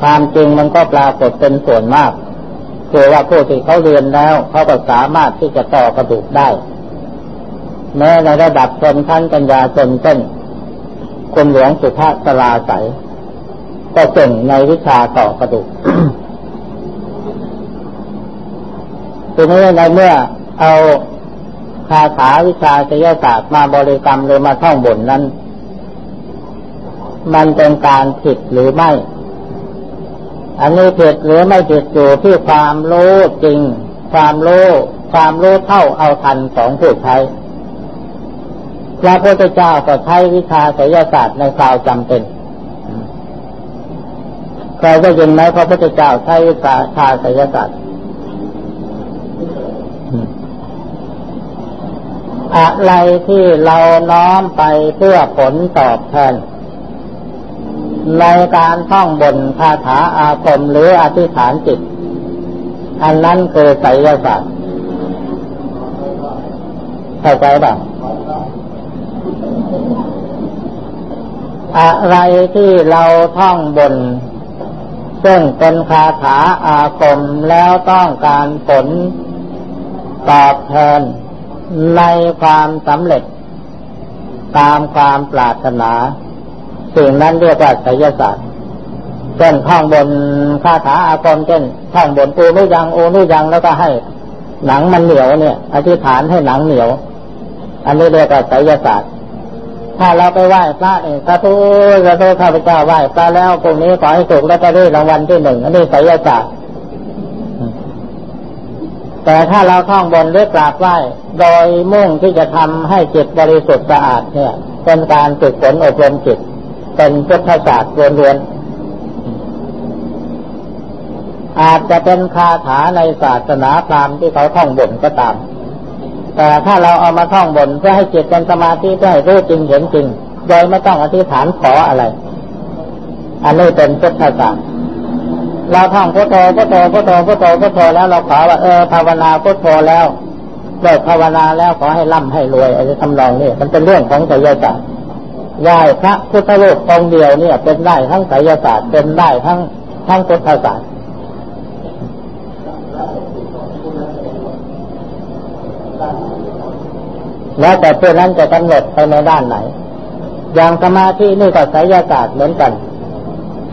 S1: ความจริงมันก็ปรากฏเป็นส่วนมากคือว่าผู้ที่เขาเรียนแล้วเขาก็สามารถที่จะต่อกระดูกได้ แม้ในระดับชนชั้นปัญญาชนเส้นคุณหลวงสุภาพลาใสก็เก่งในวิชาต่อกระดูก ทีนี้ในเมื่อเอาคาถาวิชาศิลศาสตร์มาบริกรรมหรือมาท่องบนนั้น มันเป็นการผิดหรือไม่ อันนี้ผิดหรือไม่ผิดอยู่ที่ความรู้จริง ความรู้ความรู้เท่าเอาทันของผู้ใช้พระพุทธเจ้าก็ใช้วิชาศิลศาสตร์ในคราวจำเป็นใครได้ยินไหมพระพุทธเจ้าใช้วิชาชาศิลศาสตร์ อะไรที่เราน้อมไปเพื่อผลตอบแทนในการท่องบนคาถาอาคมหรืออธิษฐานจิต อันนั้นคือไสยศาสตร์เข้าใจบ้างอะไรที่เราท่องบน ซึ่งเป็นคาถาอาคมแล้วต้องการผลตอบแทน ในความสำเร็จ ตามความปรารถนา สิ่งนั้นเรียกว่าไสยศาสตร์เช่นท่องบนคาถาอาคมเช่นท่องบนโอนุยังโอนุยังแล้วก็ให้ หนังมันเหนียวเนี่ย อธิษฐานให้หนังเหนียว อันนี้เรียกว่าไสยศาสตร์ถ้าเราไปไหว้พระเองสาธุสาธุข้าพเจ้าไหว้พระแล้วพรุ่งนี้ขอให้ถูกแล้วก็ได้รางวัลที่หนึ่งอันนี้ไสยศาสตร์ แต่ถ้าเราท่องบนหรือกราบไหว้โดยมุ่งที่จะทำให้จิตบริสุทธิ์สะอาดเนี่ย เป็นการฝึกฝนอบรมจิต เป็นพุทธศาสตร์เรียนอาจจะเป็นคาถาในศาสนาพราหมณ์ที่เขาท่องบนก็ตาม แต่ถ้าเราเอามาท่องบนเพื่อให้จิตเป็นสมาธิเพื่อให้รู้จริงเห็นจริง โดยไม่ต้องอธิษฐานขออะไร อันนี้เป็นพุทธศาสตร์ เราท่องพุทโธพุทโธพุทโธพุทโธพุทโธแล้วเราขอว่าเออภาวนาพุทโธแล้วเลิกภาวนาแล้วขอให้ร่ำให้รวยอะไรทำนองนี้มันเป็นเรื่องของไสยศาสตร์ไหว้พระพุทธรูปองเดียวเนี่ย เป็นได้ทั้งไสยศาสตร์เป็นได้ทั้งทั้งพุทธศาสตร์แล้วแต่เพื่อนั้นจะกำหนดไปในด้านไหน อย่างสมาธินี่ก็ไสยศาสตร์เหมือนกัน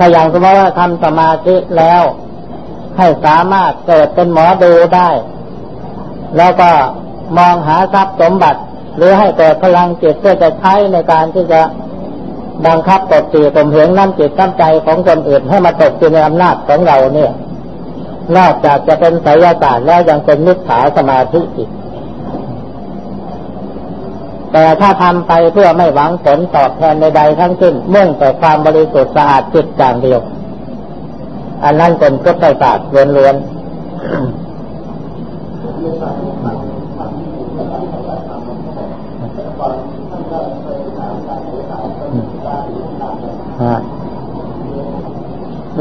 S1: ถ้าอย่างสมมติว่าทำสมาธิแล้ว ให้สามารถเกิดเป็นหมอดูได้ แล้วก็มองหาทรัพย์สมบัติ หรือให้เกิดพลังจิตเพื่อจะใช้ในการที่จะบังคับตดตีผมเหงน้ำจิตน้ำใจของคนอื่นให้มาตกอยู่ในอำนาจของเราเนี่ย นอกจากจะเป็นไสยศาสตร์แล้วยังเป็นมิจฉาสมาธิอีก แต่ถ้าทำไปเพื่อไม่หวังผลตอบแทนใดๆทั้งสิ้นมุ่งแต่ความบริสุทธิ์สะอาดจิตอย่างเดียว อันนั้นเป็นพุทธศาสตร์ล้วนๆ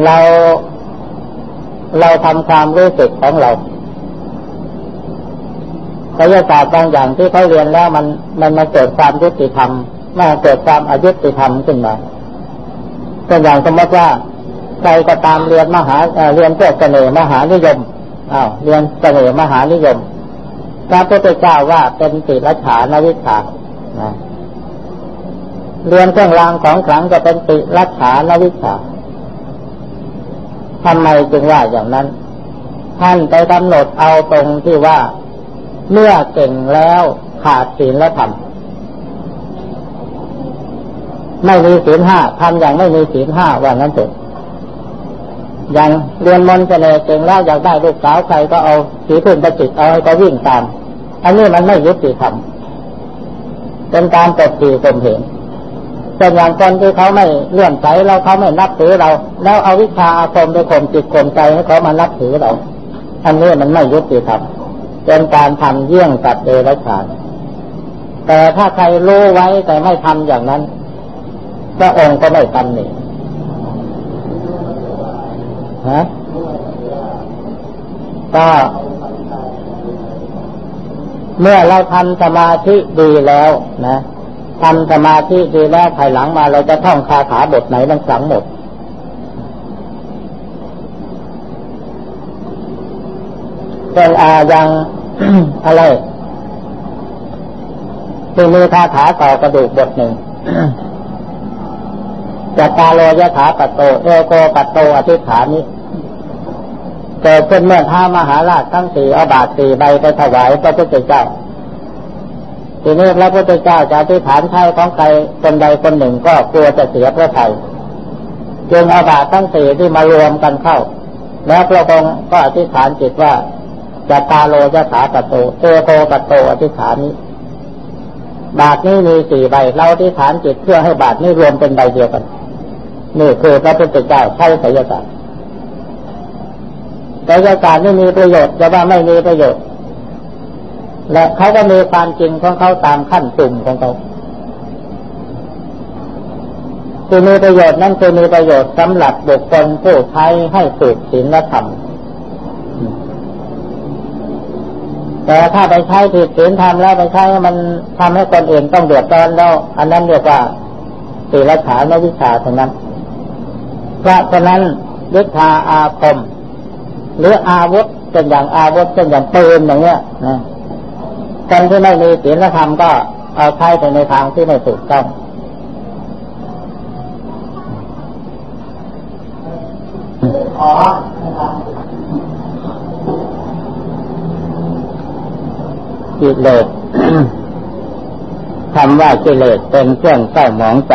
S1: เราเราทำความรู้สึกของเราไส ยศาสตร์บางอย่างที่เขาเรียนแล้วมันมันมาเกิดความยุติธรรมมาเกิดความอายุติธรรมขึ้นมาเป็นอย่างสมมติว่าใครก็ตามเรียนมหาเรียนเพื่อเสน่ห์มหานิยมอ้าวเรียนเสน่ห์มหานิยมพระพุทธเจ้าว่าเป็นติรฉานวิชาเรียนเครื่องรางของขลังก็เป็นติรฉานวิชาทำไมจึงว่าอย่างนั้น ท่านไปกำหนดเอาตรงที่ว่า เมื่อเก่งแล้วขาดศีลและธรรมไม่มีศีลห้าทำอย่างไม่มีศีลห้าว่างั้นเถอะอย่างเรียนมนต์เจเนเก่งแล้วอยากได้ลูกสาวใครก็เอาสีพื้นประจิตเอาให้ก็วิ่งตาม อันนี้มันไม่ยุติธรรมเป็นการตดตีข่มเหงแต่อย่างคนที่เขาไม่เลื่อนใสเราเขาไม่นับถือเรา แล้วเอาวิชาอาคมไปข่มจิตข่มใจให้เขามานับถือเรา อันนี้มันไม่ยุติธรรม เป็นการทำเยี่ยงสัตว์เดรัจฉาน แต่ถ้าใครรู้ไว้แต่ไม่ทำอย่างนั้นพระองค์ก็ไม่ทำนี่ฮะก็เมื่อเราทำสมาธิดีแล้วนะทำสมาธิดีแล้วภายหลังมาเราจะท่องคาถาบทไหนมันสังหมด เป็นอายังอะไรที่มีคาถาต่อกระดูกบทหนึ่งจัตตาโลยถาปัตโตเอโกปัตโตอธิษฐานิเกิดขึ้นเมื่อท้ามหาราชทั้งสี่อาบาทสี่ใบไปถวายพระพุทธเจ้า ทีนี้พระพุทธเจ้าจะอธิษฐานใช้ของใครคนใดคนหนึ่งก็กลัวจะเสียพระทัยจึงอาบาททั้งสี่ที่มารวมกันเข้า แล้วพระองค์ก็อธิษฐานจิตว่า จะตาโลจะถาปโตเอโกปโตอธิษฐานนี้บาทนี้มีสี่ใบ เราอธิษฐานจิตเพื่อให้บาทนี้รวมเป็นใบเดียวกัน นี่คือพระพุทธเจ้าใช้ไสยศาสตร์ไสยศาสตร์นี่มีประโยชน์จะว่าไม่มีประโยชน์ และเขาก็มีความจริงของเขาตามขั้นสุ่มของเขาคือมีประโยชน์นั่นคือมีประโยชน์สำหรับบุคคลผู้ใช้ให้สืบศีลธรรม แต่ถ้าไปใช้ผิดศีลธรรมแล้วไปใช้มันทำให้คนอื่นต้องเดือดร้อนแล้ว อันนั้นเรียกว่าศีลฐานวิชาเท่านั้น เพราะฉะนั้นวิชาอาคม หรืออาวุธเป็นอย่างอาวุธเป็นอย่างปืนอย่างเงี้ยนะคนที่ไม่มีศีลธรรมก็เอาใช้ไปในทางที่ไม่ถูกต้อง กิเลสคำว่ากิเลสเป็นเครื่องเศร้าหมองใจ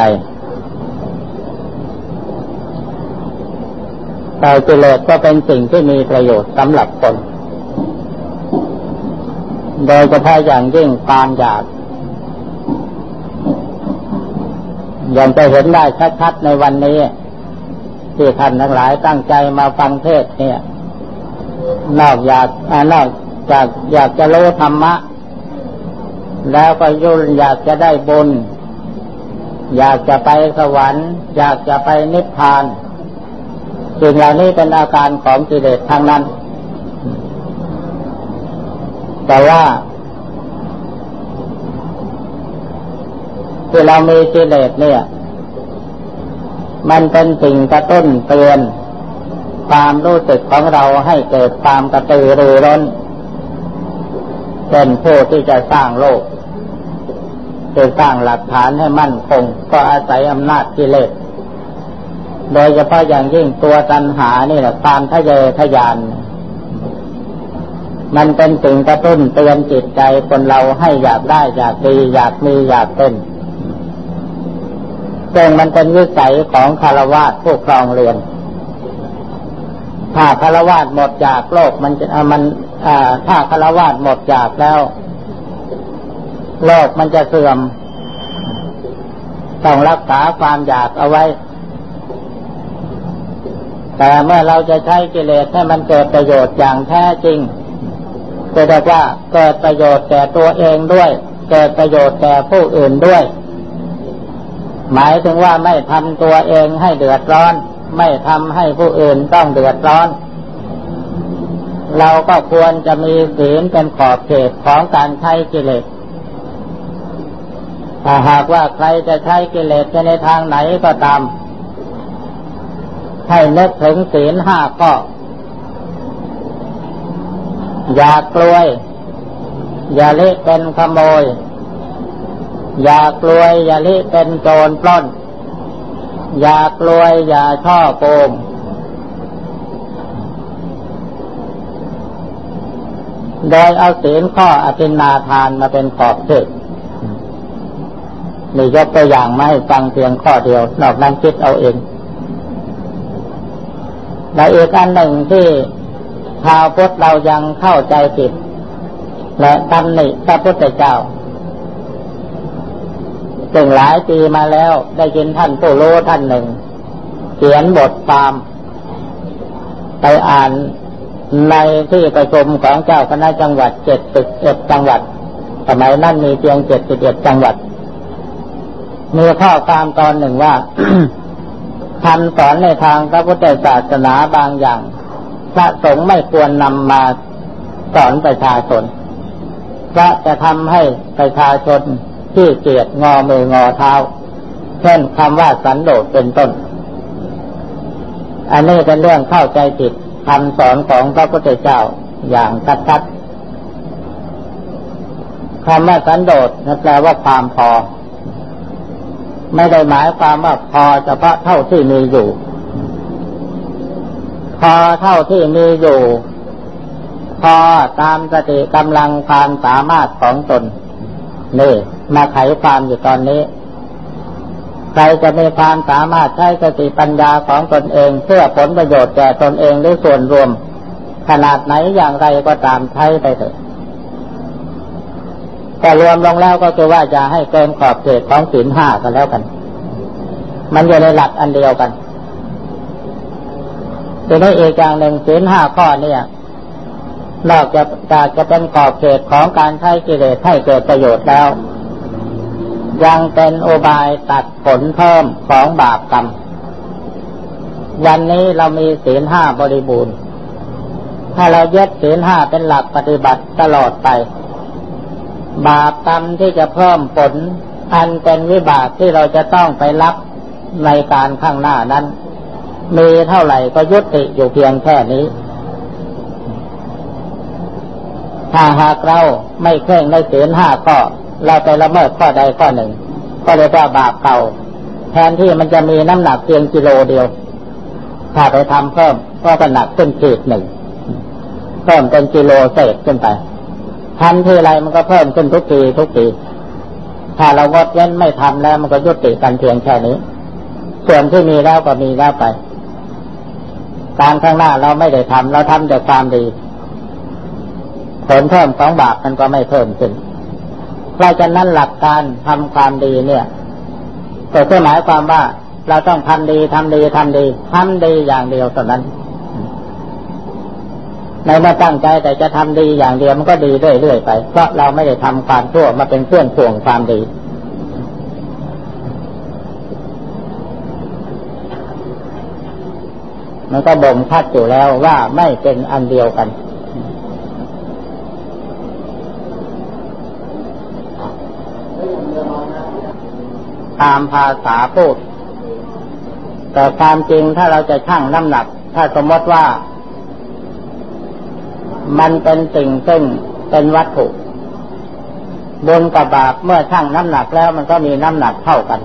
S1: แต่กิเลสก็เป็นสิ่งที่มีประโยชน์สำหรับคน โดยเฉพาะอย่างยิ่งความอยากอย่างจะเห็นได้ชัดๆในวันนี้ ที่ท่านทั้งหลายตั้งใจมาฟังเทศเนี่ย นอกอยากนอกจากอยากจะรู้ธรรมะ แล้วก็ยุ่นอยากจะได้บุญ อยากจะไปสวรรค์ อยากจะไปนิพพานสิ่งเหล่านี้เป็นอาการของกิเลสทางนั้น แต่ว่า ที่เรามีกิเลสเนี่ย มันเป็นสิ่งกระตุ้นเตือนความรู้สึกของเราให้เกิดความกระตือรือร้นเป็นผู้ที่จะสร้างโลก จะสร้างหลักฐานให้มั่นคง ก็อาศัยอำนาจกิเลส โดยเฉพาะอย่างยิ่งตัวตัณหานี่แหละความทะเยอทะยาน มันเป็นสิ่งกระตุ้นเตือนจิตใจคนเราให้อยากได้อยากดีอยากมีอยากเป็นซึ่งมันเป็นวิสัยของคารวะผู้ครองเรือนถ้าคารวะหมดจากโลกมันจะมันถ้าคารวะหมดจากแล้ว โลกมันจะเสื่อม ต้องรักษาความอยากเอาไว้ แต่เมื่อเราจะใช้กิเลสให้มันเกิดประโยชน์อย่างแท้จริงก็จะว่าเกิดประโยชน์แก่ตัวเองด้วย เกิดประโยชน์แก่ผู้อื่นด้วย หมายถึงว่าไม่ทำตัวเองให้เดือดร้อน ไม่ทำให้ผู้อื่นต้องเดือดร้อนเราก็ควรจะมีศีลเป็นขอบเขตของการใช้กิเลส ถ้าหากว่าใครจะใช้กิเลสในทางไหนก็ตาม ให้นึกถึงศีลห้าข้อ อย่ากลวยอย่าลิเป็นขโมย อย่ากลวยอย่าลิเป็นโจรปล้น อย่ากลวยอย่าช่อโกงโดยเอาศีลข้ออภินาทานมาเป็นขอบเขต นี่ยกตัวอย่างมาให้ฟังเพียงข้อเดียว นอกนั้นคิดเอาเองและอีกอันหนึ่งที่ชาวพุทธเรายังเข้าใจผิด และตำหนิพระพุทธเจ้าซึ่งหลายปีมาแล้วได้ยินท่านผู้รู้ท่านหนึ่ง เขียนบทความไปอ่านในที่ประชุมของเจ้าคณะจังหวัดเจ็ดสิบเอ็ดจังหวัด สมัยนั้นมีเพียงเจ็ดสิบเอ็ดจังหวัด มีข้อความตอนหนึ่งว่าคำสอนในทางพระพุทธศาสนาบางอย่าง พระสงฆ์ไม่ควรนำมาสอนประชาชนพระจะทำให้ประชาชนที่เกียดงอมืองอเท้า เช่นคำว่าสันโดษเป็นต้น อันนี้เป็นเรื่องเข้าใจผิดคำสอนของพระพุทธเจ้าอย่างชัดๆคำว่าสันโดษนั่นแปลว่าความพอ ไม่ได้หมายความว่าพอเฉพาะเท่าที่มีอยู่ พอเท่าที่มีอยู่ พอตามสติกำลังความสามารถของตนนี่มาไขความอยู่ตอนนี้ ใครจะมีความสามารถใช้สติปัญญาของตนเองเพื่อผลประโยชน์แก่ตนเองหรือส่วนรวม ขนาดไหนอย่างไรก็ตามใช้ไปเถอะ แต่รวมลงแล้วก็คือว่าจะให้เกินขอบเขตของศีลห้ากันแล้วกัน มันอยู่ในหลักอันเดียวกันทีนี้อีกอย่างหนึ่งศีลห้าข้อเนี่ย นอกจากจากจะเป็นขอบเขตของการใช้กิเลสให้เกิดประโยชน์แล้ว ยังเป็นโอบายตัดผลเพิ่มของบาปกรรม วันนี้เรามีศีลห้าบริบูรณ์ ถ้าเรายึดศีลห้าเป็นหลักปฏิบัติตลอดไป บาปกรรมที่จะเพิ่มผล อันเป็นวิบากที่เราจะต้องไปรับในการข้างหน้านั้น มีเท่าไหร่ก็ยุติอยู่เพียงแค่นี้ ถ้าหากเราไม่เคร่งในศีลห้าก็เราไปละเมิดข้อใดข้อหนึ่ง ก็เรียกว่าบาปเก่า แทนที่มันจะมีน้ำหนักเพียงกิโลเดียว ถ้าไปทำเพิ่มก็จะหนักขึ้นขีดหนึ่งเพิ่มเป็นกิโลเศษขึ้นไป ทันทีไรมันก็เพิ่มขึ้นทุกปีทุกปี ถ้าเรางดเว้นไม่ทำแล้ว มันก็ยุติกันเพียงแค่นี้ ส่วนที่มีแล้วก็มีแล้วไป การข้างหน้าเราไม่ได้ทำเราทำแต่ความดี ผลเพิ่มของบาปมันก็ไม่เพิ่มขึ้น เพราะฉะนั้นหลักการทำความดีเนี่ยก็คือหมายความว่าเราต้องทำดีทำดีทำดีทำดีอย่างเดียวเท่านั้น ในเมื่อตั้งใจแต่จะทำดีอย่างเดียวมันก็ดีเรื่อยๆไป เพราะเราไม่ได้ทำความชั่วมาเป็นเครื่องพ่วงความดี มันก็บ่มชัดอยู่แล้วว่าไม่เป็นอันเดียวกันตามภาษาพูด แต่ความจริงถ้าเราจะชั่งน้ำหนัก ถ้าสมมติว่า มันเป็นสิ่งซึ่งเป็นวัตถุบุญกับบาปเมื่อชั่งน้ำหนักแล้วมันก็มีน้ำหนักเท่ากัน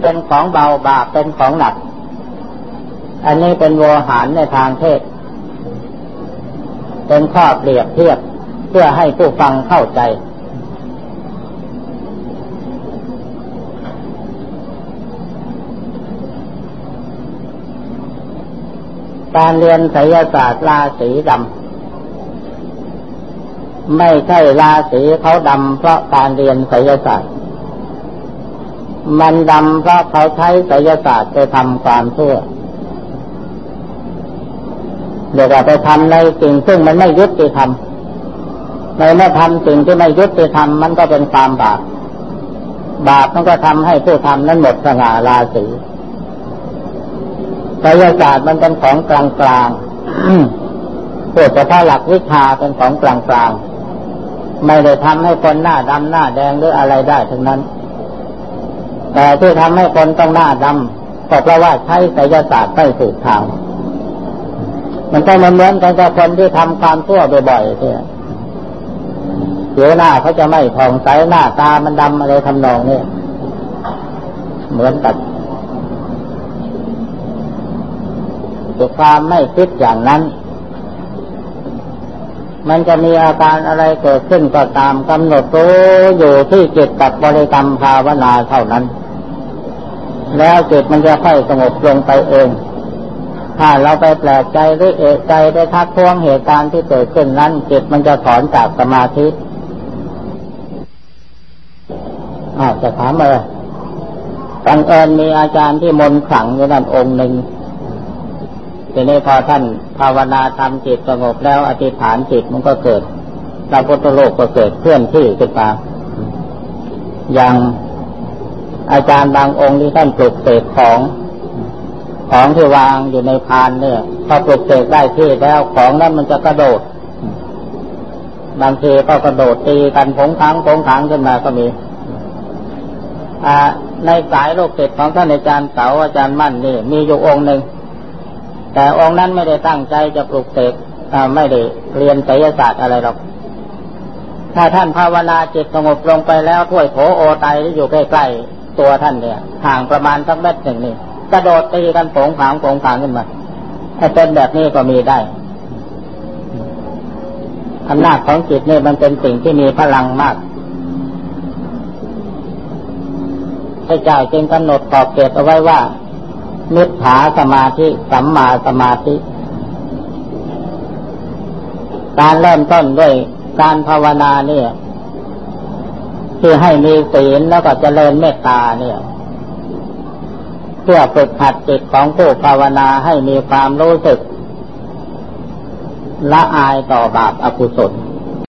S1: เป็นของเบาบาปเป็นของหนัก อันนี้เป็นโวหารในทางเทศ เป็นข้อเปรียบเทียบเพื่อให้ผู้ฟังเข้าใจ การเรียนไสยศาสตร์ราศีดำไม่ใช่ราศีเขาดำเพราะการเรียนไสยศาสตร์ มันดำเพราะเขาใช้ไสยศาสตร์ไปทำความชั่วเดี๋ยวไปทำในสิ่งซึ่งมันไม่ยุติธรรมในเมื่อทำสิ่งที่ไม่ยุติธรรมมันก็เป็นความบาปบาปมันก็ทำให้ผู้ทำนั้นหมดสง่าราศี ไสยศาสตร์มันเป็นของกลางกลางพูดเฉพาะหลักวิชาเป็นของกลางกลางไม่ได้ทำให้คนหน้าดำหน้าแดงหรืออะไรได้ทั้งนั้น แต่ที่ทำให้คนต้องหน้าดำก็เพราะว่าใช้ไสยศาสตร์ไม่ถูกทางมันก็เหมือนกันกับคนที่ทำความชั่วบ่อยๆเนี่ยผิวหน้าเขาจะไม่ผ่องใสหน้าตามันดำอะไรทำนองนี้เหมือนกับ ด้วยความไม่คิดอย่างนั้น มันจะมีอาการอะไรเกิดขึ้นก็ตามกำหนดรู้อยู่ที่จิตกับบริกรรมภาวนาเท่านั้น แล้วจิตมันจะค่อยสงบลงไปเอง ถ้าเราไปแปลกใจหรือเอกใจได้ทักท้วงเหตุการณ์ที่เกิดขึ้นนั้น จิตมันจะถอนจากสมาธิอาจะถามอะไรบังเอิญมีอาจารย์ที่มนขังอยู่นั่นองค์หนึ่ง ทีนี้พอท่านภาวนาทำจิตสงบแล้วอธิษฐานจิตมันก็เกิดพระพุทธโลกก็เกิดเคลื่อนที่ขึ้นมาอย่างอาจารย์บางองค์ที่ท่านปลุกเสกของของที่วางอยู่ในพานเนี่ยพอปลุกเสกได้ที่แล้วของนั้นมันจะกระโดด บางทีก็กระโดดตีกันผงทังผงทังขึ้นมาก็มีในสายโลกเกิดของท่านอาจารย์เสาอาจารย์มั่นนี่ มีอยู่องค์หนึ่ง แต่องค์นั้นไม่ได้ตั้งใจจะปลุกเสกไม่ได้เรียนไสยศาสตร์อะไรหรอก ถ้าท่านภาวนาจิตสงบลงไปแล้วถ้วยโถโอไตที่อยู่ใกล้ๆตัวท่านเนี่ย ห่างประมาณสักเมตรหนึ่งนี่กระโดดตีกันโผงผางโผงผางขึ้นมาถ้าเป็นแบบนี้ก็มีได้อำนาจของจิตนี่มันเป็นสิ่งที่มีพลังมากพระเจ้าจึงกำหนดขอบเขตเอาไว้ว่า มิจฉาสมาธิ สัมมาสมาธิ การเริ่มต้นด้วยการภาวนาเนี่ย ที่ให้มีศีลแล้วก็เจริญเมตตาเนี่ย เพื่อฝึกหัดจิตของผู้ภาวนาให้มีความรู้สึกละอายต่อบาปอกุศล